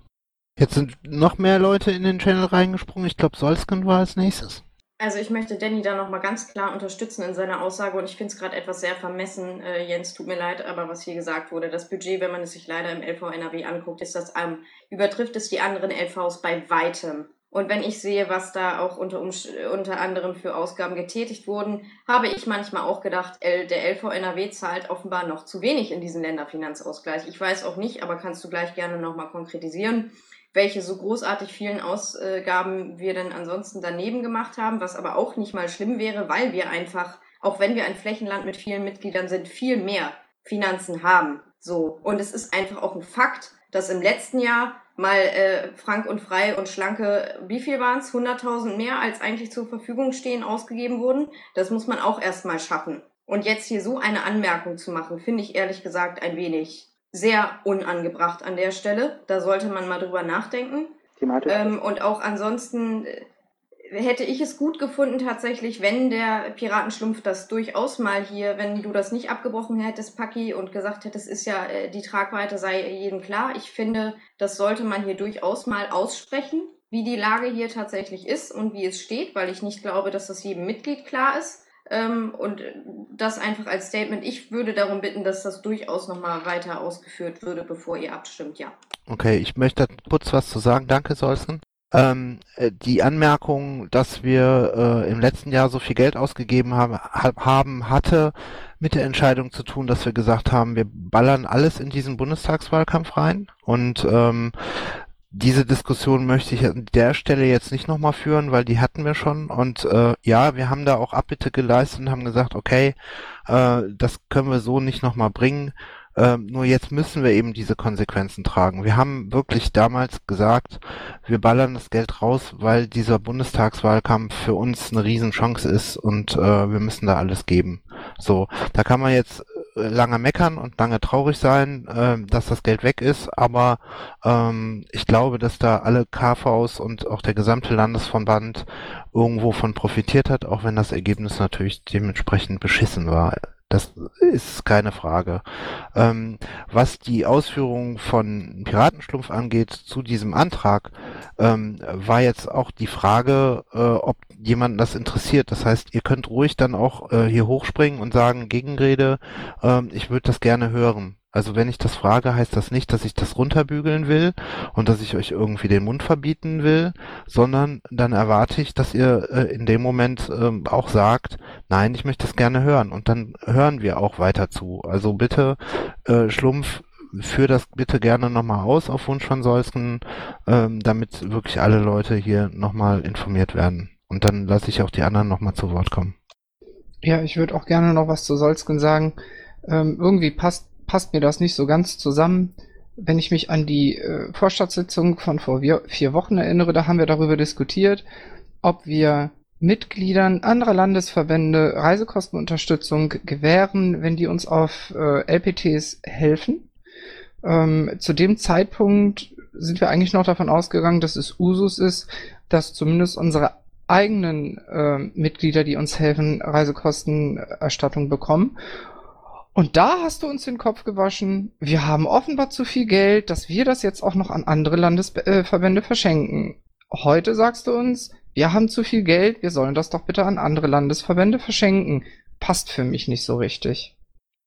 Jetzt sind noch mehr Leute in den Channel reingesprungen. Ich glaube, Solsken war als nächstes. Also ich möchte Danny da nochmal ganz klar unterstützen in seiner Aussage und ich finde es gerade etwas sehr vermessen, äh, Jens, tut mir leid, aber was hier gesagt wurde, das Budget, wenn man es sich leider im LV NRW anguckt, ist das ähm, übertrifft es die anderen LVs bei weitem. Und wenn ich sehe, was da auch unter, unter anderem für Ausgaben getätigt wurden, habe ich manchmal auch gedacht, der LV NRW zahlt offenbar noch zu wenig in diesen Länderfinanzausgleich. Ich weiß auch nicht, aber kannst du gleich gerne nochmal konkretisieren, welche so großartig vielen Ausgaben wir denn ansonsten daneben gemacht haben, was aber auch nicht mal schlimm wäre, weil wir einfach, auch wenn wir ein Flächenland mit vielen Mitgliedern sind, viel mehr Finanzen haben. So. Und es ist einfach auch ein Fakt, dass im letzten Jahr mal äh, frank und frei und schlanke, wie viel waren es? 100.000 mehr als eigentlich zur Verfügung stehen, ausgegeben wurden. Das muss man auch erstmal schaffen. Und jetzt hier so eine Anmerkung zu machen, finde ich ehrlich gesagt ein wenig sehr unangebracht an der Stelle. Da sollte man mal drüber nachdenken. Ähm, und auch ansonsten äh, hätte ich es gut gefunden tatsächlich, wenn der Piratenschlumpf das durchaus mal hier, wenn du das nicht abgebrochen hättest, Paki, und gesagt hättest, ist ja, äh, die Tragweite sei jedem klar. Ich finde, das sollte man hier durchaus mal aussprechen, wie die Lage hier tatsächlich ist und wie es steht, weil ich nicht glaube, dass das jedem Mitglied klar ist. Ähm, und das einfach als Statement. Ich würde darum bitten, dass das durchaus nochmal weiter ausgeführt würde, bevor ihr abstimmt, ja. Okay, ich möchte kurz was zu sagen. Danke, Solsken. Ähm, äh, die Anmerkung, dass wir äh, im letzten Jahr so viel Geld ausgegeben haben, ha- haben, hatte mit der Entscheidung zu tun, dass wir gesagt haben, wir ballern alles in diesen Bundestagswahlkampf rein. Und ähm, diese Diskussion möchte ich an der Stelle jetzt nicht nochmal führen, weil die hatten wir schon. Und äh, ja, wir haben da auch Abbitte geleistet und haben gesagt, okay, äh, das können wir so nicht nochmal bringen. Ähm, nur jetzt müssen wir eben diese Konsequenzen tragen. Wir haben wirklich damals gesagt, wir ballern das Geld raus, weil dieser Bundestagswahlkampf für uns eine Riesenchance ist und äh, wir müssen da alles geben. So, da kann man jetzt äh, lange meckern und lange traurig sein, äh, dass das Geld weg ist, aber ähm, ich glaube, dass da alle KVs und auch der gesamte Landesverband irgendwo von profitiert hat, auch wenn das Ergebnis natürlich dementsprechend beschissen war. Das ist keine Frage. Ähm, was die Ausführungen von Piratenschlumpf angeht zu diesem Antrag, ähm, war jetzt auch die Frage, äh, ob jemanden das interessiert. Das heißt, ihr könnt ruhig dann auch äh, hier hochspringen und sagen, Gegenrede, ähm, ich würde das gerne hören. Also wenn ich das frage, heißt das nicht, dass ich das runterbügeln will und dass ich euch irgendwie den Mund verbieten will, sondern dann erwarte ich, dass ihr äh, in dem Moment ähm, auch sagt, nein, ich möchte das gerne hören und dann hören wir auch weiter zu. Also bitte, äh, Schlumpf, führ das bitte gerne nochmal aus auf Wunsch von Solsken, ähm, damit wirklich alle Leute hier nochmal informiert werden. Und dann lasse ich auch die anderen nochmal zu Wort kommen. Ja, ich würde auch gerne noch was zu Solsken sagen. Ähm, irgendwie passt, passt mir das nicht so ganz zusammen. Wenn ich mich an die äh, Vorstadtsitzung von vor vier, Wochen erinnere, da haben wir darüber diskutiert, ob wir Mitgliedern anderer Landesverbände Reisekostenunterstützung gewähren, wenn die uns auf äh, LPTs helfen. Ähm, zu dem Zeitpunkt sind wir eigentlich noch davon ausgegangen, dass es Usus ist, dass zumindest unsere eigenen äh, Mitglieder, die uns helfen, Reisekostenerstattung bekommen. Und da hast du uns den Kopf gewaschen. Wir haben offenbar zu viel Geld, dass wir das jetzt auch noch an andere Landesverbände äh, verschenken. Heute sagst du uns, wir haben zu viel Geld, wir sollen das doch bitte an andere Landesverbände verschenken. Passt für mich nicht so richtig.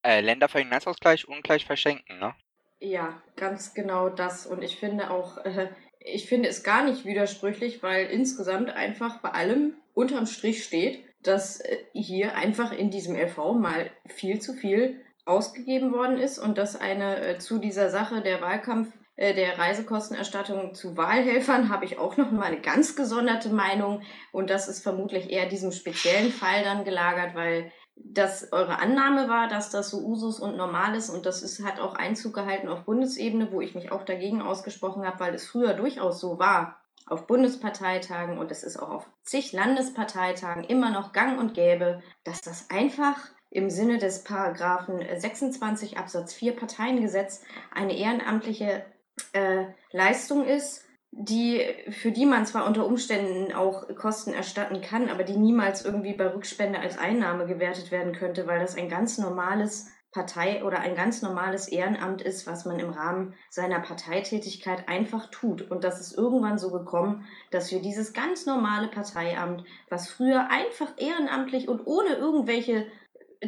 Äh, Länderfinanzausgleich ungleich verschenken, ne? Ja, ganz genau das. Und ich finde auch, äh, ich finde es gar nicht widersprüchlich, weil insgesamt einfach bei allem unterm Strich steht, dass äh, hier einfach in diesem LV mal viel zu viel ausgegeben worden ist und dass eine äh, zu dieser Sache der Wahlkampf äh, der Reisekostenerstattung zu Wahlhelfern habe ich auch noch mal eine ganz gesonderte Meinung. Und das ist vermutlich eher diesem speziellen Fall dann gelagert, weil das eure Annahme war, dass das so Usus und normal ist und das ist, hat auch Einzug gehalten auf Bundesebene, wo ich mich auch dagegen ausgesprochen habe, weil es früher durchaus so war. Auf Bundesparteitagen und es ist auch auf zig Landesparteitagen immer noch gang und gäbe, dass das einfach im Sinne des Paragraphen 26 Absatz 4 Parteiengesetz eine ehrenamtliche äh, Leistung ist, die, für die man zwar unter Umständen auch Kosten erstatten kann, aber die niemals irgendwie bei Rückspende als Einnahme gewertet werden könnte, weil das ein ganz normales Partei oder ein ganz normales Ehrenamt ist, was man im Rahmen seiner Parteitätigkeit einfach tut. Und das ist irgendwann so gekommen, dass wir dieses ganz normale Parteiamt, was früher einfach ehrenamtlich und ohne irgendwelche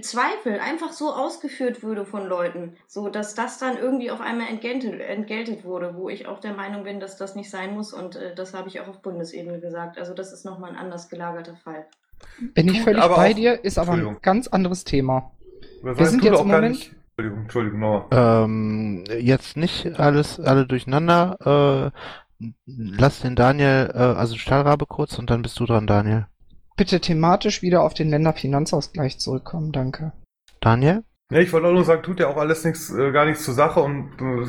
Zweifel einfach so ausgeführt würde von Leuten, so dass das dann irgendwie auf einmal entgeltet, entgeltet wurde, wo ich auch der Meinung bin, dass das nicht sein muss und äh, das habe ich auch auf Bundesebene gesagt. Also das ist nochmal ein anders gelagerter Fall. Bin ich völlig bei dir, ist aber ein ganz anderes Thema. Wir sind jetzt im Moment. Nicht... Entschuldigung, Entschuldigung, nochmal. Ähm, jetzt nicht alles, alle durcheinander. Äh, lass den Daniel, äh, also Stahlrabe kurz und dann bist du dran, Daniel. Bitte thematisch wieder auf den Länderfinanzausgleich zurückkommen, danke. Daniel? Ja, ich wollte auch nur sagen, tut ja auch alles nichts, äh, gar nichts zur Sache und äh,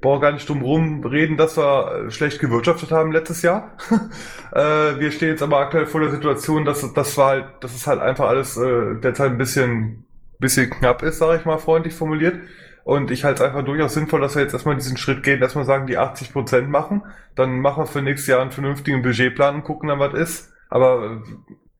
brauche gar nicht drum rum reden, dass wir äh, schlecht gewirtschaftet haben letztes Jahr. äh, wir stehen jetzt aber aktuell vor der Situation, dass das war halt, dass es halt einfach alles äh, derzeit ein bisschen, bisschen knapp ist, sage ich mal freundlich formuliert. Und ich halte es einfach durchaus sinnvoll, dass wir jetzt erstmal diesen Schritt gehen, erstmal sagen, die 80 Prozent machen. Dann machen wir für nächstes Jahr einen vernünftigen Budgetplan und gucken dann, was ist. Aber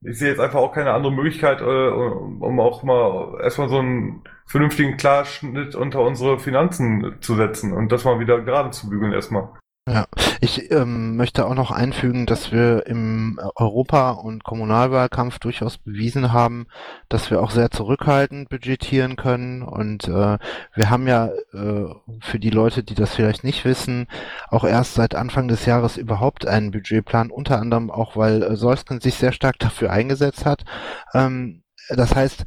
äh, ich sehe jetzt einfach auch keine andere Möglichkeit, äh, um auch mal erstmal so einen vernünftigen Klarschnitt unter unsere Finanzen zu setzen und das mal wieder gerade zu bügeln erstmal. Ja, ich ähm, möchte auch noch einfügen, dass wir im Europa- und Kommunalwahlkampf durchaus bewiesen haben, dass wir auch sehr zurückhaltend budgetieren können. Und äh, wir haben ja äh, für die Leute, die das vielleicht nicht wissen, auch erst seit Anfang des Jahres überhaupt einen Budgetplan, unter anderem auch, weil äh, Solsken sich sehr stark dafür eingesetzt hat. Ähm, das heißt,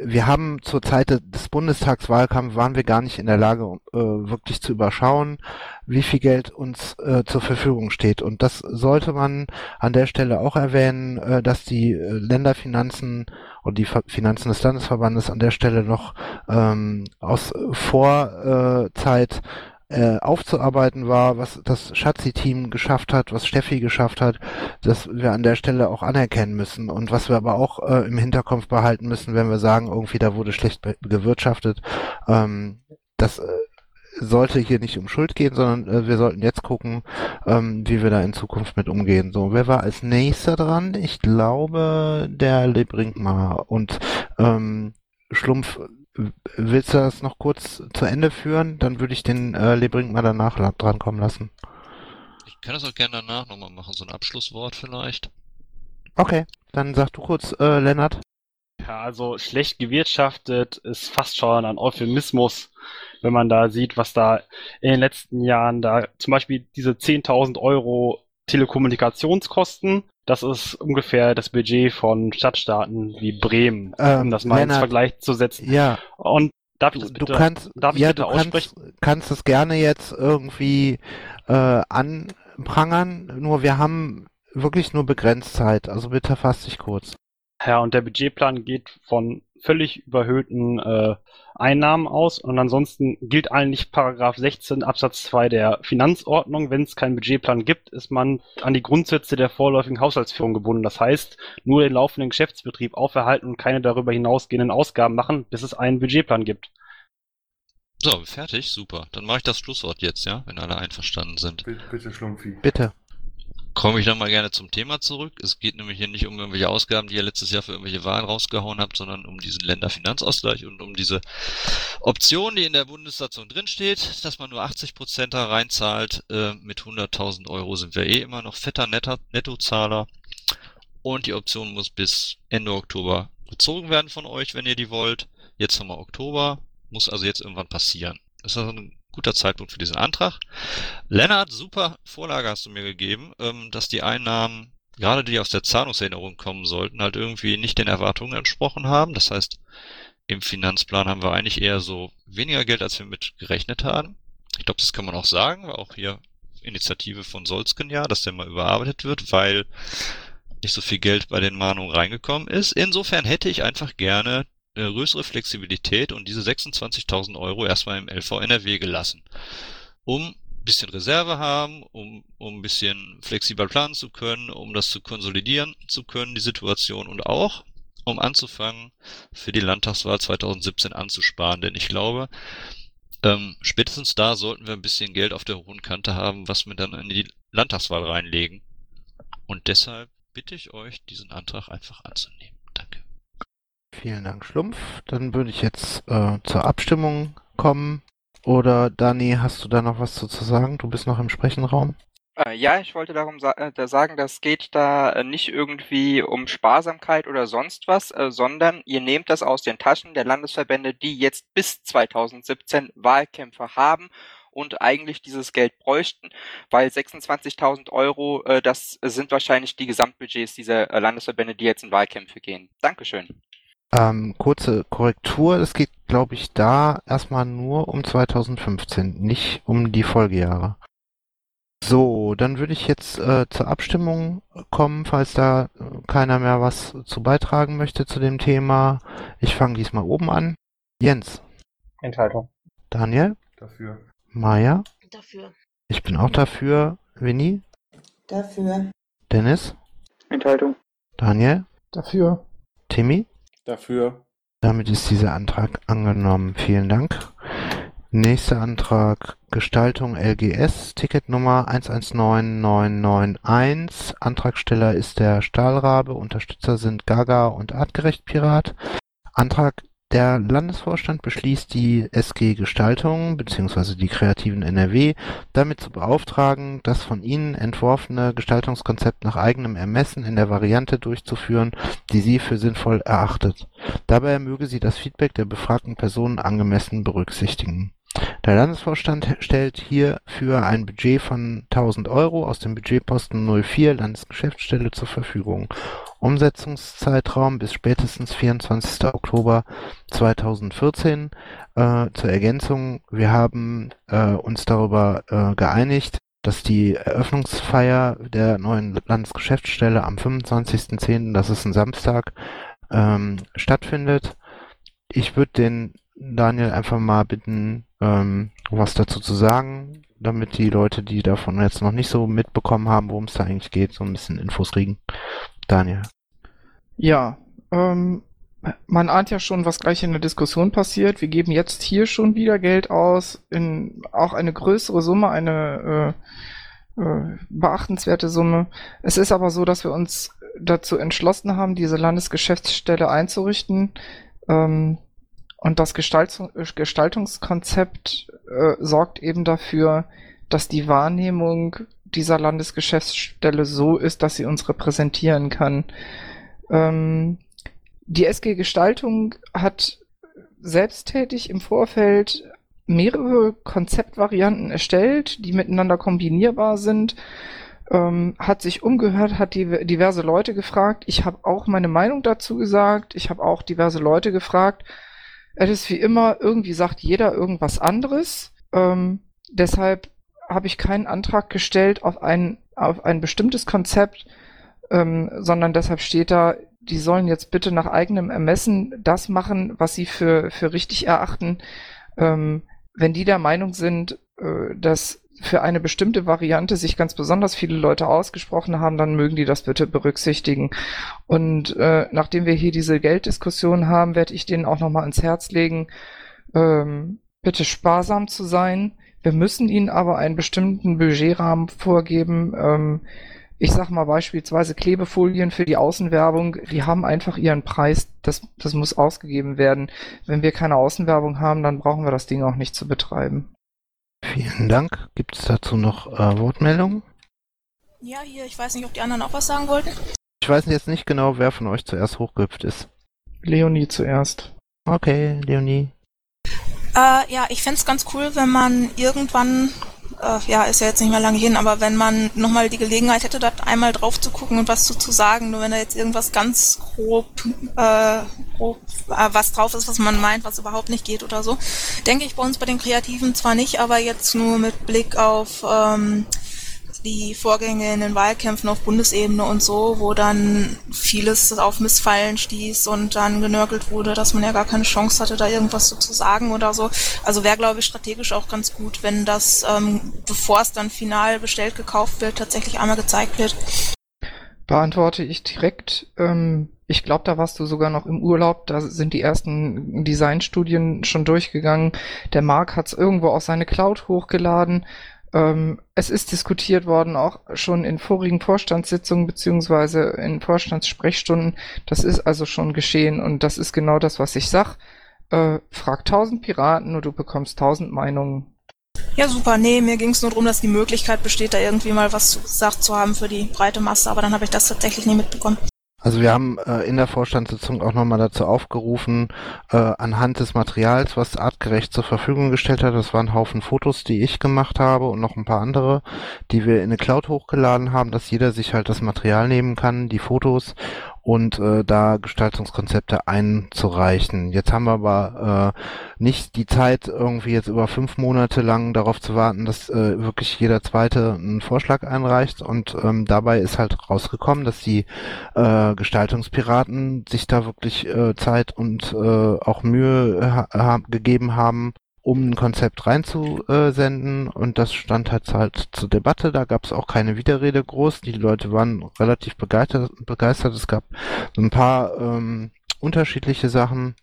wir haben zur Zeit des Bundestagswahlkampfs waren wir gar nicht in der Lage, äh, wirklich zu überschauen, wie viel Geld uns äh, zur Verfügung steht. Und das sollte man an der Stelle auch erwähnen, äh, dass die Länderfinanzen und die Finanzen des Landesverbandes an der Stelle noch ähm, aus Vorzeit äh, aufzuarbeiten war, was das Schatzi-Team geschafft hat, was Steffi geschafft hat, dass wir an der Stelle auch anerkennen müssen und was wir aber auch äh, im Hinterkopf behalten müssen, wenn wir sagen, irgendwie da wurde schlecht gewirtschaftet. Ähm, das äh, sollte hier nicht um Schuld gehen, sondern äh, wir sollten jetzt gucken, ähm, wie wir da in Zukunft mit umgehen. So, wer war als nächster dran? Ich glaube, der Lebrinkmar und ähm, Schlumpf Willst du das noch kurz zu Ende führen? Dann würde ich den äh, Lebrink mal danach drankommen lassen. Ich kann das auch gerne danach nochmal machen, so ein Abschlusswort vielleicht. Okay, dann sag du kurz, äh, Lennart. Ja, also schlecht gewirtschaftet ist fast schon ein Euphemismus, wenn man da sieht, was da in den letzten Jahren da, zum Beispiel diese 10.000 Euro Telekommunikationskosten, das ist ungefähr das Budget von Stadtstaaten wie Bremen, ähm, um das mal Lennart, ins Vergleich zu setzen. Ja. Und Darf ich Du, das du bitte, kannst, darf ich ja, bitte du aussprechen? kannst, kannst es gerne jetzt irgendwie äh, anprangern, nur wir haben wirklich nur begrenzt Zeit, also bitte fass dich kurz. Ja, und der Budgetplan geht von völlig überhöhten äh, Einnahmen aus und ansonsten gilt eigentlich Paragraph 16 Absatz 2 der Finanzordnung. Wenn es keinen Budgetplan gibt, ist man an die Grundsätze der vorläufigen Haushaltsführung gebunden. Das heißt, nur den laufenden Geschäftsbetrieb auferhalten und keine darüber hinausgehenden Ausgaben machen, bis es einen Budgetplan gibt. So, fertig, super. Dann mache ich das Schlusswort jetzt, ja, wenn alle einverstanden sind. Bitte, bitte Schlumpfi. Bitte. Komme ich dann mal gerne zum Thema zurück. Es geht nämlich hier nicht um irgendwelche Ausgaben, die ihr letztes Jahr für irgendwelche Waren rausgehauen habt, sondern um diesen Länderfinanzausgleich und um diese Option, die in der Bundessatzung drinsteht, dass man nur 80% da reinzahlt. Äh, mit 100.000 Euro sind wir eh immer noch fetter Netter Nettozahler. Und die Option muss bis Ende Oktober gezogen werden von euch, wenn ihr die wollt. Jetzt haben wir Oktober, muss also jetzt irgendwann passieren. Das ist also ein guter Zeitpunkt für diesen Antrag. Lennart, super Vorlage hast du mir gegeben, ähm, dass die Einnahmen, gerade die aus der Zahlungserinnerung kommen sollten, halt irgendwie nicht den Erwartungen entsprochen haben. Das heißt, im Finanzplan haben wir eigentlich eher so weniger Geld, als wir mit gerechnet haben. Ich glaube, das kann man auch sagen, auch hier Initiative von Solsken ja, dass der mal überarbeitet wird, weil nicht so viel Geld bei den Mahnungen reingekommen ist. Insofern hätte ich einfach gerne größere Flexibilität und diese 26.000 Euro erstmal im LV NRW gelassen. Um bisschen Reserve haben, um, um ein bisschen flexibel planen zu können, um das zu konsolidieren zu können, die Situation und auch, um anzufangen, für die Landtagswahl 2017 anzusparen. Denn ich glaube, ähm, spätestens da sollten wir ein bisschen Geld auf der hohen Kante haben, was wir dann in die Landtagswahl reinlegen. Und deshalb bitte ich euch, diesen Antrag einfach anzunehmen. Danke. Vielen Dank, Schlumpf. Dann würde ich jetzt äh, zur Abstimmung kommen. Oder Dani, hast du da noch was zu, sagen? Du bist noch im Sprechenraum. Äh, ja, ich wollte darum sa äh, da sagen, das geht da äh, nicht irgendwie um Sparsamkeit oder sonst was, äh, sondern ihr nehmt das aus den Taschen der Landesverbände, die jetzt bis 2017 Wahlkämpfe haben und eigentlich dieses Geld bräuchten, weil 26.000 Euro, äh, das sind wahrscheinlich die Gesamtbudgets dieser Landesverbände, die jetzt in Wahlkämpfe gehen. Dankeschön. Ähm, kurze Korrektur. Es geht, glaube ich, da erstmal nur um 2015, nicht um die Folgejahre. So, dann würde ich jetzt äh, zur Abstimmung kommen, falls da keiner mehr was zu beitragen möchte zu dem Thema. Ich fange diesmal oben an. Jens, Enthaltung. Daniel, Dafür. Maya, Dafür. ich bin auch dafür. Winnie, Dafür. Dennis, Enthaltung. Daniel, Dafür. Timmy. Dafür. Damit ist dieser Antrag angenommen. Vielen Dank. Nächster Antrag Gestaltung LGS, Ticketnummer 119991. Antragsteller ist der Stahlrabe, Unterstützer sind Gaga und Artgerecht Pirat. Antrag der Landesvorstand beschließt die SG Gestaltung bzw. die Kreativen NRW damit zu beauftragen, das von ihnen entworfene Gestaltungskonzept nach eigenem Ermessen in der Variante durchzuführen, die sie für sinnvoll erachtet. Dabei möge sie das Feedback der befragten Personen angemessen berücksichtigen. Der Landesvorstand stellt hierfür ein Budget von 1000 Euro aus dem Budgetposten 04 Landesgeschäftsstelle zur Verfügung. Umsetzungszeitraum bis spätestens 24. Oktober 2014. Äh, zur Ergänzung, wir haben äh, uns darüber äh, geeinigt, dass die Eröffnungsfeier der neuen Landesgeschäftsstelle am 25.10., das ist ein Samstag, ähm, stattfindet. Ich würde den Daniel einfach mal bitten, ähm, was dazu zu sagen, damit die Leute, die davon jetzt noch nicht so mitbekommen haben, worum es da eigentlich geht, so ein bisschen Infos kriegen. Daniel. Ja, ähm, man ahnt ja schon, was gleich in der Diskussion passiert. Wir geben jetzt hier schon wieder Geld aus, in auch eine größere Summe, eine äh, äh, beachtenswerte Summe. Es ist aber so, dass wir uns dazu entschlossen haben, diese Landesgeschäftsstelle einzurichten. Ähm, und das Gestaltung, Gestaltungskonzept äh, sorgt eben dafür, dass die Wahrnehmung dieser Landesgeschäftsstelle so ist, dass sie uns repräsentieren kann. Ähm, die SG Gestaltung hat selbsttätig im Vorfeld mehrere Konzeptvarianten erstellt, die miteinander kombinierbar sind, ähm, hat sich umgehört, hat die, diverse Leute gefragt. Ich habe auch meine Meinung dazu gesagt. Ich habe auch diverse Leute gefragt. Es ist wie immer, irgendwie sagt jeder irgendwas anderes. Ähm, deshalb habe ich keinen Antrag gestellt auf ein, auf ein bestimmtes Konzept, ähm, sondern deshalb steht da, die sollen jetzt bitte nach eigenem Ermessen das machen, was sie für, für richtig erachten. Ähm, wenn die der Meinung sind, äh, dass für eine bestimmte Variante sich ganz besonders viele Leute ausgesprochen haben, dann mögen die das bitte berücksichtigen. Und äh, nachdem wir hier diese Gelddiskussion haben, werde ich denen auch nochmal ans Herz legen, ähm, bitte sparsam zu sein. Wir müssen ihnen aber einen bestimmten Budgetrahmen vorgeben. Ähm, ich sag mal beispielsweise Klebefolien für die Außenwerbung, die haben einfach ihren Preis, das, das muss ausgegeben werden. Wenn wir keine Außenwerbung haben, dann brauchen wir das Ding auch nicht zu betreiben. Vielen Dank. Gibt es dazu noch äh, Wortmeldungen? Ja, hier, ich weiß nicht, ob die anderen auch was sagen wollten. Ich weiß jetzt nicht genau, wer von euch zuerst hochgehüpft ist. Leonie zuerst. Okay, Leonie. Äh, ja, ich fänd's ganz cool, wenn man irgendwann, äh, ja, ist ja jetzt nicht mehr lange hin, aber wenn man nochmal die Gelegenheit hätte, da einmal drauf zu gucken und was zu, zu sagen, nur wenn da jetzt irgendwas ganz grob, äh, grob äh, was drauf ist, was man meint, was überhaupt nicht geht oder so. Denke ich bei uns bei den Kreativen zwar nicht, aber jetzt nur mit Blick auf ähm, die Vorgänge in den Wahlkämpfen auf Bundesebene und so, wo dann vieles auf Missfallen stieß und dann genörgelt wurde, dass man ja gar keine Chance hatte, da irgendwas so zu sagen oder so. Also wäre, glaube ich, strategisch auch ganz gut, wenn das, ähm, bevor es dann final bestellt gekauft wird, tatsächlich einmal gezeigt wird. Beantworte ich direkt. Ähm, ich glaube, da warst du sogar noch im Urlaub. Da sind die ersten Designstudien schon durchgegangen. Der Marc hat es irgendwo auf seine Cloud hochgeladen. Ähm, es ist diskutiert worden, auch schon in vorigen Vorstandssitzungen beziehungsweise in Vorstandssprechstunden. Das ist also schon geschehen und das ist genau das, was ich sag. Äh, frag tausend Piraten und du bekommst tausend Meinungen. Ja, super. Nee, mir ging es nur darum, dass die Möglichkeit besteht, da irgendwie mal was gesagt zu haben für die breite Masse, aber dann habe ich das tatsächlich nie mitbekommen. Also wir haben äh, in der Vorstandssitzung auch nochmal dazu aufgerufen, äh, anhand des Materials, was artgerecht zur Verfügung gestellt hat, das waren Haufen Fotos, die ich gemacht habe und noch ein paar andere, die wir in eine Cloud hochgeladen haben, dass jeder sich halt das Material nehmen kann, die Fotos und äh, da Gestaltungskonzepte einzureichen. Jetzt haben wir aber äh, nicht die Zeit, irgendwie jetzt über fünf Monate lang darauf zu warten, dass äh, wirklich jeder Zweite einen Vorschlag einreicht. Und ähm, dabei ist halt rausgekommen, dass die äh, Gestaltungspiraten sich da wirklich äh, Zeit und äh, auch Mühe ha gegeben haben, um ein Konzept reinzusenden und das stand halt halt zur Debatte. Da gab es auch keine Widerrede groß. Die Leute waren relativ begeistert. begeistert. Es gab ein paar ähm, unterschiedliche Sachen.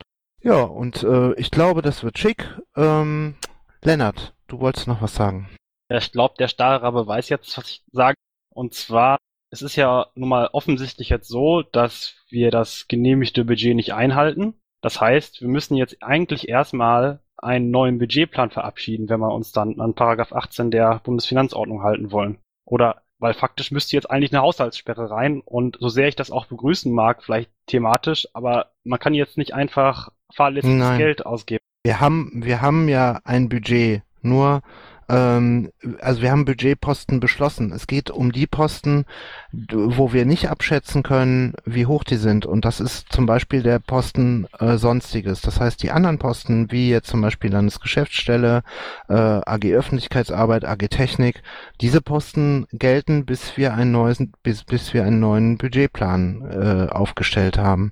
Ja, und äh, ich glaube, das wird schick. Ähm, Lennart, du wolltest noch was sagen. Ja, ich glaube, der Stahlrabe weiß jetzt, was ich sage. Und zwar, es ist ja nun mal offensichtlich jetzt so, dass wir das genehmigte Budget nicht einhalten. Das heißt, wir müssen jetzt eigentlich erstmal einen neuen Budgetplan verabschieden, wenn wir uns dann an Paragraph 18 der Bundesfinanzordnung halten wollen. Oder weil faktisch müsste jetzt eigentlich eine Haushaltssperre rein und so sehr ich das auch begrüßen mag, vielleicht thematisch, aber man kann jetzt nicht einfach fahrlässiges Nein. Geld ausgeben. Wir haben, wir haben ja ein Budget, nur ähm, also wir haben Budgetposten beschlossen. Es geht um die Posten, wo wir nicht abschätzen können, wie hoch die sind. Und das ist zum Beispiel der Posten äh, Sonstiges. Das heißt, die anderen Posten, wie jetzt zum Beispiel Landesgeschäftsstelle, äh, AG Öffentlichkeitsarbeit, AG Technik, diese Posten gelten, bis wir einen neuen, bis, bis wir einen neuen Budgetplan äh, aufgestellt haben.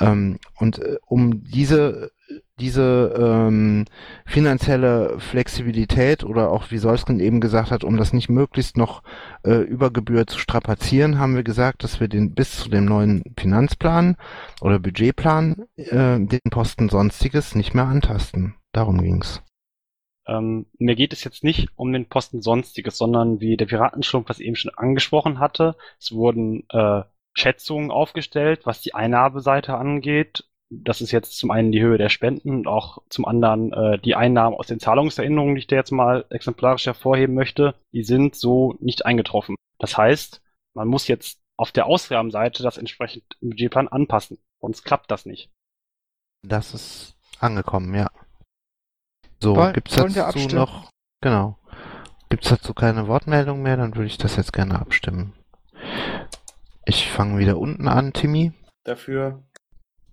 Ähm, und äh, um diese diese ähm, finanzielle Flexibilität oder auch, wie Solsken eben gesagt hat, um das nicht möglichst noch äh, über Gebühr zu strapazieren, haben wir gesagt, dass wir den bis zu dem neuen Finanzplan oder Budgetplan äh, den Posten Sonstiges nicht mehr antasten. Darum ging's. Ähm, mir geht es jetzt nicht um den Posten Sonstiges, sondern wie der Piratenschlump was eben schon angesprochen hatte, es wurden äh, Schätzungen aufgestellt, was die Einnahmeseite angeht das ist jetzt zum einen die Höhe der Spenden und auch zum anderen äh, die Einnahmen aus den Zahlungserinnerungen, die ich dir jetzt mal exemplarisch hervorheben möchte, die sind so nicht eingetroffen. Das heißt, man muss jetzt auf der Ausgabenseite das entsprechend im Budgetplan anpassen, sonst klappt das nicht. Das ist angekommen, ja. So, Woll- gibt's wollen wir dazu noch, genau. Gibt's dazu keine Wortmeldung mehr, dann würde ich das jetzt gerne abstimmen. Ich fange wieder unten an, Timmy. Dafür.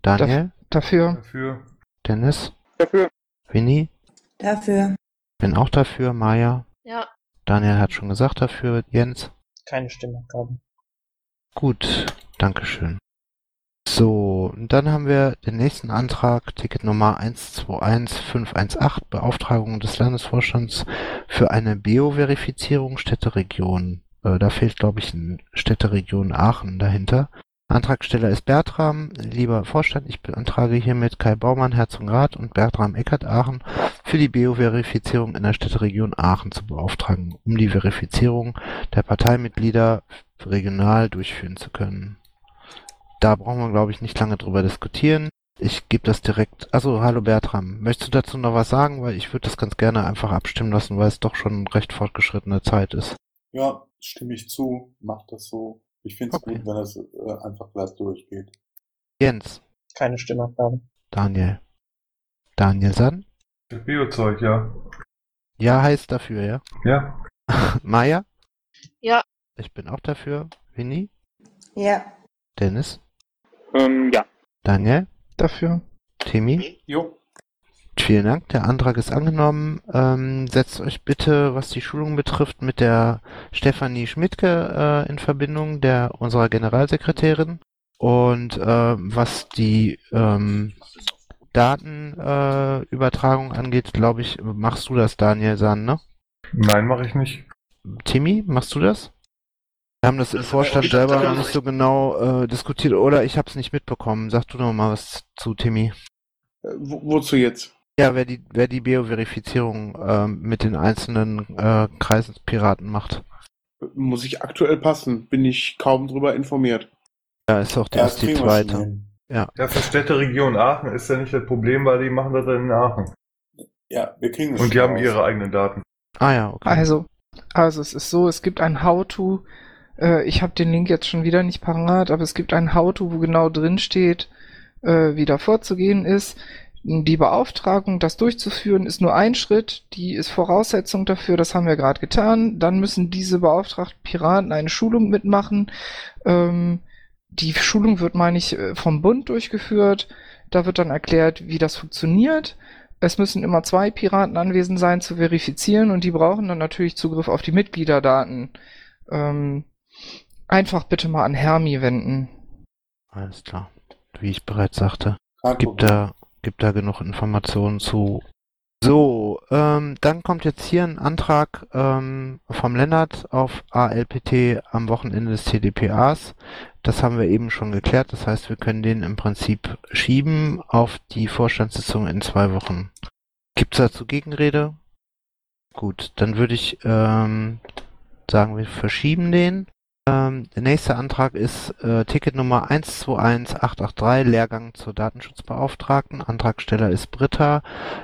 Daniel? Dafür. Dafür. Dennis? Dafür. Winnie? Dafür. Bin auch dafür. Maja? Ja. Daniel hat schon gesagt dafür. Jens? Keine Stimmabgabe. Gut, Dankeschön. So, und dann haben wir den nächsten Antrag, Ticket Nummer 121518, Beauftragung des Landesvorstands für eine Bio-Verifizierung Städteregion. Äh, da fehlt, glaube ich, ein Städteregion Aachen dahinter. Antragsteller ist Bertram. Lieber Vorstand, ich beantrage hiermit Kai Baumann, Herzogenrath und Bertram Eckert Aachen für die Bio-Verifizierung in der Städteregion Aachen zu beauftragen, um die Verifizierung der Parteimitglieder regional durchführen zu können. Da brauchen wir, glaube ich, nicht lange drüber diskutieren. Ich gebe das direkt. Also, hallo Bertram. Möchtest du dazu noch was sagen? Weil ich würde das ganz gerne einfach abstimmen lassen, weil es doch schon recht fortgeschrittene Zeit ist. Ja, stimme ich zu. Mach das so. Ich finde es Okay. gut, wenn es äh, einfach glatt durchgeht. Jens. Keine Stimmabgabe. Daniel. Daniel San. Biozeug, ja. Ja heißt dafür, ja? Ja. Maya? Ja. Ich bin auch dafür. Winnie? Ja. Dennis? Ähm, ja. Daniel? Dafür. Timmy? Jo. Vielen Dank, der Antrag ist angenommen. Ähm, setzt euch bitte, was die Schulung betrifft, mit der Stefanie Schmidtke äh, in Verbindung, der unserer Generalsekretärin. Und ähm, was die ähm, Datenübertragung äh, angeht, glaube ich, machst du das, Daniel San, ne? Nein, mache ich nicht. Timmy, machst du das? Wir haben das im Vorstand selber noch nicht so genau äh, diskutiert, oder ich habe es nicht mitbekommen. Sag du noch mal was zu, Timmy. Äh, wo, wozu jetzt? Ja, wer die, wer die Bio-Verifizierung ähm, mit den einzelnen äh, Kreispiraten macht. Muss ich aktuell passen? Bin ich kaum drüber informiert. Ja, ist auch die, Ja, ist die zweite. Ja. Ja, für Städteregion Aachen ist ja nicht das Problem, weil die machen das in Aachen. Ja, wir kriegen es Und die haben raus. ihre eigenen Daten. Ah ja, okay. Also, also es ist so, es gibt ein How-To. Äh, ich habe den Link jetzt schon wieder nicht parat, aber es gibt ein How-To, wo genau drin steht, äh, wie da vorzugehen ist. Die Beauftragung, das durchzuführen, ist nur ein Schritt. Die ist Voraussetzung dafür. Das haben wir gerade getan. Dann müssen diese beauftragten Piraten eine Schulung mitmachen. Ähm, die Schulung wird, meine ich, äh, vom Bund durchgeführt. Da wird dann erklärt, wie das funktioniert. Es müssen immer zwei Piraten anwesend sein zu verifizieren und die brauchen dann natürlich Zugriff auf die Mitgliederdaten. Ähm, einfach bitte mal an Hermi wenden. Alles klar. Wie ich bereits sagte. Kein Gibt Problem. da, gibt da genug Informationen zu. So, ähm, dann kommt jetzt hier ein Antrag ähm, vom Lennart auf ALPT am Wochenende des TDPAs. Das haben wir eben schon geklärt. Das heißt, wir können den im Prinzip schieben auf die Vorstandssitzung in zwei Wochen. Gibt's dazu Gegenrede? Gut, dann würde ich ähm, sagen, wir verschieben den. Ähm, der nächste Antrag ist äh, Ticket Nummer 121883, Lehrgang zur Datenschutzbeauftragten. Antragsteller ist Britta.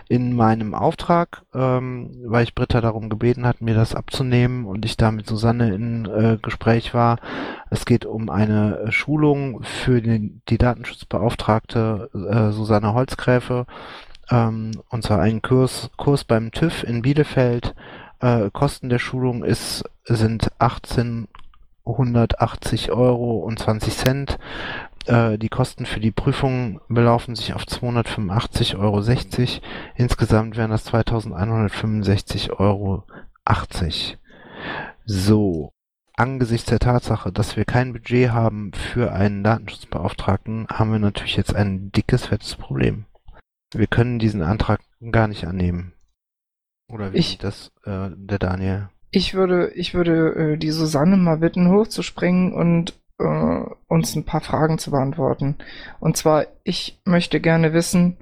In meinem Auftrag, ähm, weil ich Britta darum gebeten hat, mir das abzunehmen und ich da mit Susanne in äh, Gespräch war. Es geht um eine äh, Schulung für den, die Datenschutzbeauftragte äh, Susanne Holzgräfe. Ähm, und zwar einen Kurs, Kurs beim TÜV in Bielefeld. Äh, Kosten der Schulung ist, sind 18 180 Euro und 20 Cent. Äh, die Kosten für die Prüfung belaufen sich auf 285,60 Euro. Insgesamt wären das 2165,80 Euro. So. Angesichts der Tatsache, dass wir kein Budget haben für einen Datenschutzbeauftragten, haben wir natürlich jetzt ein dickes, fettes Problem. Wir können diesen Antrag gar nicht annehmen. Oder wie Ich- das äh, der Daniel? Ich würde, ich würde äh, die Susanne mal bitten, hochzuspringen und äh, uns ein paar Fragen zu beantworten. Und zwar, ich möchte gerne wissen,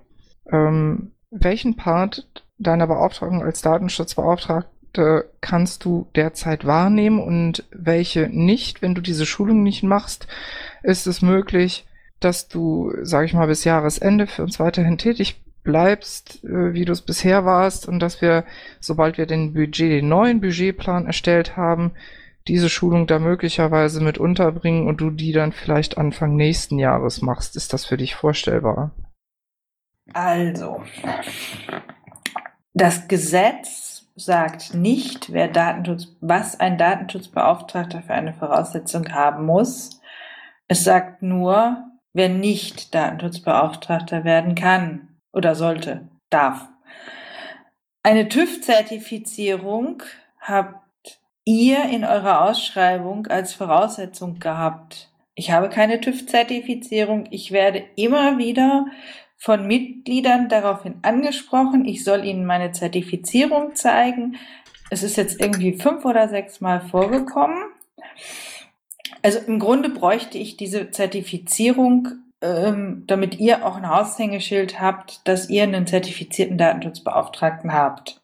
ähm, welchen Part deiner Beauftragung als Datenschutzbeauftragte kannst du derzeit wahrnehmen und welche nicht? Wenn du diese Schulung nicht machst, ist es möglich, dass du, sage ich mal, bis Jahresende für uns weiterhin tätig bleibst, äh, wie du es bisher warst und dass wir, sobald wir den Budget, den neuen Budgetplan erstellt haben, diese Schulung da möglicherweise mit unterbringen und du die dann vielleicht Anfang nächsten Jahres machst. Ist das für dich vorstellbar? Also, das Gesetz sagt nicht, wer Datenschutz, was ein Datenschutzbeauftragter für eine Voraussetzung haben muss. Es sagt nur, wer nicht Datenschutzbeauftragter werden kann oder sollte. darf. Eine TÜV-Zertifizierung habt ihr in eurer Ausschreibung als Voraussetzung gehabt. Ich habe keine TÜV-Zertifizierung. Ich werde immer wieder von Mitgliedern daraufhin angesprochen, ich soll ihnen meine Zertifizierung zeigen. Es ist jetzt irgendwie fünf oder sechs Mal vorgekommen. Also im Grunde bräuchte ich diese Zertifizierung, ähm, damit ihr auch ein Aushängeschild habt, dass ihr einen zertifizierten Datenschutzbeauftragten habt.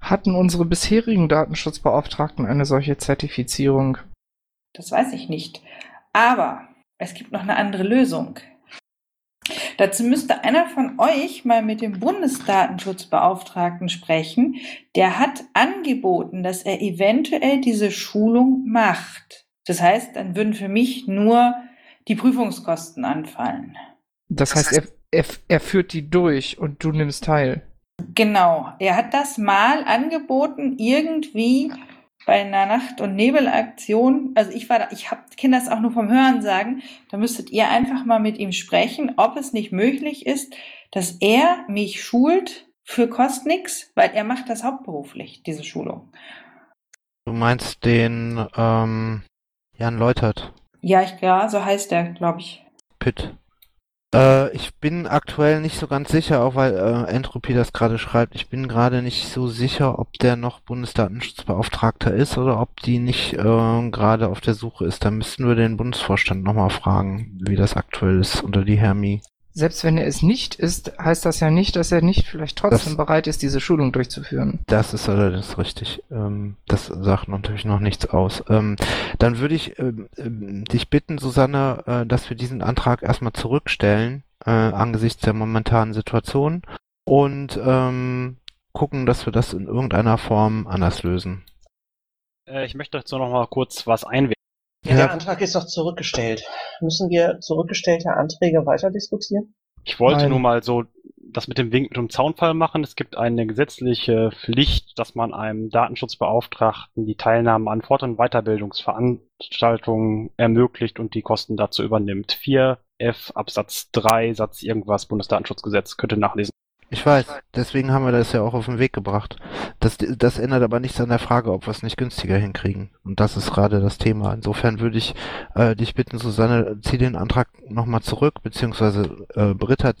Hatten unsere bisherigen Datenschutzbeauftragten eine solche Zertifizierung? Das weiß ich nicht. Aber es gibt noch eine andere Lösung. Dazu müsste einer von euch mal mit dem Bundesdatenschutzbeauftragten sprechen. Der hat angeboten, dass er eventuell diese Schulung macht. Das heißt, dann würden für mich nur die Prüfungskosten anfallen. Das heißt, er, er, er führt die durch und du nimmst teil. Genau, er hat das mal angeboten, irgendwie bei einer Nacht- und Nebelaktion. Also ich war da, ich kenne das auch nur vom Hören sagen. Da müsstet ihr einfach mal mit ihm sprechen, ob es nicht möglich ist, dass er mich schult für kost nix, weil er macht das hauptberuflich, diese Schulung. Du meinst den ähm, Jan Leutert? Ja, ich, ja, so heißt er, glaube ich. Pitt. Äh, ich bin aktuell nicht so ganz sicher, auch weil äh, Entropie das gerade schreibt. Ich bin gerade nicht so sicher, ob der noch Bundesdatenschutzbeauftragter ist oder ob die nicht äh, gerade auf der Suche ist. Da müssten wir den Bundesvorstand nochmal fragen, wie das aktuell ist unter die Hermi. Selbst wenn er es nicht ist, heißt das ja nicht, dass er nicht vielleicht trotzdem Das- bereit ist, diese Schulung durchzuführen. Das ist allerdings richtig. Ähm, das sagt natürlich noch nichts aus. Ähm, dann würde ich ähm, dich bitten, Susanne, äh, dass wir diesen Antrag erstmal zurückstellen äh, angesichts der momentanen Situation und ähm, gucken, dass wir das in irgendeiner Form anders lösen. Äh, ich möchte dazu noch mal kurz was einwerfen. Ja, der Antrag ist doch zurückgestellt. Müssen wir zurückgestellte Anträge weiter diskutieren? Ich wollte Nein. nur mal so das mit dem Wink mit dem Zaunfall machen. Es gibt eine gesetzliche Pflicht, dass man einem Datenschutzbeauftragten die Teilnahme an Fort- und Weiterbildungsveranstaltungen ermöglicht und die Kosten dazu übernimmt. 4f Absatz 3 Satz irgendwas Bundesdatenschutzgesetz könnt ihr nachlesen. Ich weiß, deswegen haben wir das ja auch auf den Weg gebracht. Das, das ändert aber nichts an der Frage, ob wir es nicht günstiger hinkriegen. Und das ist gerade das Thema. Insofern würde ich äh, dich bitten, Susanne, zieh den Antrag nochmal zurück, beziehungsweise äh, Britta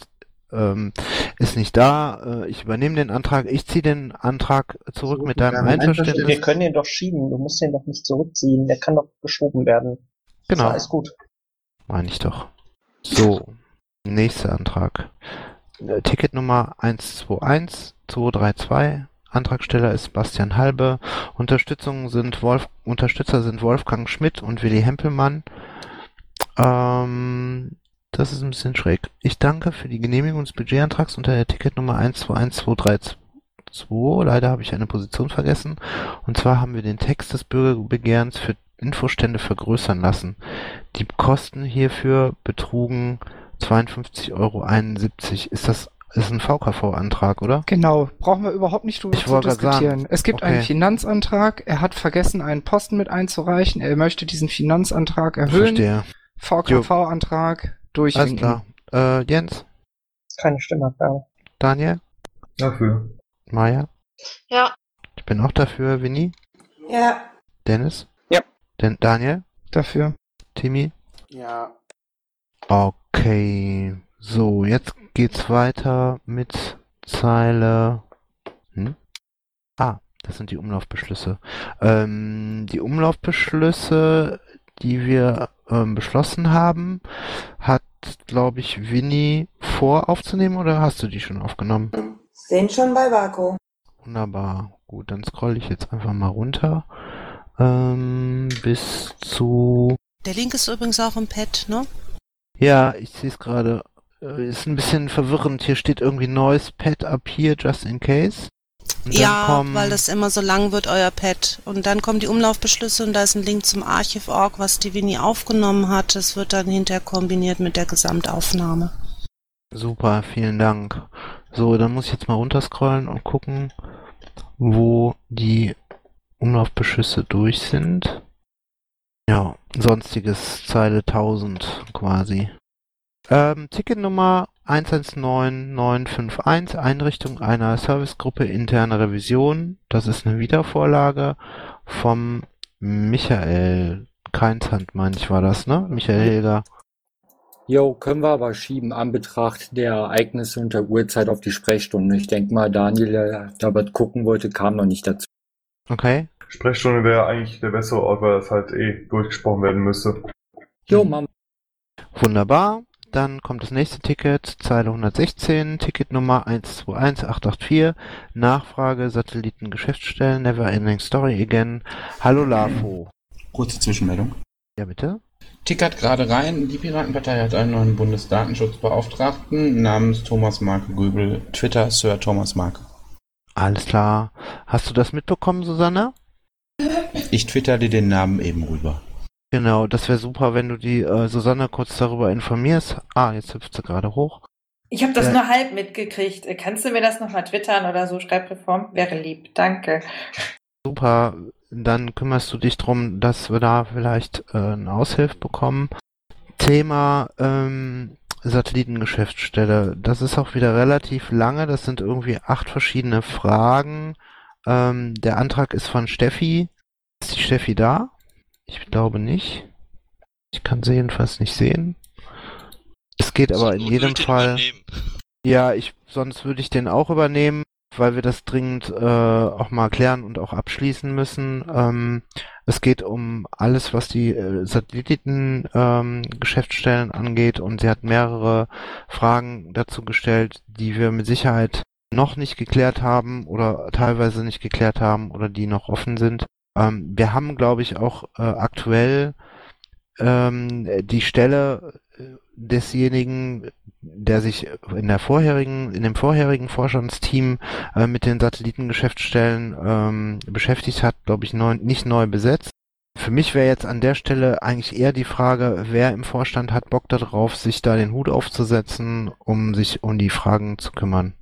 ähm, ist nicht da. Äh, ich übernehme den Antrag. Ich ziehe den Antrag zurück mit deinem Wir Einverständnis. können den doch schieben. Du musst den doch nicht zurückziehen. Der kann doch geschoben werden. Genau. Ist alles gut. Meine ich doch. So, nächster Antrag. Äh, Ticketnummer 121232. Antragsteller ist Bastian Halbe. Unterstützung sind Wolf, Unterstützer sind Wolfgang Schmidt und Willi Hempelmann. Ähm, das ist ein bisschen schräg. Ich danke für die Genehmigung des Budgetantrags unter der Ticketnummer 121232. Leider habe ich eine Position vergessen. Und zwar haben wir den Text des Bürgerbegehrens für Infostände vergrößern lassen. Die Kosten hierfür betrugen 52,71 Euro. Ist das ist ein VKV-Antrag, oder? Genau, brauchen wir überhaupt nicht drüber Ich zu diskutieren. sagen, Es gibt okay. einen Finanzantrag, er hat vergessen, einen Posten mit einzureichen, er möchte diesen Finanzantrag erhöhen. Verstehe. VKV-Antrag Alles durchwinken. klar. Äh, Jens, Keine Stimmenabgabe. Daniel, Dafür. Maja, Ja, ich bin auch dafür. Winnie, Ja. Dennis? Ja. Den Daniel? Dafür. Timmy? Ja. Okay. So, jetzt geht's weiter mit Zeile. Hm? Ah, das sind die Umlaufbeschlüsse. Ähm, die Umlaufbeschlüsse, die wir ähm, beschlossen haben, hat, glaube ich, Winnie vor aufzunehmen oder hast du die schon aufgenommen? Sind schon bei Vaku. Wunderbar. Gut, dann scroll ich jetzt einfach mal runter. Ähm, bis zu. Der Link ist übrigens auch im Pad, ne? Ja, ich sehe es gerade. Äh, Ist ein bisschen verwirrend. Hier steht irgendwie neues Pad up here, just in case. Und Ja, weil das immer so lang wird, euer Pad. Und dann kommen die Umlaufbeschlüsse und da ist ein Link zum Archiv.org, was die Winnie aufgenommen hat. Das wird dann hinterher kombiniert mit der Gesamtaufnahme. Super, vielen Dank. So, dann muss ich jetzt mal runterscrollen und gucken, wo die Umlaufbeschlüsse durch sind. Ja, sonstiges Zeile 1000 quasi. Ähm, Ticketnummer 119951 Einrichtung einer Servicegruppe interne Revision. Das ist eine Wiedervorlage vom Michael Keinshand, meine ich, war das, ne? Michael Hilger. Jo, können wir aber schieben an Betracht der Ereignisse und der Uhrzeit auf die Sprechstunde. Ich denke mal, Daniel, der da was gucken wollte, kam noch nicht dazu. Okay. Sprechstunde wäre eigentlich der bessere Ort, weil das halt eh durchgesprochen werden müsste. Jo, Mama. Wunderbar. Dann kommt das nächste Ticket, Zeile 116, Ticketnummer 121884, Nachfrage Satellitengeschäftsstellen, Never Ending Story Again. Hallo Lafo. Kurze Zwischenmeldung. Ja, bitte. Tickert gerade rein. Die Piratenpartei hat einen neuen Bundesdatenschutzbeauftragten namens Thomas Marke Göbel. Twitter Sir Thomas Marke. Alles klar. Hast du das mitbekommen, Susanne? Ich twitter dir den Namen eben rüber. Genau, das wäre super, wenn du die äh, Susanne kurz darüber informierst. Ah, jetzt hüpft sie gerade hoch. Ich habe das Ja. nur halb mitgekriegt. Kannst du mir das nochmal twittern oder so? Schreibreform wäre lieb. Danke. Super, dann kümmerst du dich drum, dass wir da vielleicht äh, eine Aushilfe bekommen. Thema ähm, Satellitengeschäftsstelle. Das ist auch wieder relativ lange. Das sind irgendwie acht verschiedene Fragen. Ähm, der Antrag ist von Steffi. Ist die Steffi da? Ich glaube nicht. Ich kann sie jedenfalls nicht sehen. Es geht aber in jedem Fall. Ja, ich, sonst würde ich den auch übernehmen, weil wir das dringend äh, auch mal klären und auch abschließen müssen. Ähm, es geht um alles, was die äh, Satelliten-Geschäftsstellen ähm, angeht und sie hat mehrere Fragen dazu gestellt, die wir mit Sicherheit noch nicht geklärt haben oder teilweise nicht geklärt haben oder die noch offen sind. Ähm, wir haben, glaube ich, auch äh, aktuell ähm, die Stelle äh, desjenigen, der sich in der vorherigen, in dem vorherigen Vorstandsteam äh, mit den Satellitengeschäftsstellen ähm, beschäftigt hat, glaube ich, neu, nicht neu besetzt. Für mich wäre jetzt an der Stelle eigentlich eher die Frage, wer im Vorstand hat Bock darauf, sich da den Hut aufzusetzen, um sich um die Fragen zu kümmern.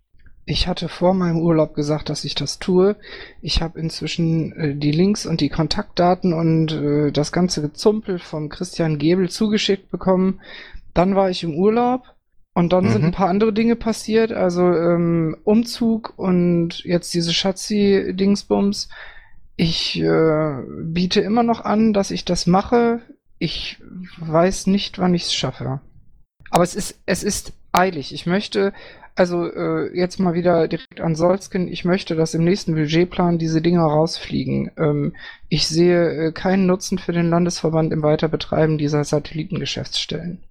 Ich hatte vor meinem Urlaub gesagt, dass ich das tue. Ich habe inzwischen äh, die Links und die Kontaktdaten und äh, das ganze Gezumpel vom Christian Gebel zugeschickt bekommen. Dann war ich im Urlaub und dann sind Mhm. ein paar andere Dinge passiert, also ähm, Umzug und jetzt diese Schatzi-Dingsbums. Ich äh, biete immer noch an, dass ich das mache. Ich weiß nicht, wann ich es schaffe. Aber es ist, es ist eilig. Ich möchte, also äh, jetzt mal wieder direkt an Solsken, ich möchte, dass im nächsten Budgetplan diese Dinger rausfliegen. Ähm, ich sehe äh, keinen Nutzen für den Landesverband im Weiterbetreiben dieser Satellitengeschäftsstellen.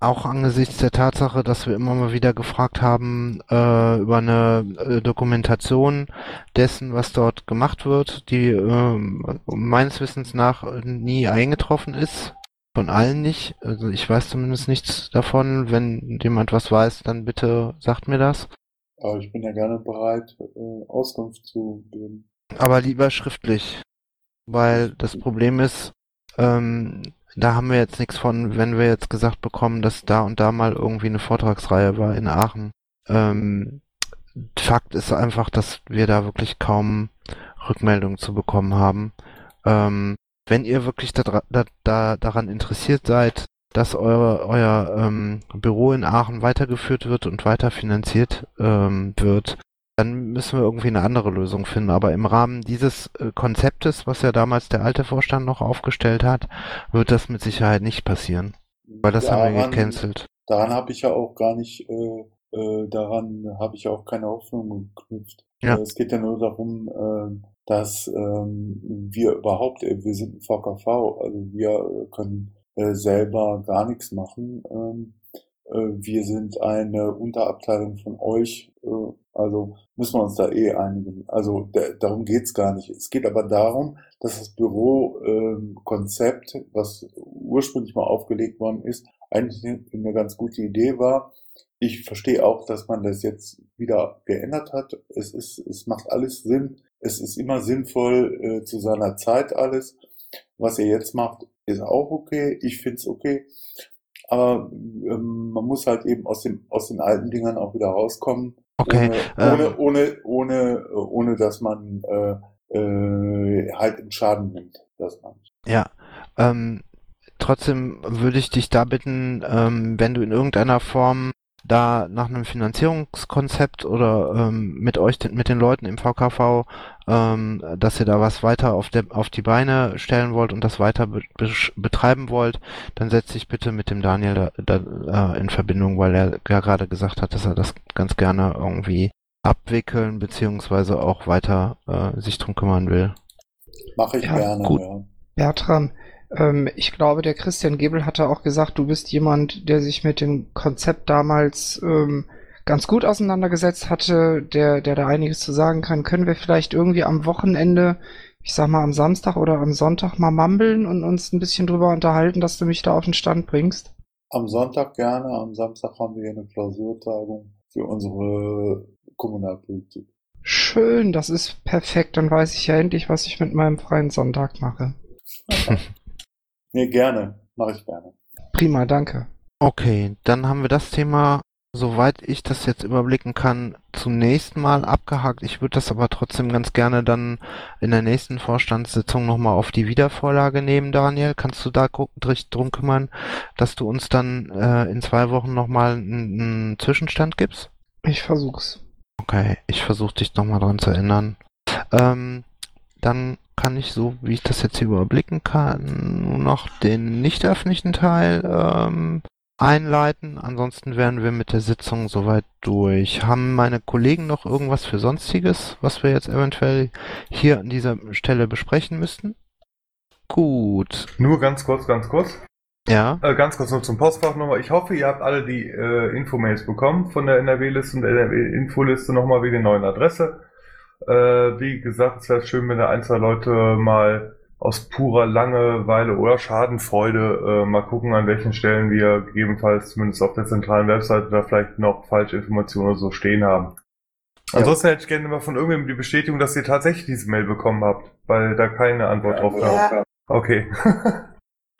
Auch angesichts der Tatsache, dass wir immer mal wieder gefragt haben äh, über eine äh, Dokumentation dessen, was dort gemacht wird, die ähm, meines Wissens nach äh, nie eingetroffen ist. Von allen nicht. Also ich weiß zumindest nichts davon. Wenn jemand was weiß, dann bitte sagt mir das. Aber ich bin ja gerne bereit, äh, Auskunft zu geben. Aber lieber schriftlich. Weil das Problem ist, ähm, da haben wir jetzt nichts von, wenn wir jetzt gesagt bekommen, dass da und da mal irgendwie eine Vortragsreihe war in Aachen. Ähm, Fakt ist einfach, dass wir da wirklich kaum Rückmeldungen zu bekommen haben. Ähm, wenn ihr wirklich da, da, da, daran interessiert seid, dass eure, euer ähm, Büro in Aachen weitergeführt wird und weiterfinanziert ähm, wird, dann müssen wir irgendwie eine andere Lösung finden. Aber im Rahmen dieses äh, Konzeptes, was ja damals der alte Vorstand noch aufgestellt hat, wird das mit Sicherheit nicht passieren. Weil das haben wir Daran- gecancelt. Daran habe ich ja auch gar nicht, äh, äh, daran habe ich ja auch keine Hoffnung geknüpft. Ja. Äh, Es geht ja nur darum, äh, dass ähm, wir überhaupt, äh, wir sind ein VKV, also wir äh, können äh, selber gar nichts machen. Ähm, äh, wir sind eine Unterabteilung von euch, äh, also müssen wir uns da eh einigen. Also da, darum geht's gar nicht. Es geht aber darum, dass das Büro-Konzept, was ursprünglich mal aufgelegt worden ist, eigentlich eine ganz gute Idee war. Ich verstehe auch, dass man das jetzt wieder geändert hat. Es ist, es macht alles Sinn. Es ist immer sinnvoll äh, zu seiner Zeit alles. Was ihr jetzt macht, ist auch okay. Ich find's okay. Aber ähm, man muss halt eben aus dem aus den alten Dingern auch wieder rauskommen. Okay, Ohne, ohne, ähm. ohne, ohne, ohne, dass man äh, äh, halt einen Schaden nimmt. Das. Ja, ähm, trotzdem würde ich dich da bitten, ähm, wenn du in irgendeiner Form da nach einem Finanzierungskonzept oder ähm, mit euch, mit den Leuten im VKV, ähm, dass ihr da was weiter auf, der, auf die Beine stellen wollt und das weiter be betreiben wollt, dann setzt sich bitte mit dem Daniel da, da äh, in Verbindung, weil er ja gerade gesagt hat, dass er das ganz gerne irgendwie abwickeln beziehungsweise auch weiter äh, sich drum kümmern will. Mache ich Ja, gerne, gut. ja. Bertram, ähm, ich glaube, der Christian Gebel hatte auch gesagt, du bist jemand, der sich mit dem Konzept damals ähm, ganz gut auseinandergesetzt hatte, der, der da einiges zu sagen kann. Können wir vielleicht irgendwie am Wochenende, ich sag mal am Samstag oder am Sonntag mal mambeln und uns ein bisschen drüber unterhalten, dass du mich da auf den Stand bringst? Am Sonntag gerne, am Samstag haben wir eine Klausurtagung für unsere Kommunalpolitik. Schön, das ist perfekt. Dann weiß ich ja endlich, was ich mit meinem freien Sonntag mache. Nee, gerne, mache ich gerne. Prima, danke. Okay, dann haben wir das Thema, soweit ich das jetzt überblicken kann, zunächst mal abgehakt. Ich würde das aber trotzdem ganz gerne dann in der nächsten Vorstandssitzung nochmal auf die Wiedervorlage nehmen, Daniel. Kannst du da drum kümmern, dass du uns dann äh, in zwei Wochen nochmal einen, einen Zwischenstand gibst? Ich versuch's. Okay, ich versuche dich nochmal dran zu erinnern. Ähm, dann kann ich, so wie ich das jetzt hier überblicken kann, nur noch den nicht öffentlichen Teil ähm, einleiten. Ansonsten wären wir mit der Sitzung soweit durch. Haben meine Kollegen noch irgendwas für Sonstiges, was wir jetzt eventuell hier an dieser Stelle besprechen müssten? Gut. Nur ganz kurz, ganz kurz. Ja. Äh, ganz kurz noch zum Postfach nochmal. Ich hoffe, ihr habt alle die äh, Infomails bekommen von der NRW-Liste und der NRW-Infoliste nochmal wegen der neuen Adresse. Äh, wie gesagt, es wäre schön, wenn da ein, zwei Leute mal aus purer Langeweile oder Schadenfreude äh, mal gucken, an welchen Stellen wir gegebenenfalls zumindest auf der zentralen Webseite da vielleicht noch falsche Informationen oder so stehen haben. Ansonsten hätte ich gerne mal von irgendjemandem die Bestätigung, dass ihr tatsächlich diese Mail bekommen habt, weil da keine Antwort drauf Ja. kam. Okay.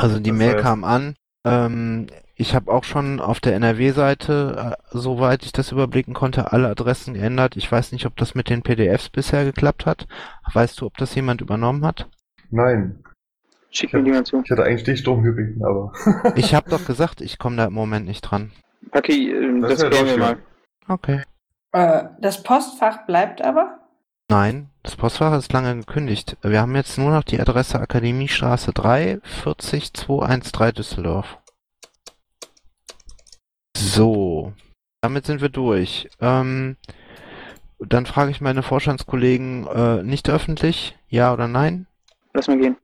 Also die Das Mail heißt- kam an. Ähm, ich habe auch schon auf der NRW-Seite, äh, soweit ich das überblicken konnte, alle Adressen geändert. Ich weiß nicht, ob das mit den PDFs bisher geklappt hat. Weißt du, ob das jemand übernommen hat? Nein. Schick mir die mal zu. Ich hatte eigentlich dich drum gebeten, aber. Ich habe doch gesagt, ich komme da im Moment nicht dran. Paki, äh, Das das, klären wir mal. Okay. Äh, das Postfach bleibt aber? Nein, das Postfach ist lange gekündigt. Wir haben jetzt nur noch die Adresse Akademiestraße 3, 40213 Düsseldorf. So, damit sind wir durch. Ähm, dann frage ich meine Vorstandskollegen, äh, nicht öffentlich, ja oder nein? Lass mal gehen.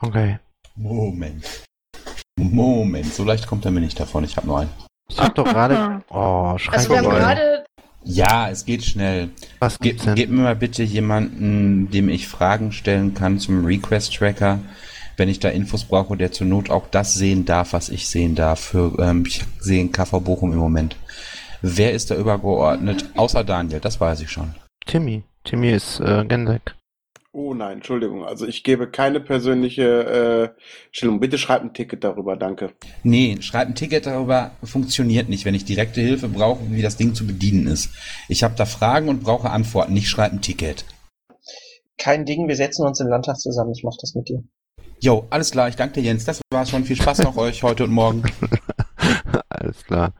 Okay. Moment. Moment, so leicht kommt er mir nicht davon. Ich habe nur einen. Ich hab doch gerade. Oh, schrei Also wir gerade Ja, es geht schnell. Was Ge gibt's denn? Gib mir mal bitte jemanden, dem ich Fragen stellen kann zum Request-Tracker, wenn ich da Infos brauche, der zur Not auch das sehen darf, was ich sehen darf. Für, ähm, ich sehe in KV Bochum im Moment. Wer ist da übergeordnet? Außer Daniel, das weiß ich schon. Timmy. Timmy ist äh, Gensek. Oh nein, Entschuldigung. Also ich gebe keine persönliche äh, Stellung. Bitte schreibt ein Ticket darüber, danke. Nee, schreib ein Ticket darüber, funktioniert nicht, wenn ich direkte Hilfe brauche, wie das Ding zu bedienen ist. Ich habe da Fragen und brauche Antworten, nicht schreib ein Ticket. Kein Ding, wir setzen uns im Landtag zusammen. Ich mach das mit dir. Jo, alles klar, ich danke dir, Jens. Das war's schon. Viel Spaß noch euch heute und morgen. Alles klar.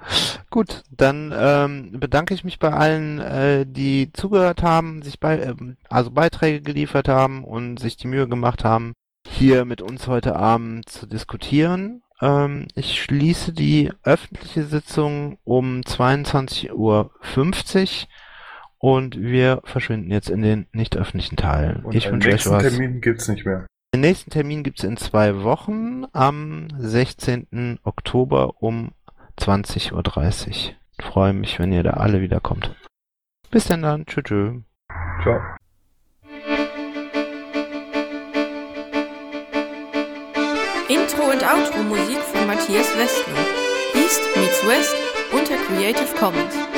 Gut, dann ähm, bedanke ich mich bei allen, äh, die zugehört haben, sich bei, ähm, also Beiträge geliefert haben und sich die Mühe gemacht haben, hier mit uns heute Abend zu diskutieren. Ähm, ich schließe die öffentliche Sitzung um 22.50 Uhr und wir verschwinden jetzt in den nicht öffentlichen Teil. Und ich wünsche euch nächsten was. Termin gibt's nicht mehr. Den nächsten Termin gibt's in zwei Wochen am 16. Oktober um 20.30 Uhr. Ich freue mich, wenn ihr da alle wieder kommt. Bis dann dann. Tschüss. tschüss. Ciao. Intro und Outro Musik von Matthias Westner. East meets West unter Creative Commons.